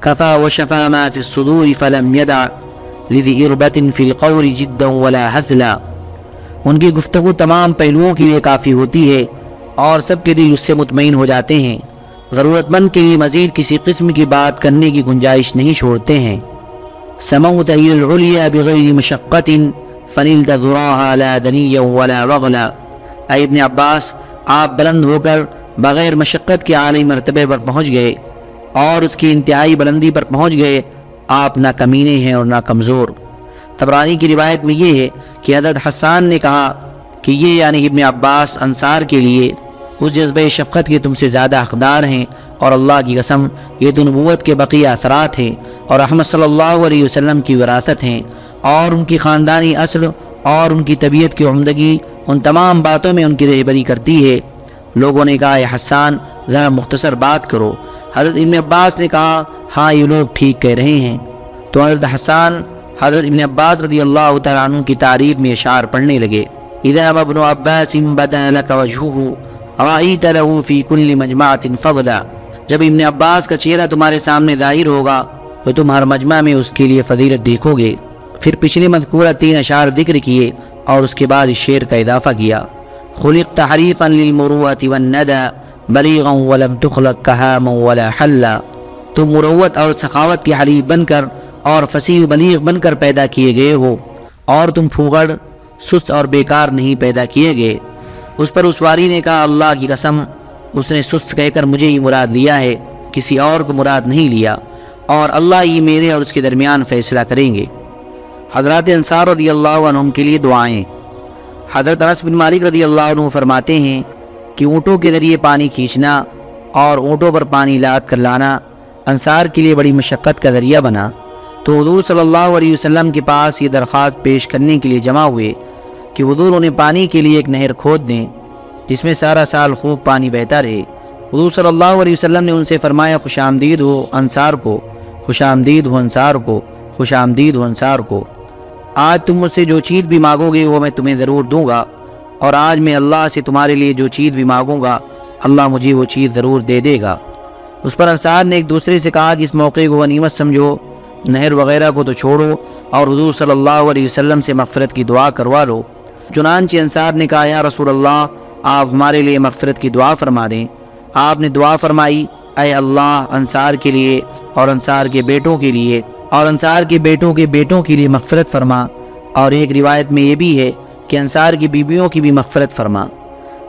کفا و شفا ما فی الصدور فلم یدع لذی اربت فی القور جدا ولا حزلا۔ ان کی گفتگو تمام پہلوؤں کے لیے کافی ہوتی ہے۔ اور سب کے دل اس سے مطمئن ہو جاتے ہیں۔ ضرورت مند کے لیے مزید کسی قسم کی بات کرنے کی گنجائش نہیں چھوڑتے ہیں۔ سموت العليا بغیر مشقت فنلت ذراها لا دنیا ولا وغلا اے ابن عباس، آپ بلند ہو کر بغیر مشقت کے عالی مرتبے پر پہنچ گئے اور اس کی انتہائی بلندی پر پہنچ گئے۔ آپ نہ کمینے ہیں اور نہ کمزور۔ تبرانی کی روایت میں یہ ہے کہ حضرت حسان نے کہا کہ یہ یعنی ابن عباس انصار کے لیے اس جذبہ شفقت کے تم سے زیادہ حقدار ہیں اور اللہ کی قسم یہ تو نبوت کے بقیہ اثرات ہیں اور احمد صلی اللہ علیہ وسلم کی وراثت ہیں اور ان کی خاندانی اصل اور ان کی طبیعت کی عمدگی ان تمام باتوں میں ان کی رہبری کرتی ہے۔ لوگوں نے کہا یہ حسان، ذرا مختصر بات کرو۔ حضرت ابن عباس نے کہا ہاں یہ لوگ ٹھیک کہہ رہے ہیں۔ تو حضرت حسان، حضرت ابن عباس رضی اللہ تعالیٰ عنہ کی تعریف میں اشار پڑھنے لگے۔ اذا ابن عباس بدا لك وجهه رأيت له في كل مجمعة فضلا۔ جب ابن عباس کا چہرہ تمہارے سامنے ظاہر ہوگا، تو تم ہر مجمع میں اس کے لیے فضیلت دیکھو گے۔ پھر پچھلے مذکورہ تین اشعار ذکر کیے اور اس کے بعد اس شعر کا اضافہ کیا۔ خلق تحریفا للمروت والندى، بلیغا ولم تخلق کہاما ولا حلا۔ تم مروت اور سخاوت کے حریف بن کر اور فصیح بلیغ بن کر پیدا کیے گئے ہو۔ اور تم پھوگڑ، سست اور بیکار نہیں پیدا کیے گئے۔ اس پر اسواری نے کہا، اللہ کی قسم، اس نے سست کہہ کر مجھے ہی مراد لیا ہے، کسی اور کو مراد نہیں لیا۔ اور اللہ ہی میرے اور اس کے درمیان فیصلہ کریں گے۔ حضرات انصار رضی اللہ عنہم کے لیے دعائیں۔ حضرت انس بن مالک رضی اللہ عنہ فرماتے ہیں کہ اونٹوں کے ذریعے پانی کھینچنا اور اونٹوں پر پانی لاد کر لانا انصار کے لیے بڑی مشقت کا ذریعہ بنا۔ تو حضور صلی اللہ علیہ وسلم کے پاس یہ درخواست پیش کرنے کے لیے جمع ہوئے۔ کہ حضور انہیں پانی کے لیے ایک نہر کھود دیں، جس میں سارا سال خوب پانی بہتا رہے۔ حضور صلی اللہ علیہ وسلم نے ان سے فرمایا، خوش آمدید ہو انصار کو، خوش آمدید ہو انصار کو، خوش آمدید ہو انصار کو۔ آج تم مجھ سے جو چیز بھی مانگو گے، وہ میں تمہیں ضرور دوں گا۔ اور آج میں اللہ سے تمہارے لیے جو چیز بھی مانگوں گا، اللہ مجھے وہ چیز ضرور دے دے گا۔ اس پر انصار نے ایک دوسرے سے کہا کہ اس موقع کو غنیمت سمجھو، نہر وغیرہ کو تو چھوڑو، اور حضور صلی اللہ علیہ وسلم سے مغفرت کی دعا کروا لو۔ چنانچہ انصار نے کہا، یا رسول اللہ، آپ ہمارے لیے مغفرت کی دعا فرما دیں۔ آپ نے دعا فرمائی، اے اللہ، انصار کے لیے اور انصار کے بیٹوں کے لیے، اور انصار کے بیٹوں کے بیٹوں کے لیے مغفرت فرما۔ اور ایک روایت میں یہ بھی ہے کہ انصار کی بیویوں کی بھی مغفرت فرما۔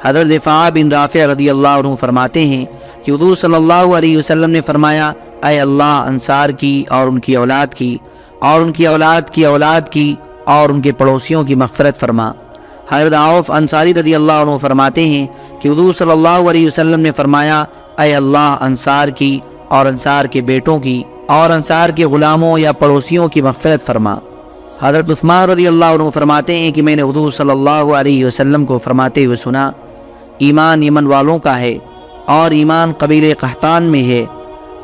حضرت دفاع بن رافع رضی اللہ عنہ فرماتے ہیں کہ حضور صلی اللہ علیہ وسلم نے فرمایا، اے اللہ، انصار کی اور ان کی اولاد کی، اور ان کی اولاد کی اولاد کی، اور ان کے پڑوسیوں کی مغفرت فرما۔ حضرت عوف انصاری رضی اللہ عنہ فرماتے ہیں کہ حضور صلی اللہ علیہ وسلم نے فرمایا، اے اللہ انصار کی اور انصار کے بیٹوں کی اور انصار کے غلاموں یا پڑوسیوں کی مغفرت فرما۔ حضرت عثمان رضی اللہ عنہ فرماتے ہیں کہ میں نے حضور صلی اللہ علیہ وسلم کو فرماتے ہوئے سنا، ایمان یمن والوں کا ہے اور ایمان قبیل قحطان میں ہے۔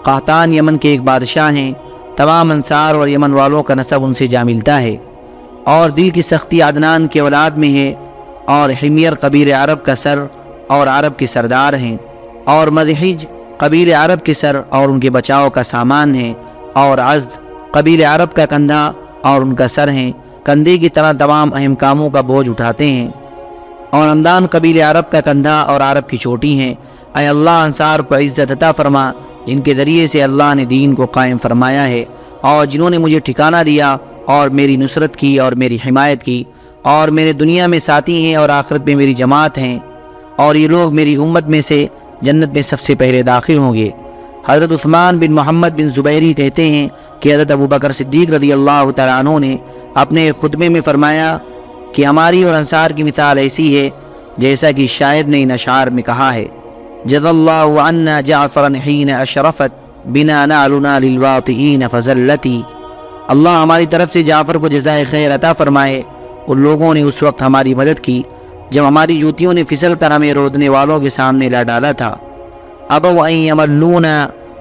قحطان یمن کے ایک بادشاہ ہیں، تمام انصار اور یمن والوں کا نصب ان سے جا ملتا ہے۔ اور دل کی سختی عدنان کے اولاد میں ہے اور حمیر قبیر عرب کا سر اور عرب کے سردار ہیں اور مدحج قبیر عرب کے سر اور ان کے بچاؤ کا سامان ہے اور عزد قبیر عرب کا کندھا اور ان کا سر ہیں کندھے کی طرح تمام اہم کاموں کا بوجھ اٹھاتے ہیں اور امدان قبیل عرب کا کندھا اور عرب کی چوٹی ہیں۔ اے اللہ، انصار کو عزت عطا فرما، جن کے ذریعے سے اللہ نے دین کو قائم فرمایا ہے اور جنہوں نے مجھے ٹھکانہ دیا اور میری نصرت کی اور میری حمایت کی، اور میرے دنیا میں ساتھی ہیں اور آخرت میں میری جماعت ہیں، اور یہ لوگ میری امت میں سے جنت میں سب سے پہلے داخل ہوں گے۔ حضرت عثمان بن محمد بن زبیری کہتے ہیں کہ حضرت ابو بکر صدیق رضی اللہ تعالیٰ عنہ نے اپنے خطبے میں فرمایا کہ ہماری اور انصار کی مثال ایسی ہے جیسا کہ شاعر نے ان اشعار میں کہا ہے۔ جد اللہ عنا جعفرا حین اشرفت بنا نعلنا للواطئین فزلتی۔ اللہ ہماری طرف سے جعفر کو جزائے خیر عطا فرمائے۔ ان لوگوں نے اس وقت ہماری مدد کی، جب ہماری جوتیوں نے پھسل کر ہمیں رودنے والوں کے سامنے لا ڈالا تھا۔ اب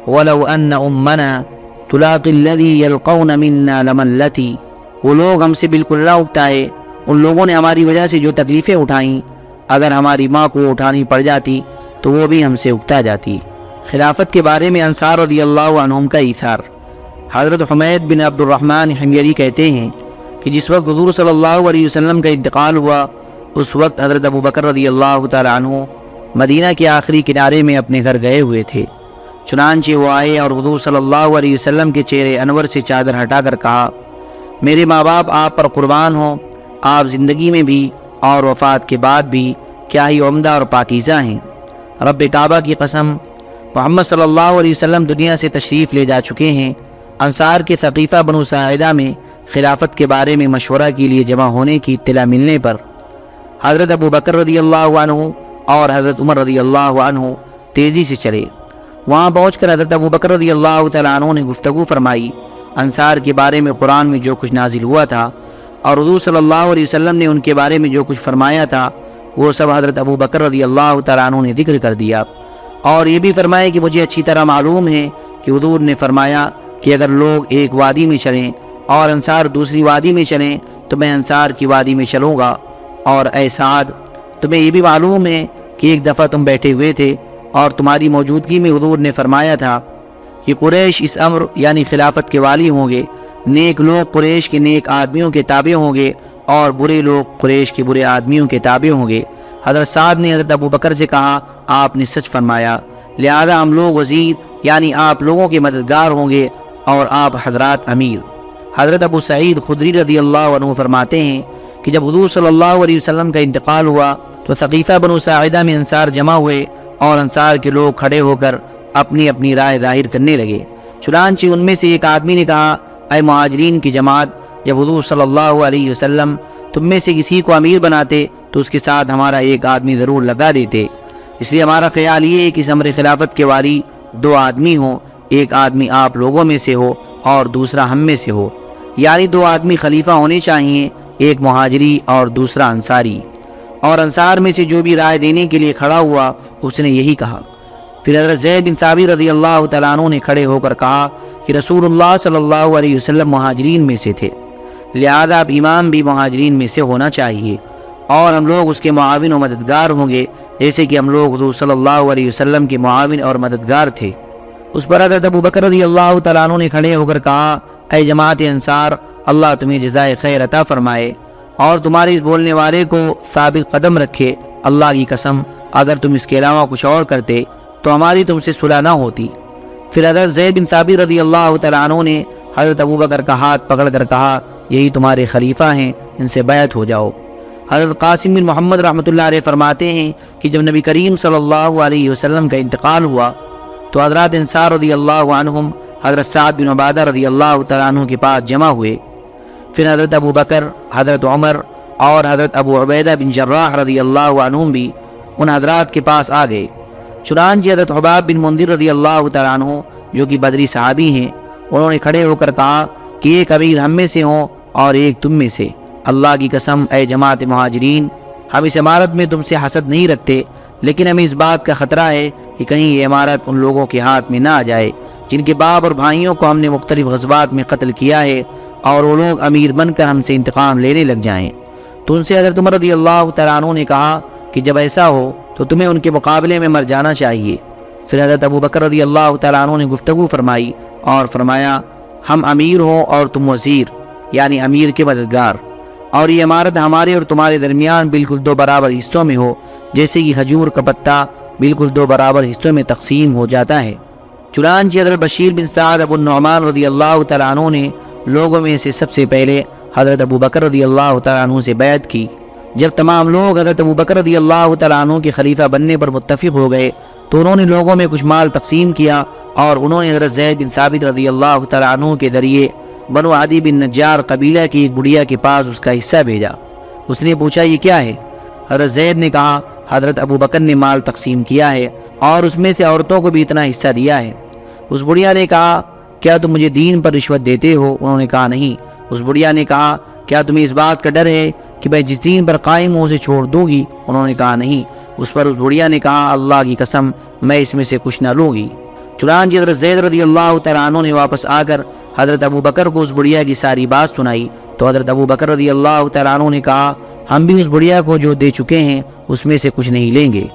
ولو ان امنا تلاقی الذي يلقون منا لملتی۔ وہ لوگ ہم سے بالکل نہ اگتائے ان لوگوں نے ہماری وجہ سے جو تکلیفیں اٹھائیں، اگر ہماری ماں کو اٹھانی پڑ جاتی تو وہ بھی ہم سے اگتا جاتی۔ خلافت کے بارے میں انصار رضی اللہ عنہم کا ایثار حضرت حمید بن عبد الرحمن حمیری کہتے ہیں کہ جس وقت حضور صلی اللہ علیہ وسلم کا انتقال ہوا، اس وقت حضرت ابو بکر رضی اللہ تعالیٰ عنہ مدینہ کے آخری کنارے میں اپنے گھر گئے ہوئے تھے۔ چنانچہ وہ آئے اور حضور صلی اللہ علیہ وسلم کے چہرے انور سے چادر ہٹا کر کہا، میرے ماں باپ آپ پر قربان ہوں، آپ زندگی میں بھی اور وفات کے بعد بھی کیا ہی عمدہ اور پاکیزہ ہیں۔ رب کعبہ کی قسم، محمد صلی اللہ علیہ وسلم دنیا سے تشریف لے جا چکے ہیں انصار کے ثقیفہ بنو ساعدہ میں خلافت کے بارے میں مشورہ کے لیے جمع ہونے کی اطلاع ملنے پر حضرت ابو بکر رضی اللہ عنہ اور حضرت عمر رضی اللہ عنہ تیزی سے چلے۔ وہاں پہنچ کر حضرت ابو بکر رضی اللہ تعالیٰ عنہ نے گفتگو فرمائی۔ انصار کے بارے میں قرآن میں جو کچھ نازل ہوا تھا اور حضور صلی اللہ علیہ وسلم نے ان کے بارے میں جو کچھ فرمایا تھا، وہ سب حضرت ابو بکر رضی اللہ تعالیٰ عنہ نے ذکر کر دیا۔ اور یہ بھی فرمایا کہ مجھے اچھی طرح معلوم ہے کہ حضور نے فرمایا کہ اگر لوگ ایک وادی میں چلیں اور انصار دوسری وادی میں چلیں تو میں انصار کی وادی میں چلوں گا۔ اور اے سعد، تمہیں یہ بھی معلوم ہے کہ ایک دفعہ تم بیٹھے ہوئے تھے اور تمہاری موجودگی میں حضور نے فرمایا تھا کہ قریش اس امر یعنی خلافت کے والی ہوں گے، نیک لوگ قریش کے نیک آدمیوں کے تابع ہوں گے اور برے لوگ قریش کے برے آدمیوں کے تابع ہوں گے۔ حضرت سعد نے حضرت ابو بکر سے کہا، آپ نے سچ فرمایا، لہذا ہم لوگ وزیر یعنی آپ لوگوں کے مددگار ہوں گے اور آپ حضرات امیر۔ حضرت ابو سعید خدری رضی اللہ عنہ فرماتے ہیں کہ جب حضور صلی اللہ علیہ وسلم کا انتقال ہوا تو ثقیفہ بنو ساعدہ میں انصار جمع ہوئے اور انصار کے لوگ کھڑے ہو کر اپنی اپنی رائے ظاہر کرنے لگے۔ چنانچہ ان میں سے ایک آدمی نے کہا، اے مہاجرین کی جماعت، جب حضور صلی اللہ علیہ وسلم تم میں سے کسی کو امیر بناتے تو اس کے ساتھ ہمارا ایک آدمی ضرور لگا دیتے۔ اس لیے ہمارا خیال یہ ہے کہ عمر خلافت کے والی دو آدمی ہوں۔ ایک آدمی آپ لوگوں میں سے ہو اور دوسرا ہم میں سے ہو۔ یعنی دو آدمی خلیفہ ہونے چاہیے ایک مہاجری اور دوسرا انصاری۔ اور انصار میں سے جو بھی رائے دینے کے لیے کھڑا ہوا، اس نے یہی کہا۔ پھر حضرت زید بن ثابر رضی اللہ تعالیٰ عنہ نے کھڑے ہو کر کہا کہ رسول اللہ صلی اللہ علیہ وسلم مہاجرین میں سے تھے۔ لہذا اب امام بھی مہاجرین میں سے ہونا چاہیے۔ اور ہم لوگ اس کے معاون و مددگار ہوں گے، جیسے کہ ہم لوگ حضور صلی اللہ علیہ وسلم کے معاون اور مددگار تھے۔ اس پر حضرت ابو بکر رضی اللہ تعالیٰ عنہ نے کھڑے ہو کر کہا، اے جماعت انصار، اللہ تمہیں جزائے خیر عطا فرمائے اور تمہارے اس بولنے والے کو ثابت قدم رکھے۔ اللہ کی قسم، اگر تم اس کے علاوہ کچھ اور کرتے تو ہماری تم سے صلح نہ ہوتی۔ پھر حضرت زید بن ثابت رضی اللہ تعالیٰ عنہ نے حضرت ابو بکر کا ہاتھ پکڑ کر کہا، یہی تمہارے خلیفہ ہیں، ان سے بیعت ہو جاؤ۔ حضرت قاسم بن محمد رحمۃ اللہ علیہ فرماتے ہیں کہ جب نبی کریم صلی اللہ علیہ وسلم کا انتقال ہوا تو حضرات انصار رضی اللہ عنہم، حضرت سعد بن عبادہ رضی اللہ تعالیٰ عنہ کے پاس جمع ہوئے۔ پھر حضرت ابو بکر، حضرت عمر اور حضرت ابو عبیدہ بن جراح رضی اللہ عنہ بھی ان حضرات کے پاس آ گئے۔ چنانچہ حضرت حباب بن مندر رضی اللہ تعالیٰ عنہ، جو کہ بدری صحابی ہیں، انہوں نے کھڑے ہو کر کہا کہ ایک امیر ہم میں سے ہوں اور ایک تم میں سے۔ اللہ کی قسم، اے جماعت مہاجرین، ہم اس عمارت میں تم سے حسد نہیں رکھتے۔ لیکن ہمیں اس بات کا خطرہ ہے کہ کہیں یہ عمارت ان لوگوں کے ہاتھ میں نہ آ جائے جن کے باپ اور بھائیوں کو ہم نے مختلف غزبات میں قتل کیا ہے اور وہ لوگ امیر بن کر ہم سے انتقام لینے لگ جائیں۔ تو ان سے حضرت عمر رضی اللہ تعالیٰ عنہ نے کہا کہ جب ایسا ہو تو تمہیں ان کے مقابلے میں مر جانا چاہیے۔ پھر حضرت ابو بکر رضی اللہ تعالیٰ عنہ نے گفتگو فرمائی اور فرمایا، ہم امیر ہوں اور تم وزیر یعنی امیر کے مددگار۔ اور یہ عمارت ہمارے اور تمہارے درمیان بالکل دو برابر حصوں میں ہو، جیسے کہ کھجور کا پتہ بالکل دو برابر حصوں میں تقسیم ہو جاتا ہے۔ چنانچہ حضرت بشیر بن سعد ابو النعمان رضی اللہ تعالیٰ عنہ نے لوگوں میں سے سب سے پہلے حضرت ابو بکر رضی اللہ تعالیٰ عنہ سے بیعت کی۔ جب تمام لوگ حضرت ابو بکر رضی اللہ تعالیٰ عنہ کے خلیفہ بننے پر متفق ہو گئے، تو انہوں نے لوگوں میں کچھ مال تقسیم کیا اور انہوں نے حضرت زید بن ثابت رضی اللہ تعالیٰ عنہ کے ذریعے بنو عادی بن نجار قبیلہ کی ایک بڑیا کے پاس اس کا حصہ بھیجا۔ اس نے پوچھا، یہ کیا ہے؟ حضرت زید نے کہا، حضرت ابو بکر نے مال تقسیم کیا ہے اور اس میں سے عورتوں کو بھی اتنا حصہ دیا ہے۔ اس بڑیا نے کہا، کیا تم مجھے دین پر رشوت دیتے ہو؟ انہوں نے کہا، نہیں۔ اس بڑیا نے کہا، کیا تمہیں اس بات کا ڈر ہے کہ میں جس دین پر قائم ہوں اسے چھوڑ دوں گی؟ انہوں نے کہا، نہیں۔ اس پر اس بڑیا نے کہا، اللہ کی قسم، میں اس میں سے کچھ نہ لوں گی۔ چنانچہ حضرت زید رضی اللہ تعالیٰ عنہ نے واپس آ کر حضرت ابو بکر کو اس بڑیا کی ساری بات سنائی۔ تو حضرت ابو بکر رضی اللہ تعالیٰ عنہ نے کہا، ہم بھی اس بڑیا کو جو دے چکے ہیں، اس میں سے کچھ نہیں لیں گے۔